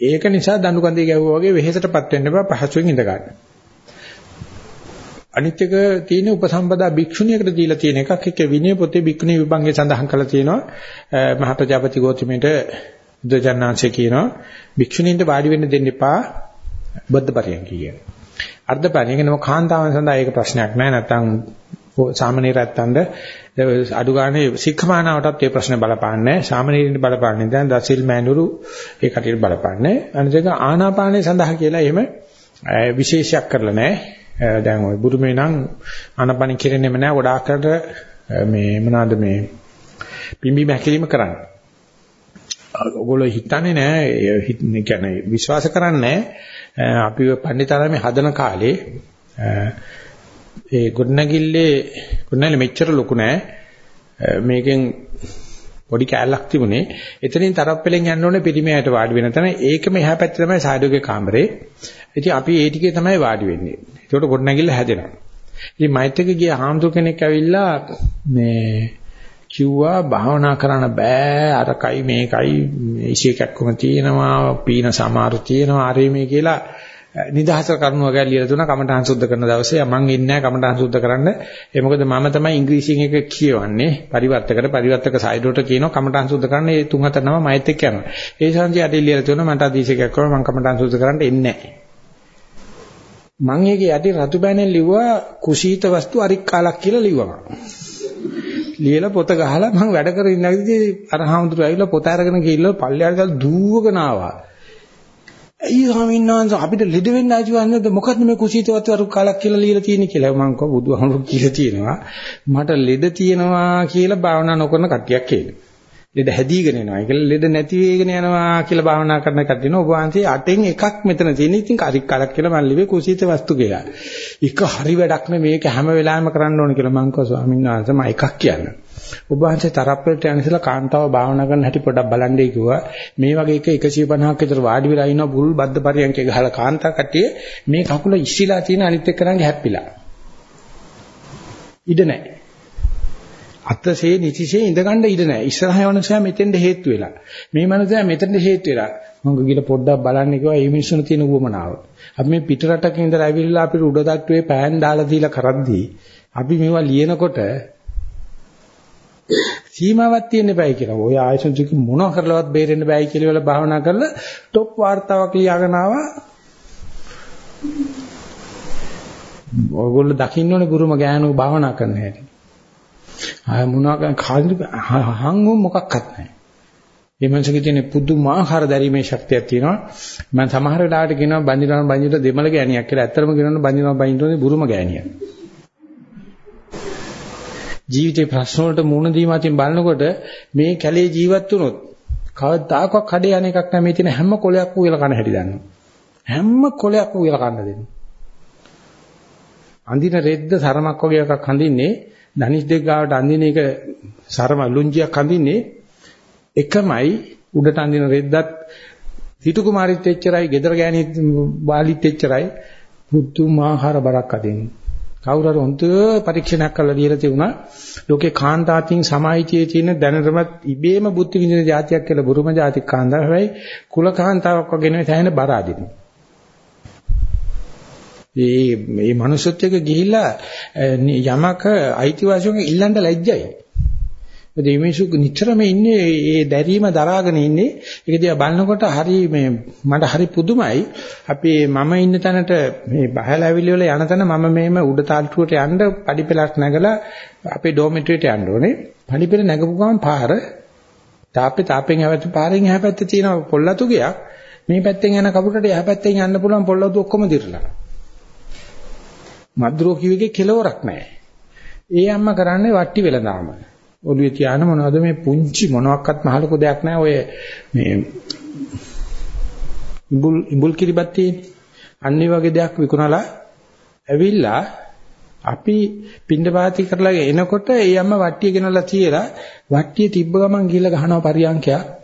ඒක නිසා දඬු කඳේ ගැව්වා වගේ වෙහෙසටපත් වෙන්න බෑ පහසුවෙන් ඉඳ ගන්න. අනිත් එක තියෙන උපසම්පදා භික්ෂුණියකට දීලා තියෙන එකක් ඒක විනය පොතේ භික්ෂුණී විභංගේ සඳහන් කරලා තියෙනවා මහ ප්‍රජාපති ගෝතමයට බුදුජානනාංශය කියනවා භික්ෂුණීන්ට වාඩි වෙන්න දෙන්න එපා බුද්ධ පරියන්ක කියන. අර්ධ පරියන්ක නම කාන්තාවන් සඳහා ඒක ප්‍රශ්නයක් නෑ. නැත්තම් සාමනීරයන්ට අඩු ගානේ සික්ඛමානාවටත් ඒ ප්‍රශ්නේ බලපාන්නේ සාමනීරින්ට බලපාන්නේ දැන් දසිල් මෑනුරු ඒ කටියට බලපාන්නේ අනිත් එක ආනාපානේ සඳහා කියලා එහෙම විශේෂයක් කරලා නෑ. දැන් ওই බුරුමේ නම් ආනාපාන කිරෙන්නෙම නෑ. ගොඩාක් කරට මේ මොනවාද මේ පිම්බි මැකිලිම කරන්නේ. ඔයගොල්ලෝ හිතන්නේ නෑ. කියන්නේ විශ්වාස කරන්නේ අපි පණ්ඩිතාරාමේ හදන කාලේ ඒ ගොඩනැගිල්ලේ ගොඩනැගිල්ල මෙච්චර ලොකු නෑ. මේකෙන් පොඩි කෑල්ලක් තිබුණේ. එතනින් තරප්පලෙන් යන්න ඕනේ පිරිමයට වාඩි වෙන තැන. ඒකම එහා පැත්තේ තමයි සායඩෝගේ කාමරේ. ඉතින් අපි ඒ ටිකේ තමයි වාඩි වෙන්නේ. ඒකට ගොඩනැගිල්ල හැදෙනවා. ඉතින් මෛත්‍රික ගිය හාමුදුර කෙනෙක් ඇවිල්ලා මේ කිව්වා භාවනා කරන්න බෑ අරකයි මේකයි ඉෂේකක්කම තියෙනවා පීන සමාරු තියෙනවා ආරේ මේ කියලා නිදහස කරනවා කියලා ලියලා දුනා කමඨාන් සුද්ධ කරන දවසේ. මම ඉන්නේ නැහැ කමඨාන් සුද්ධ කරන්න. ඒ මොකද මම තමයි ඉංග්‍රීසියෙන් එක කියවන්නේ. පරිවර්තකට පරිවර්තක සයිඩෝට කියනවා කමඨාන් සුද්ධ කරන්න. ඒ තුන් හතර නම මයිත් එක්ක යනවා. ඒ සංජය අඩේ ලියලා දුනා මට අදීශකයක් කරනවා මම කමඨාන් සුද්ධ කරන්න එන්නේ නැහැ මම ඒකේ යටි රතු බෑනේ ලිව්වා කුසීත වස්තු අරික් කාලක් කියලා ලිව්වා ලියලා පොත ගහලා මම වැඩ කරගෙන ඉන්නකදී අර හාමුදුරුවෝ ඇවිල්ලා පොත අරගෙන ගිහිල්ලා පල්ලෙහාට ගාලා දූවගෙන ආවා. ඇයි ස්වාමීන් වහන්සේ අපිට ලෙඩ වෙන්න ආජි වන්නේද මොකද්ද මේ කුසීතවත් වරු කාලක් කියලා ලියලා තියෙන්නේ කියලා මම කිව්වා බුදුහාමුදුරුවෝ කියලා තියෙනවා. මට ලෙඩ තියෙනවා කියලා භාවනා නොකරන කට්ටියක් කියනවා. ලෙඩ හැදීගෙන එනවා. ඒක ලෙඩ නැති වෙගෙන යනවා කියලා භාවනා කරන කට්ටියන ඔබ වහන්සේ අටෙන් එකක් මෙතන තියෙන. ඉතින් කාරික් කාලක් කියලා මම ලිව්වේ කුසීත වස්තු කියලා. එක හරි වැඩක් නේ මේක හැම වෙලාවෙම කරන්න ඕන කියලා මම කිව්වා ස්වාමීන් වහන්සේ මම එකක් කියන්න. ඔබ වහන්සේ තරප් වලට යන ඉස්සලා කාන්තාව භාවනා කරන හැටි පොඩ්ඩක් බලන්නයි කිව්වා. මේ වගේ එක 150ක් විතර වාඩි වෙලා ඉන්නවා බුල් බද්ද පරියන්කේ ගහලා කාන්තා කට්ටිය මේ කකුල ඉස්සිලා තියෙන අනිත් එක්කනගේ හැප්පිලා. ඉඩ නැහැ. අතසේ නිතිසේ ඉඳගන්න ඉඩ නැහැ. ඉස්සරහ යනසයා මෙතෙන්ද හේතු වෙලා. මේ මනුස්සයා මෙතෙන්ද හේතු වෙලා. මම ගිහලා පොඩ්ඩක් බලන්න කිව්වා මේ මිනිස්සුන තියෙන උවමනාව. අපි මේ පිට රටක ඉඳලා ඇවිල්ලා අපිට උඩ තට්ටුවේ පෑන් දාලා දීලා කරද්දී අපි මේවා ලියනකොට සීමාවක් තියෙන්න බෑ කියලා. ඔය ආයතන ටික මොන කරලවත් බේරෙන්න බෑයි කියලා වල භාවනා කරලා টොප් වார்த்தාවක් ලියාගෙන ආවා. ඔයගොල්ලෝ දකින්න ඕනේ ගුරුම ගෑනෝ භාවනා කරන හැටි. ආය මොනවා හංගු මොකක්වත් නැහැ. මේ මනසකේ තියෙන පුදුමාකාර දැරීමේ ශක්තියක් තියෙනවා. මම සමහර වෙලාවට කියනවා බන්දිනවා බන්දිනට දෙමළ ගෑණියක් කියලා. ඇත්තටම කියනවා බන්දිනවා බන්දිනට බුරුම ගෑණියක්. ජීවිතේ ප්‍රශ්න වලට මුහුණ දීම අතින් බලනකොට මේ කැලේ ජීවත් වුණොත් කවදාකවත් කඩේ යන එකක් නැමේ තියෙන හැම කොලයක් උයලා කන හැටි දන්නවා. හැම කොලයක් උයලා කන්න දෙනවා. අඳින රෙද්ද සරමක් වගේ එකක් හඳින්නේ ධනිස් දෙක ගාවට අඳින එක සරම ලුංජියක් අඳින්නේ එකමයි උඩට අඳින රෙද්දත් හිටු කුමාරිත් එච්චරයි, ගෙදර ගෑණිත් බාලිත් එච්චරයි. පුදුමාකාර බරක් අදින්නේ. කවුරු හරි හොඳ පරීක්ෂණයක් කරලා දීලා තියුණා ලෝකේ කාන්තාතින් සමාහිතියේ තියෙන දැනටමත් ඉබේම බුද්ධ විඳින જાතියක් කියලා බුරුම જાතික කාන්තාව හැබැයි කුල කාන්තාවක් වගේ නෙවෙයි තැහෙන බර අදිනවා. මේ මේ මනුස්සත් එක්ක ගිහිල්ලා යමක අයිතිවාසිකම් ඉල්ලන්න ලැජ්ජයි. මොකද මේ මිනිස්සු නිතරම ඉන්නේ ඒ දැරීම දරාගෙන ඉන්නේ. ඒක දිහා බලනකොට හරි මේ මට හරි පුදුමයි. අපි මම ඉන්න තැනට මේ බහලාවිලි වල යන තැන මම මේම උඩ තාල්ටුවට යන්න පඩිපෙලක් නැගලා අපේ ඩෝමිටරියට යන්න ඕනේ. පඩිපෙල නැගපු ගමන් පාර තාප්පේ තාපෙන් හැවැත්ත පාරෙන් එහා පැත්තේ තියෙන පොල්ලතු ගයක්. මේ පැත්තෙන් යන කපුටට එහා පැත්තෙන් යන්න පුළුවන් පොල්ලතු ඔක්කොම දිරලා. මද්රෝ කිව්වේ කෙලවරක් නැහැ. ඒ අම්මා කරන්නේ වට්ටි වෙලඳාම. ඔළුවේ තියාන මොනවද මේ පුංචි මොනවත් මහලුකු දෙයක් නැහැ ඔය මේ ඉඹුල් ඉඹුල් කිරිබත් තියෙන්නේ. අන්නේ වගේ දෙයක් විකුණලා ඇවිල්ලා අපි පින්ඩපාති කරලා එනකොට ඒ අම්ම වට්ටිය ගෙනල්ලා තියලා වට්ටිය තිබ්බ ගමන් ගිහලා ගහනවා පරියන්කයක්.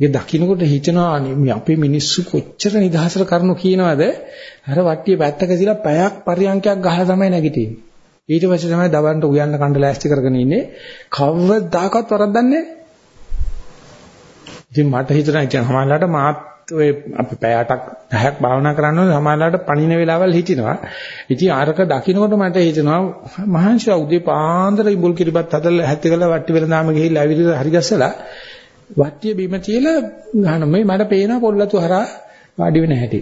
ඒක දකින්නකොට හිතනවා මේ අපේ මිනිස්සු කොච්චර නිදහසට කරනු කියනවද? අර වට්ටිය පැත්තක තියලා පැයක් පරියන්කයක් ගහලා තමයි නැගිටින්නේ. ඊට පස්සේ තමයි දවල්ට උයන්න කණ්ඩ ලෑස්ති කරගෙන ඉන්නේ. කවදාකවත් වරද්දන්නේ නැහැ. ඉතින් මට හිතෙනවා ඉතින් සමහරවිට මාත් ඔය අපි පැය 8ක් 10ක් භාවනා කරන්න ඕනේ සමහරවිට පණින වෙලාවල් හිටිනවා. ඉතින් ආරක දකින්නකොට මට හිතෙනවා මහන්සිය උදේ පාන්දර ඉඹුල් කිරිබත් හදලා හැත්තිකලා වට්ටි වෙලඳාම ගිහිල්ලා ඇවිල්ලා හරි ගස්සලා වට්ටිය බිම තියලා ගහන මේ මට පේනවා පොල්ලතු හරහා වාඩි වෙන හැටි.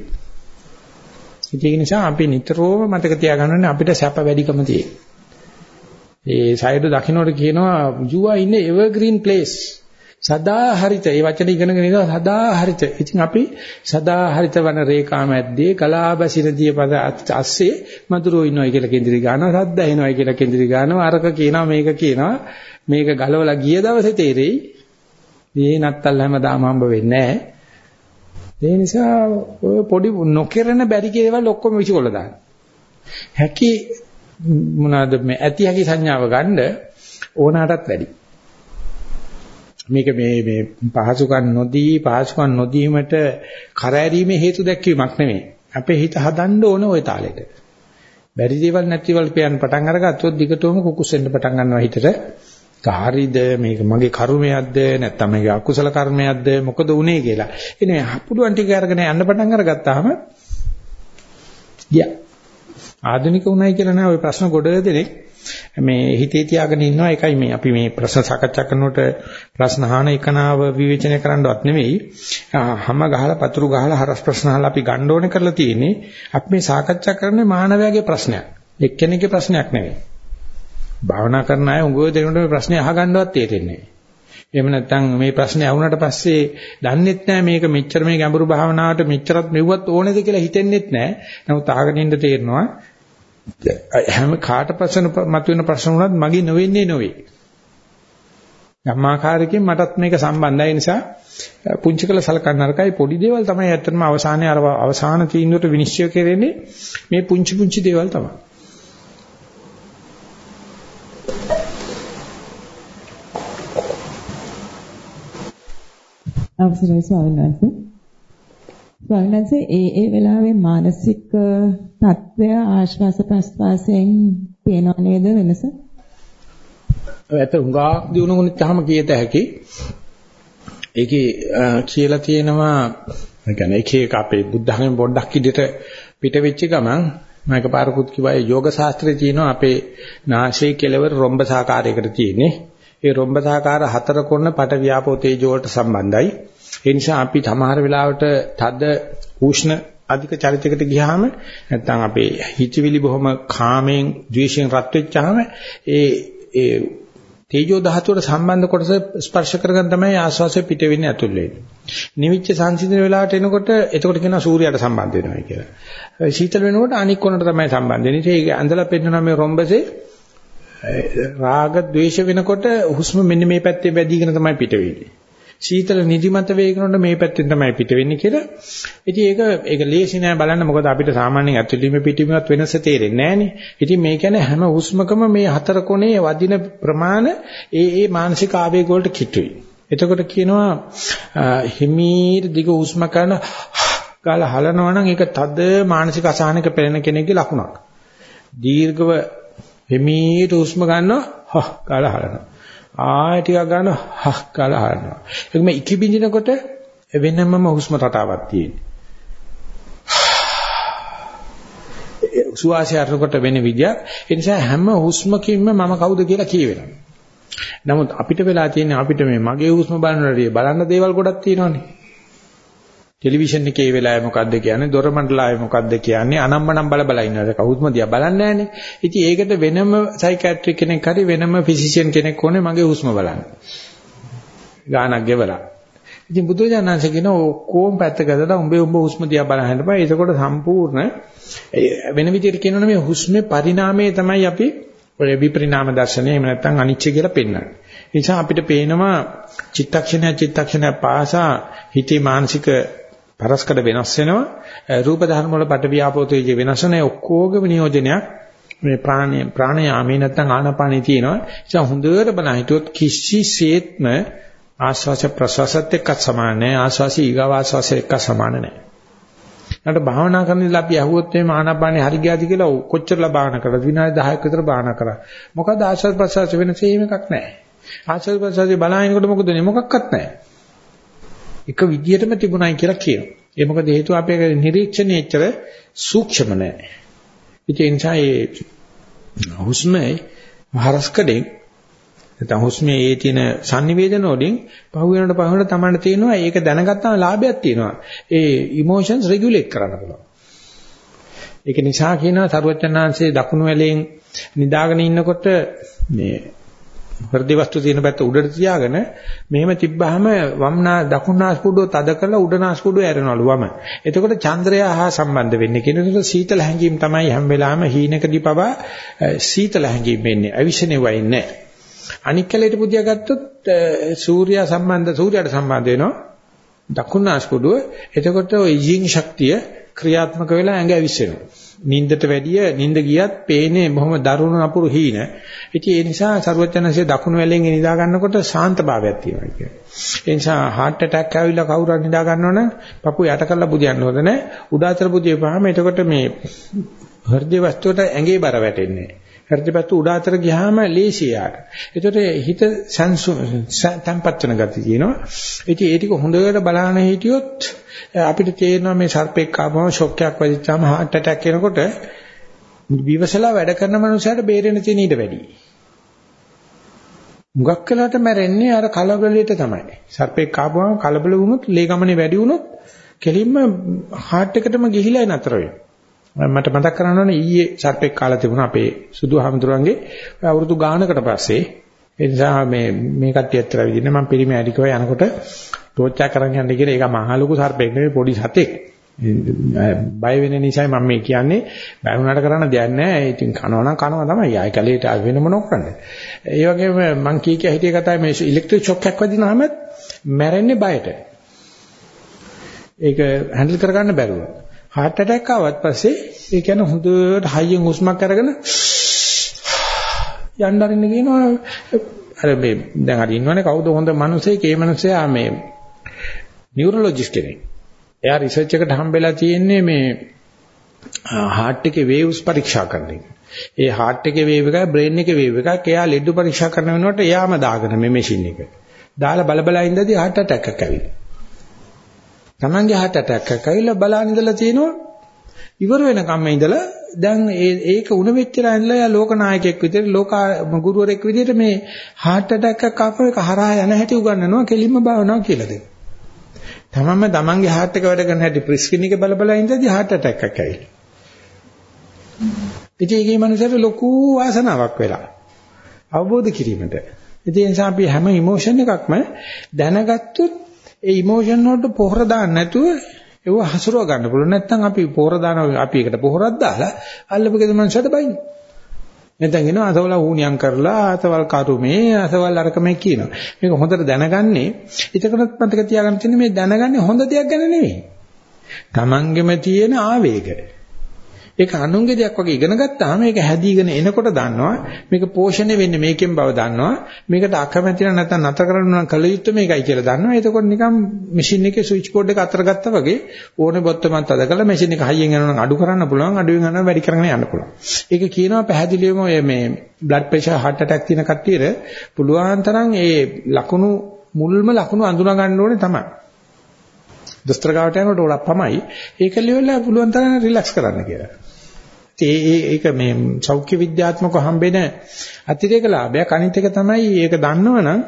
ඒක නිසා අපි නිතරම මතක තියාගන්න අපිට සැප වැඩිකම තියෙන. ඒ සයිඩ් දකින්නට කියනවා you are in a evergreen place. සදා හරිත. ඒ වචන ඉගෙනගෙන ඉඳලා සදා හරිත. ඉතින් අපි සදා හරිත වන රේඛා මැද්දේ කලාබසිරදී පද අස්සේ මధుරෝ ඉන්නවා කියලා කේන්ද්‍රී ගන්නවා. සද්ද එනවා කියලා කේන්ද්‍රී ගන්නවා. අරක කියනවා මේක කියනවා. මේක ගලවලා ගිය දවසේ තේරෙයි. මේ නත්තල් හැමදාම හම්බ වෙන්නේ නැහැ. ඒ නිසා ඔය පොඩි නොකිරන බැරි කේවල් ඔක්කොම විසිකොල්ල දාන්න. හැකි මොනවාද මේ ඇති හැකි සංඥාව ගන්න ඕනකටත් වැඩි. මේක මේ මේ පහසුකම් නොදී පහසුකම් නොදීමට කරෑරීමේ හේතු දැක්වීමක් නෙමෙයි. අපේ හිත හදන්න ඕන ওই තාලෙට. බැරි දේවල් නැතිවල් පියන් පටන් අරගත්තොත් දිගටම කුකුස් වෙන්න පටන් ගන්නවා හිතට. කාරිද මේක මගේ කර්මයක්ද? නැත්නම් මේක අකුසල කර්මයක්ද? මොකද උනේ? කියලා. එනේ පුළුවන් ටික අරගෙන යන්න පටන් අරගත්තාම ගියා. ආධුනික උනායි කියලා නෑ ওই ප්‍රශ්න ගොඩ දෙනෙක් මේ හිතේ තියාගෙන ඉන්නවා. ඒකයි මේ අපි මේ ප්‍රශ්න සාකච්ඡා කරනකොට ප්‍රශ්න අහන එකනාව විවේචනය කරන්නවත් නෙවෙයි. හැම ගහලා පතුරු ගහලා හරස් ප්‍රශ්න අහලා අපි ගන්න ඕනේ කරලා තියෙන්නේ. අපි මේ සාකච්ඡා කරන්නේ මානවයාගේ ප්‍රශ්නයක්. එක්කෙනෙක්ගේ ප්‍රශ්නයක් නෙවෙයි. භාවනා කරන අය උගව දෙනුට මේ ප්‍රශ්නේ අහගන්නවත් තේරෙන්නේ නැහැ එහෙම නැත්නම් මේ ප්‍රශ්නේ අහුනට පස්සේ දන්නෙත් නැහැ මේක මෙච්චර මේ ගැඹුරු භාවනාවට මෙච්චරත් මෙව්වත් ඕනේද කියලා හිතෙන්නෙත් නැහැ. නමුත් අහගෙන ඉන්න තේරෙනවා හැම කාට ප්‍රශ්න මතුවෙන ප්‍රශ්න වුණත් මගේ නොවෙන්නේ නොවේ. ධම්මාකාරකෙන් මටත් මේක සම්බන්ධයි නිසා පුංචි කළ සලකන්න අරකයි පොඩි දේවල් තමයි ඇත්තටම අවසානයේ අර අවසාන තීන්දුවට විනිශ්චය කෙරෙන්නේ මේ පුංචි පුංචි දේවල් තමයි. අවසරයි ස්වාමීන් වහන්සේ ස්වාමීන් ඒ ඒ වෙලාවේ මානසික තත්ත්වය ආශ්වාස ප්‍රශ්වාසයෙන් පේනව නේද වෙනස? ඇත්ත උඟා දිනුනොත් කියත හැකි. ඒකේ කියලා තියෙනවා ඒ කියන්නේ එක එක අපේ බුද්ධ ධර්මයෙන් පොඩ්ඩක් ඉදිරියට පිට වෙච්ච ගමන් මම එකපාරකුත් කිව්වා යෝග ශාස්ත්‍රයේ තියෙනවා අපේ නාසයේ කෙලවර රොම්බසාකාරයකට තියෙන්නේ. ඒ රොම්බසාකාර හතර කොන පට ව්‍යාපෝ තේජෝ වලට සම්බන්ධයි. ඒ නිසා අපි සමහර වෙලාවට තද උෂ්ණ අධික චරිතයකට ගියාම නැත්නම් අපේ හිතවිලි බොහොම කාමයෙන් ද්වේෂයෙන් රත් වෙච්චාම ඒ ඒ තේජෝ ධාතුවට සම්බන්ධ කොටස ස්පර්ශ කරගෙන තමයි ආස්වාසය පිට වෙන්නේ ඇතුල් වෙන්නේ. නිවිච්ච සංසිඳන වෙලාවට එනකොට එතකොට කියනවා සූර්යයට සම්බන්ධ වෙනවා කියලා. සීතල වෙනකොට අනික් කොනට තමයි සම්බන්ධ වෙන්නේ. ඒක ඇඳලා පෙන්නනවා මේ රොම්බසේ රාග ద్వේෂ වෙනකොට හුස්ම මෙන්න මේ පැත්තේ වැඩිගෙන තමයි පිට වෙන්නේ. සීතල නිදිමත වේගනොට මේ පැත්තෙන් තමයි පිට වෙන්නේ කියලා. ඉතින් ඒක ඒක ලේසි නෑ බලන්න මොකද අපිට සාමාන්‍යයෙන් ඇතුළීමේ පිටීමවත් වෙනස තේරෙන්නේ නෑනේ. ඉතින් මේ කියන්නේ හැම හුස්මකම මේ හතර කොනේ වදින ප්‍රමාණ ඒ ඒ මානසික ආවේග වලට කිට්ටුයි. එතකොට කියනවා හිමීර දිග හුස්ම කරන ගාලා හලනවා නම් ඒක තද මානසික අසහනක පෙළෙන කෙනෙක්ගේ ලකුණක්. දීර්ඝව හිමීර හුස්ම ගන්නවා හහ ගාලා හලනවා. ආය ටිකක් ගන්න හක් කාලා හරනවා. ඒකම ඉකි බින්දිනකොට වෙනමම හුස්ම රටාවක් තියෙනවා. සුවාසය අරනකොට වෙන විදියක්. ඒ නිසා හැම හුස්මකින්ම මම කවුද කියලා කියවෙනවා. නමුත් අපිට වෙලා තියෙන්නේ අපිට මේ මගේ හුස්ම බලනකොට බලන්න දේවල් ගොඩක් තියෙනවානේ. ටෙලිවිෂන් එකේ වෙලාවේ මොකද්ද කියන්නේ දොර මණ්ඩලාවේ මොකද්ද කියන්නේ අනම්මනම් බල බල ඉන්නවද කවුරුත්ම දිහා බලන්නේ නැහනේ. ඉතින් ඒකට වෙනම සයිකියාට්‍රික් කෙනෙක් හරි වෙනම ෆිසිෂියන් කෙනෙක් ඕනේ මගේ හුස්ම බලන්න. ගානක් ගෙවලා. ඉතින් බුදුජානන්සේ කියන ඔක්කොම පැත්තක දාලා උඹේ උඹ හුස්ම දිහා බලන්න බෑ. ඒකකොට සම්පූර්ණ වෙන විදිහට කියනවනේ මේ හුස්මේ පරිණාමය තමයි අපි ඔය විපරිණාම දර්ශනය එහෙම නැත්නම් අනිච්ච කියලා පෙන්වන්නේ. ඒ නිසා අපිට පේනවා චිත්තක්ෂණය චිත්තක්ෂණය පාසා හිතේ මානසික පරස්කඩ වෙනස් වෙනවා රූප ධර්ම වල පට වියාපෝතේජ වෙනස් වෙන ඔක්කොගේම නියෝජනයක් මේ ප්‍රාණය ප්‍රාණයාමේ නැත්නම් ආනාපානේ තියෙනවා ඒ නිසා හොඳට බලන හිටියොත් කිසිසේත්ම ආස්වාස ප්‍රසවාසත් එක්ක සමාන නැහැ. ආස්වාසි ඊගව ආස්වාසය එක්ක සමාන නැහැ. නැට භාවනා කරන ඉඳලා අපි අහුවොත් මේ ආනාපානෙ හරි ගියාද කියලා කොච්චරලා භාවනා කරලා විනාඩි 10ක් විතර භාවනා කරා. මොකද ආස්වාද ප්‍රසවාස වෙනස එහෙම එකක් නැහැ. ආස්වාද ප්‍රසවාසයේ බලහිනකොට මොකද වෙන්නේ? මොකක්වත් නැහැ. එක විදියටම තිබුණයි කියලා කියනවා. ඒ මොකද හේතුව අපේ නිරීක්ෂණයේ ඇතර සූක්ෂම නැහැ. ඒ නිසා ඒ හුස්මේ හරස්කඩෙන් නැත්නම් හුස්මේ ඒ තියෙන sannivedana වලින් පහු වෙනකොට පහු වෙනකොට තමයි තේරෙනවා ඒක දැනගත්තාම ලාභයක් තියෙනවා. ඒ emotions regulate කරන්න පුළුවන්. ඒක නිසා කියනවා සරුවචනාංශයේ දකුණු වැලෙන් නිදාගෙන ඉන්නකොට මේ හෘද වස්තු තියෙන පැත්ත උඩට තියාගෙන මෙහෙම තිබ්බහම වම්නා දකුණාස්පුඩුව තද කරලා උඩනාස්පුඩුව ඇරනවලු වම. එතකොට චන්ද්‍රයා හා සම්බන්ධ වෙන්නේ. කියනකොට සීතල හැඟීම් තමයි හැම වෙලාවෙම හීනකදී පවා සීතල හැඟීම් වෙන්නේ. අවිෂණේ වෙන්නේ නැහැ. අනික් කැලේට පුදියා ගත්තොත් සූර්යයා සම්බන්ධ සූර්යයට සම්බන්ධ වෙනවා දකුණාස්පුඩුව එතකොට ওই යිං ශක්තිය ක්‍රියාත්මක වෙලා ඇඟ ඇවිස්සෙනවා නින්දට වැඩිය නින්ද ගියත් පේන්නේ බොහොම දරුණු නපුරු හීන ඉතින් ඒ නිසා සරුවචනසේ දකුණු වැලෙන් නිදා ගන්නකොට ශාන්ත භාවයක් තියෙනවා කියන්නේ ඒ නිසා heart attack ආවිලා කවුරුහරි නිදා ගන්නවනම් පපුව යට කරලා බුදියන්න හොඳ නැහැ උඩාතර බුදියපහම එතකොට මේ හෘද වස්තුවට ඇඟේ බර වැටෙන්නේ නැහැ හෘදපැත්ත උඩ අතර ගියාම ලේසියාට. ඒකට හිත තැම්පත් වෙන ගතිය තියෙනවා. ඉතින් ඒ ටික හොඳට බලන්න හිටියොත් අපිට තේරෙනවා මේ සර්පෙක් ආවම ෂොක් එකක් වැදිච්චාම heart attack එනකොට විවසලා වැඩ කරන මනුස්සයට බේරෙන්න තියෙන ඊට වැඩි. මුගක් කලකට මැරෙන්නේ අර කලබලෙට තමයි. සර්පෙක් ආවම කලබල වුණොත් ලේ ගමනේ වැඩි වුණොත් කෙලින්ම heart එකටම ගිහිලා නතර වෙනවා. මට මතක් කරන්න ඕනේ ඊයේ සර්පෙක් කාලා තිබුණා අපේ සුදු හාමුදුරන්ගේ අවුරුදු ගානකට පස්සේ ඒ නිසා මේ මේ කට්ටිය ඇත්තට විදිහට මම පිරිමි ඇඩිකව යනකොට ටෝච්චා කරන් යන්න කියලා ඒක මහා ලොකු සර්පෙක් නෙවෙයි පොඩි සතෙක්. බය වෙන නිසායි මම මේ කියන්නේ. බය වුණාට කරන්න දෙයක් නැහැ. ඉතින් කනවා නම් කනවා තමයි. ආයි කැලේට වෙන මොනක් කරන්නේ? ඒ වගේම මං කී කිය හිටිය කතාවේ මේ ඉලෙක්ට්‍රික් ෂොක් එකක් වදිනාම මැරෙන්නේ බයට. ඒක හැන්ඩල් කරගන්න බැරුව. heart attack ආවත් පස්සේ ඒ කියන්නේ හොඳට හයියෙන් හුස්මක් අරගෙන යන්න අරින්න කියනවා. අර මේ දැන් හරි ඉන්නවනේ කවුද හොඳ මිනිසෙක් ඒ මිනිසයා මේ නියුරොලොජිස්ට් කෙනෙක්. එයා රිසර්ච් එකට හම්බෙලා තියෙන්නේ මේ heart එකේ waves පරීක්ෂා කරන එක. ඒ heart එකේ wave එකයි brain එකේ wave එකක් එයා ලෙඩ පරීක්ෂා කරන වෙනකොට එයාම දාගෙන මේ මැෂින් එක. දාලා බල බල ඉඳදී heart attack එකක් ඇවිල්ලා. Tamange heart attack එකක් ඇවිල්ලා බලන් ඉඳලා තිනවා ඉවර වෙනකම්ම ඉඳලා දැන් ඒක උණ වෙච්චලා ඉඳලා යා ලෝක නායකයෙක් විදිහට ලෝක ගුරුවරයෙක් විදිහට මේ heart attack එකක් ආපම ඒක හරහා යන හැටි උගන්වනවා කෙලින්ම භාවනාව කියලා දෙනවා. තමන්ම තමන්ගේ heart එක වැඩ කරන හැටි ප්‍රිස්කින් එක බල බල ඉඳදී heart attack එකක් ඇවිල්ලා. ඉතින් ඒකේ මනුස්සයට ලොකු වාසනාවක් වෙලා අවබෝධ කිරීමට. ඉතින් ඒ නිසා අපි හැම ඉමෝෂන් එකක්ම දැනගත්තොත් ඒ ඉමෝෂන් වලට පොහොර දාන්න නැතුව ඒව හසුරව ගන්න පුළුවන්. නැත්නම් අපි පොහොර දානවා අපි ඒකට පොහොරක් දාලා අල්ලපු ගෙදර මනුස්සයට බයින්න. නැත්නම් එනවා අසවල ඌණියම් කරලා අසවල් කරුමේ අසවල් අරකමේ කියනවා. මේක හොඳට දැනගන්නේ එතකොටත් මතක තියාගන්න තියෙන්නේ මේ දැනගන්නේ හොඳ දෙයක් ගැන නෙවෙයි. Tamanගෙම තියෙන ආවේගය. ඒක අනුන්ගේ දෙයක් වගේ ඉගෙන ගත්තාම ඒක හැදීගෙන එනකොට දන්නවා. මේක පෝෂණය වෙන්නේ මේකෙන් බව දන්නවා. මේකට අකමැති නැත්නම් නැතර කරන්න නම් කල යුත්තේ මේකයි කියලා දන්නවා. එතකොට නිකන් මැෂින් එකේ ස්විච් බෝඩ් එක අතර ගත්තා වගේ ඕනේ බොත්තමත් අද කළා මැෂින් එක හයියෙන් යනවා නම් අඩු කරන්න පුළුවන් අඩුවෙන් යනවා වැඩි කරගෙන යන්න පුළුවන්. ඒක කියනවා පැහැදිලිවම මේ බ්ලඩ් ප්‍රෙෂර් heart attack තියෙන කට්ටියට පුළුවන් තරම් ඒ ලකුණු මුල්ම ලකුණු අඳුනා ගන්න ඕනේ තමයි. දොස්තර ගාවට යනකොට උඩක් පමයි ඒක ලියවලා පුළුවන් තරම් රිලැක්ස් කරන්න කියලා. ඒ ඒක මේ සෞඛ්‍ය විද්‍යාත්මකව හම්බෙන අතිරේක ලාභයක් අනිත් එක තමයි ඒක දන්නවනම්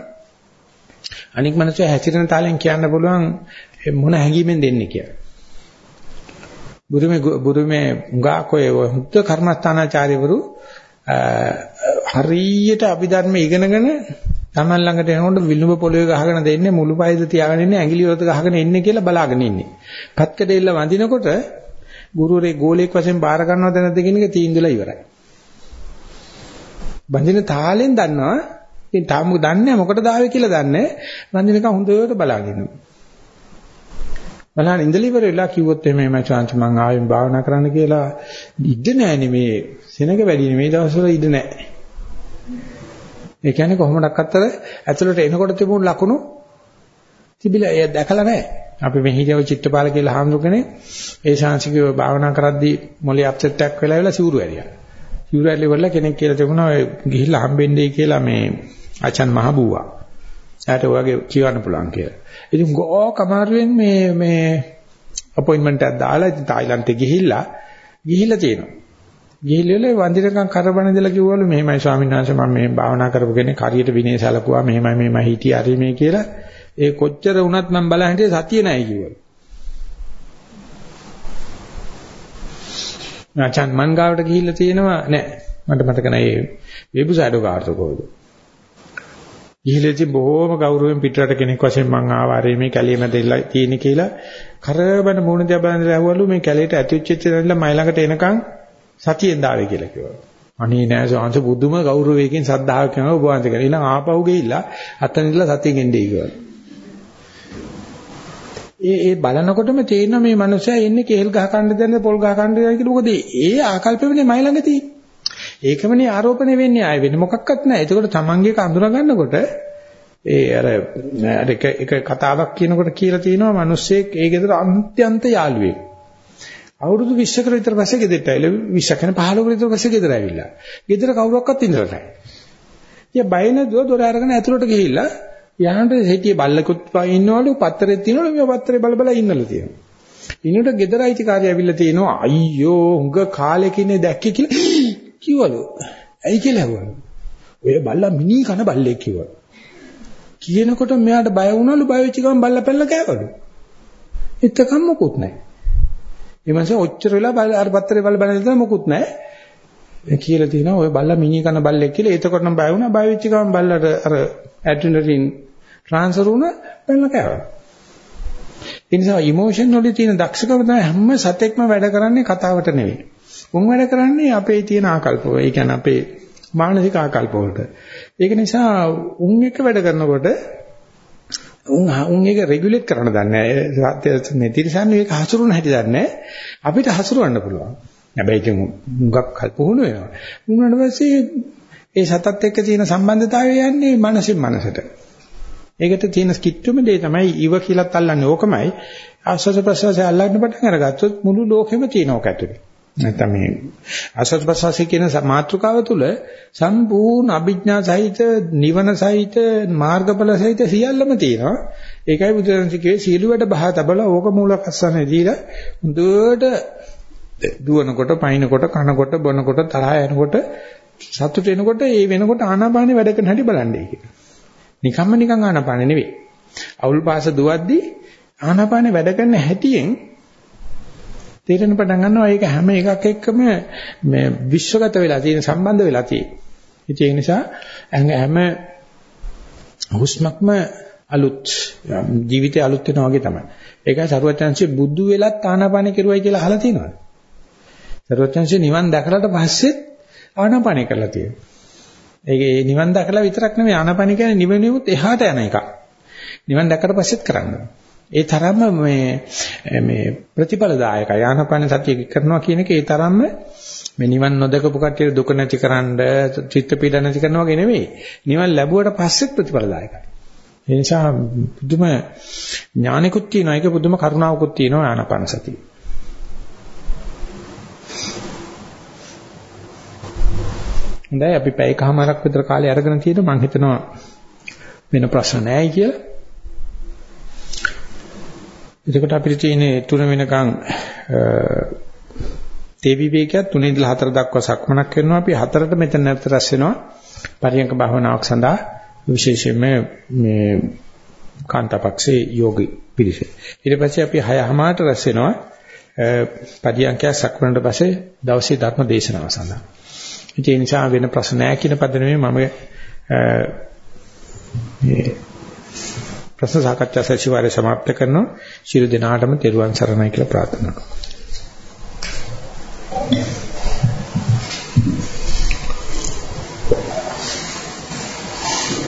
අනික් මනස හැසිරෙන තාලෙන් කියන්න පුළුවන් මොන හැඟීමෙන් දෙන්නේ කියලා. බුරුමේ බුරුමේ උඟා කොේ හුද්ද කර්මස්ථානාචාර්යවරු හරියට අභිධර්ම ඉගෙනගෙන Taman ළඟට එනකොට විලුඹ පොළවේ ගහගෙන දෙන්නේ මුළු පයද තියාගෙන ඉන්නේ ඇඟිලි වලට ගහගෙන ඉන්නේ කියලා බලාගෙන ඉන්නේ. පත්කඩෙල්ල වඳිනකොට ගුරුවරේ ගෝලයක් වශයෙන් බාර ගන්නවද නැද්ද කියන එක තීන්දුවලා ඉවරයි. බඳින තාලෙන් දන්නවා. ඉතින් තාම දන්නේ මොකටද ආවේ කියලා දන්නේ. බඳිනකම් හොඳට බලාගෙන. බලන්න ඉඳලි ඉවර වෙලා කිව්වොත් එමේ මම chance මං ආවෙන් භාවනා කරන්න කියලා ඉඩ නැහැ මේ සෙනඟ වැඩි නෙමේ දවස්වල ඉඩ නැහැ. ඒ කියන්නේ කොහොමඩක් අත්තර ඇතුළට එනකොට තිබුණු ලකුණු තිබිලා ඒ දැකලා නැහැ. අපි මේ හිතව චිත්තපාල කියලා හාමුදුරනේ ඒ ශාන්සිකව භාවනා කරද්දී මොලේ අප්සෙට් එකක් වෙලා වෙලා සිවුරු ඇරියා. සිවුරු ඇරිලි වල කෙනෙක් කියලා තිබුණා ඔය ගිහිල්ලා හම්බෙන්නේ කියලා මේ අචන් මහබුවා. එයාට ඔයගේ කියවන්න පුළුවන් කියලා. ඉතින් ගෝ කමාරුවෙන් මේ මේ අපොයින්ට්මන්ට් එකක් දාලා ඉතින් තායිලන්තේ ගිහිල්ලා ගිහිල්ලා තියෙනවා. ගිහිල්ලා වන්දිනකම් කරබන දෙලා කිව්වලු මෙහෙමයි ස්වාමීන් වහන්සේ මම මේ භාවනා කරපු කෙනෙක් හරියට විනය සලකුවා මෙහෙමයි මෙහෙමයි හිටියේ හරි මේ කියලා ඒ කොච්චර වුණත් මම බලන් හිටියේ සතිය නැහැ කිව්වලු. ආචාන් මන් ගාවට ගිහිල්ලා තියෙනවා නෑ මට මතක නෑ ඒ වෙබ්සයිට් ගාවට කොහොමද. ගිහිල්ලා බොහෝම ගෞරවයෙන් පිටරට කෙනෙක් වශයෙන් මං ආවාරේ මේ කැලිය මැදලා තියෙන කියලා කරබන මූණ දිහා බලන් ඇහුවලු මේ කැලේට ඇතුච්චෙච්ච ඉඳලා මයි ළඟට එනකන් සතියෙන් දාවේ කියලා කිව්වා. අනේ නෑ සෝංශ බුදුම ගෞරවයෙන් සද්ධාව කරනවා ඔබ වහන්සේ කියලා. ඊළඟ ආපහු ගිහිල්ලා අතන ඉඳලා සතියෙන් එන්නේ කිව්වා. ඒ ඒ බලනකොටම තේරෙනවා මේ මනුස්සයා එන්නේ කේල් ගහ කන්න දෙන්න පොල් ගහ කන්න දෙන්න කියලා. මොකද ඒ ආකල්පෙන්නේ මයි ළඟ තියෙන්නේ. ඒකමනේ ආරෝපණය වෙන්නේ ආයෙ වෙන මොකක්වත් නැහැ. ඒකෝට තමන්ගේ එක අඳුර ගන්නකොට ඒ අර අර එක එක කතාවක් කියනකොට කියලා තියෙනවා මිනිස්සෙක් ඒ ගෙදර අන්ත්‍යන්ත යාළුවෙක්. අවුරුදු 20කට විතර පස්සේ ගෙදරට ඇවිල්ලා 20 කන 15කට විතර පස්සේ ගෙදර ඇවිල්ලා. ගෙදර කවුරක්වත් ඉඳලා නැහැ. ඉතින් බය නැතුව දොර අරගෙන ඇතුළට ගිහිල්ලා යහනට හිටියේ බල්ලකුත් ඉන්නවලු පත්තරෙත් තියෙනවලු මේ පත්තරේ බල බල ඉන්නලු තියෙනවා. ඉන්නට ගෙදර අයිතිකාරය ඇවිල්ලා තියෙනවා අයියෝ උඟ කාලෙකිනේ දැක්කේ කියලා කිව්වලු. ඇයි කියලා ඇහුවලු. ඔය බල්ලා මිනි කන බල්ලෙක් කිව්වලු. කියනකොට මෙයාට බය වුණලු බය වෙච්ච ගමන් බල්ලා පැල්ල කෑවලු. එතකම් මොකුත් නැහැ. ඒ මාසේ ඔච්චර වෙලා අර පත්තරේ බල බල ඉඳලා මොකුත් නැහැ. කියලා තියෙනවා ඔය බල්ලා මිනි කන බල්ලෙක් කියලා. එතකොට නම් බය වුණා. බය වෙච්ච ගමන් බල්ලට අර ඇඩ්‍රිනලින් ට්‍රාන්ස්ෆර් වුණා පැල්ල කෑවා. ඒ නිසා ඉමෝෂන් වල තියෙන දක්ෂකම තමයි හැම සතෙක්ම වැඩ කරන්නේ කතාවට නෙවෙයි. උන් වැඩ කරන්නේ අපේ තියෙන ආකල්ප වල. ඒ කියන්නේ අපේ මානසික ආකල්ප වලට. ඒක නිසා උන් එක වැඩ කරනකොට උන් උන් එක රෙගියුලේට් කරන්න දන්නේ නැහැ. මේ තිරසන්න මේක හසුරුවන හැටි දන්නේ නැහැ. අපිට හසුරවන්න පුළුවන්. හැබැයි ඉතින් මුගක් කල්පහුණු වෙනවා. මුගුණට පස්සේ ඒ සතත් එක්ක තියෙන සම්බන්ධතාවය යන්නේ මනසින් මනසට. ඒකට තියෙන කිට්ටුම දේ තමයි ඉව කියලාත් අල්ලන්නේ ඕකමයි. ආස්වාද ප්‍රසවාසය අල්ලන්න පටන් අරගත්තොත් මුළු ලෝකෙම තියෙන ඕක ඇතුලේ. නැත්නම් මේ ආස්වාද ප්‍රසවාසය කියන මාතෘකාව තුළ සම්පූර්ණ අභිඥා සහිත නිවන සහිත මාර්ගඵල සහිත සියල්ලම තියෙනවා. ඒකයි බුදුරජාණන්සේ සීල වැඩ බහ තබලා ඕක මූලකස්සනේ දීලා හොඳට දුවනකොට, පයින්නකොට, කනකොට, බොනකොට, තරහ යනකොට, සතුට එනකොට ඒ වෙනකොට ආනාපානෙ වැඩ කරන හැටි බලන්නේ කියලා. නිකම්ම නිකන් ආනාපානෙ නෙවෙයි. අවුල් පාස දුවද්දී ආනාපානෙ වැඩ කරන හැටියෙන් තේරෙන පටන් ගන්නවා ඒක හැම එකක් එක්කම මේ විශ්වගත වෙලා තියෙන සම්බන්ධ වෙලා තියෙන. ඒ නිසා හැම හුස්මක්ම අලුත් ජීවිතේ අලුත් වෙනවා වගේ තමයි. ඒකයි සරුවචන්සේ බුදු වෙලත් ආනාපානෙ කෙරුවයි කියලා අහලා තියෙනවා. සරුවචන්සේ නිවන් දැකලාට පස්සෙත් ආනාපානෙ කරලා තියෙනවා. ඒකේ නිවන් දැකලා විතරක් නෙමෙයි ආනාපානෙ කියන්නේ නිවෙනුත් එහාට යන එකක්. නිවන් දැක්කට පස්සෙත් කරන්න. ඒ තරම්ම මේ මේ ප්‍රතිඵලදායකයි ආනාපාන සතිය කරනවා කියන එක ඒ තරම්ම මේ නිවන් නොදකපු කට්ටිය දුක නැතිකරන්න චිත්ත පීඩ නැති කරනවා වගේ නෙවෙයි. නිවන් ලැබුවට පස්සෙත් ප්‍රතිඵලදායකයි. ඒ නිසා පුදුම ඥානිකුත් තියෙනවා ඒක පුදුම කරුණාවකුත් තියෙනවා ආනාපාන සතිය. හොඳයි අපි පැයකමාරක් විතර කාලය අරගෙන තියෙනවා මම හිතනවා වෙන ප්‍රශ්න නැහැ කියලා. එතකොට අපිට තියෙන්නේ තුන වෙනකන් තේ විවේකයක් තුනේ ඉඳලා හතර දක්වා සක්මනක් කරනවා අපි හතරට මෙතන නැවත රැස් වෙනවා පරියංක භාවනාවක් සඳහා විශේෂයෙන්ම මේ කාන්තාපක්ෂේ යෝගී පිරිස. ඊට පස්සේ අපි 6:00මාට රැස් වෙනවා පරියංකය සක්මනට පස්සේ දවසේ ධර්ම දේශනාව සඳහා. ඒ නිසා වෙන ප්‍රශ්න නැහැ කියන පදනමේ මම මේ ප්‍රශ්න සාකච්ඡා සැසිවාරය સમાપ્ત කරනවා. ශිරු දිනාටම තෙරුවන් සරණයි කියලා ප්‍රාර්ථනා කරනවා.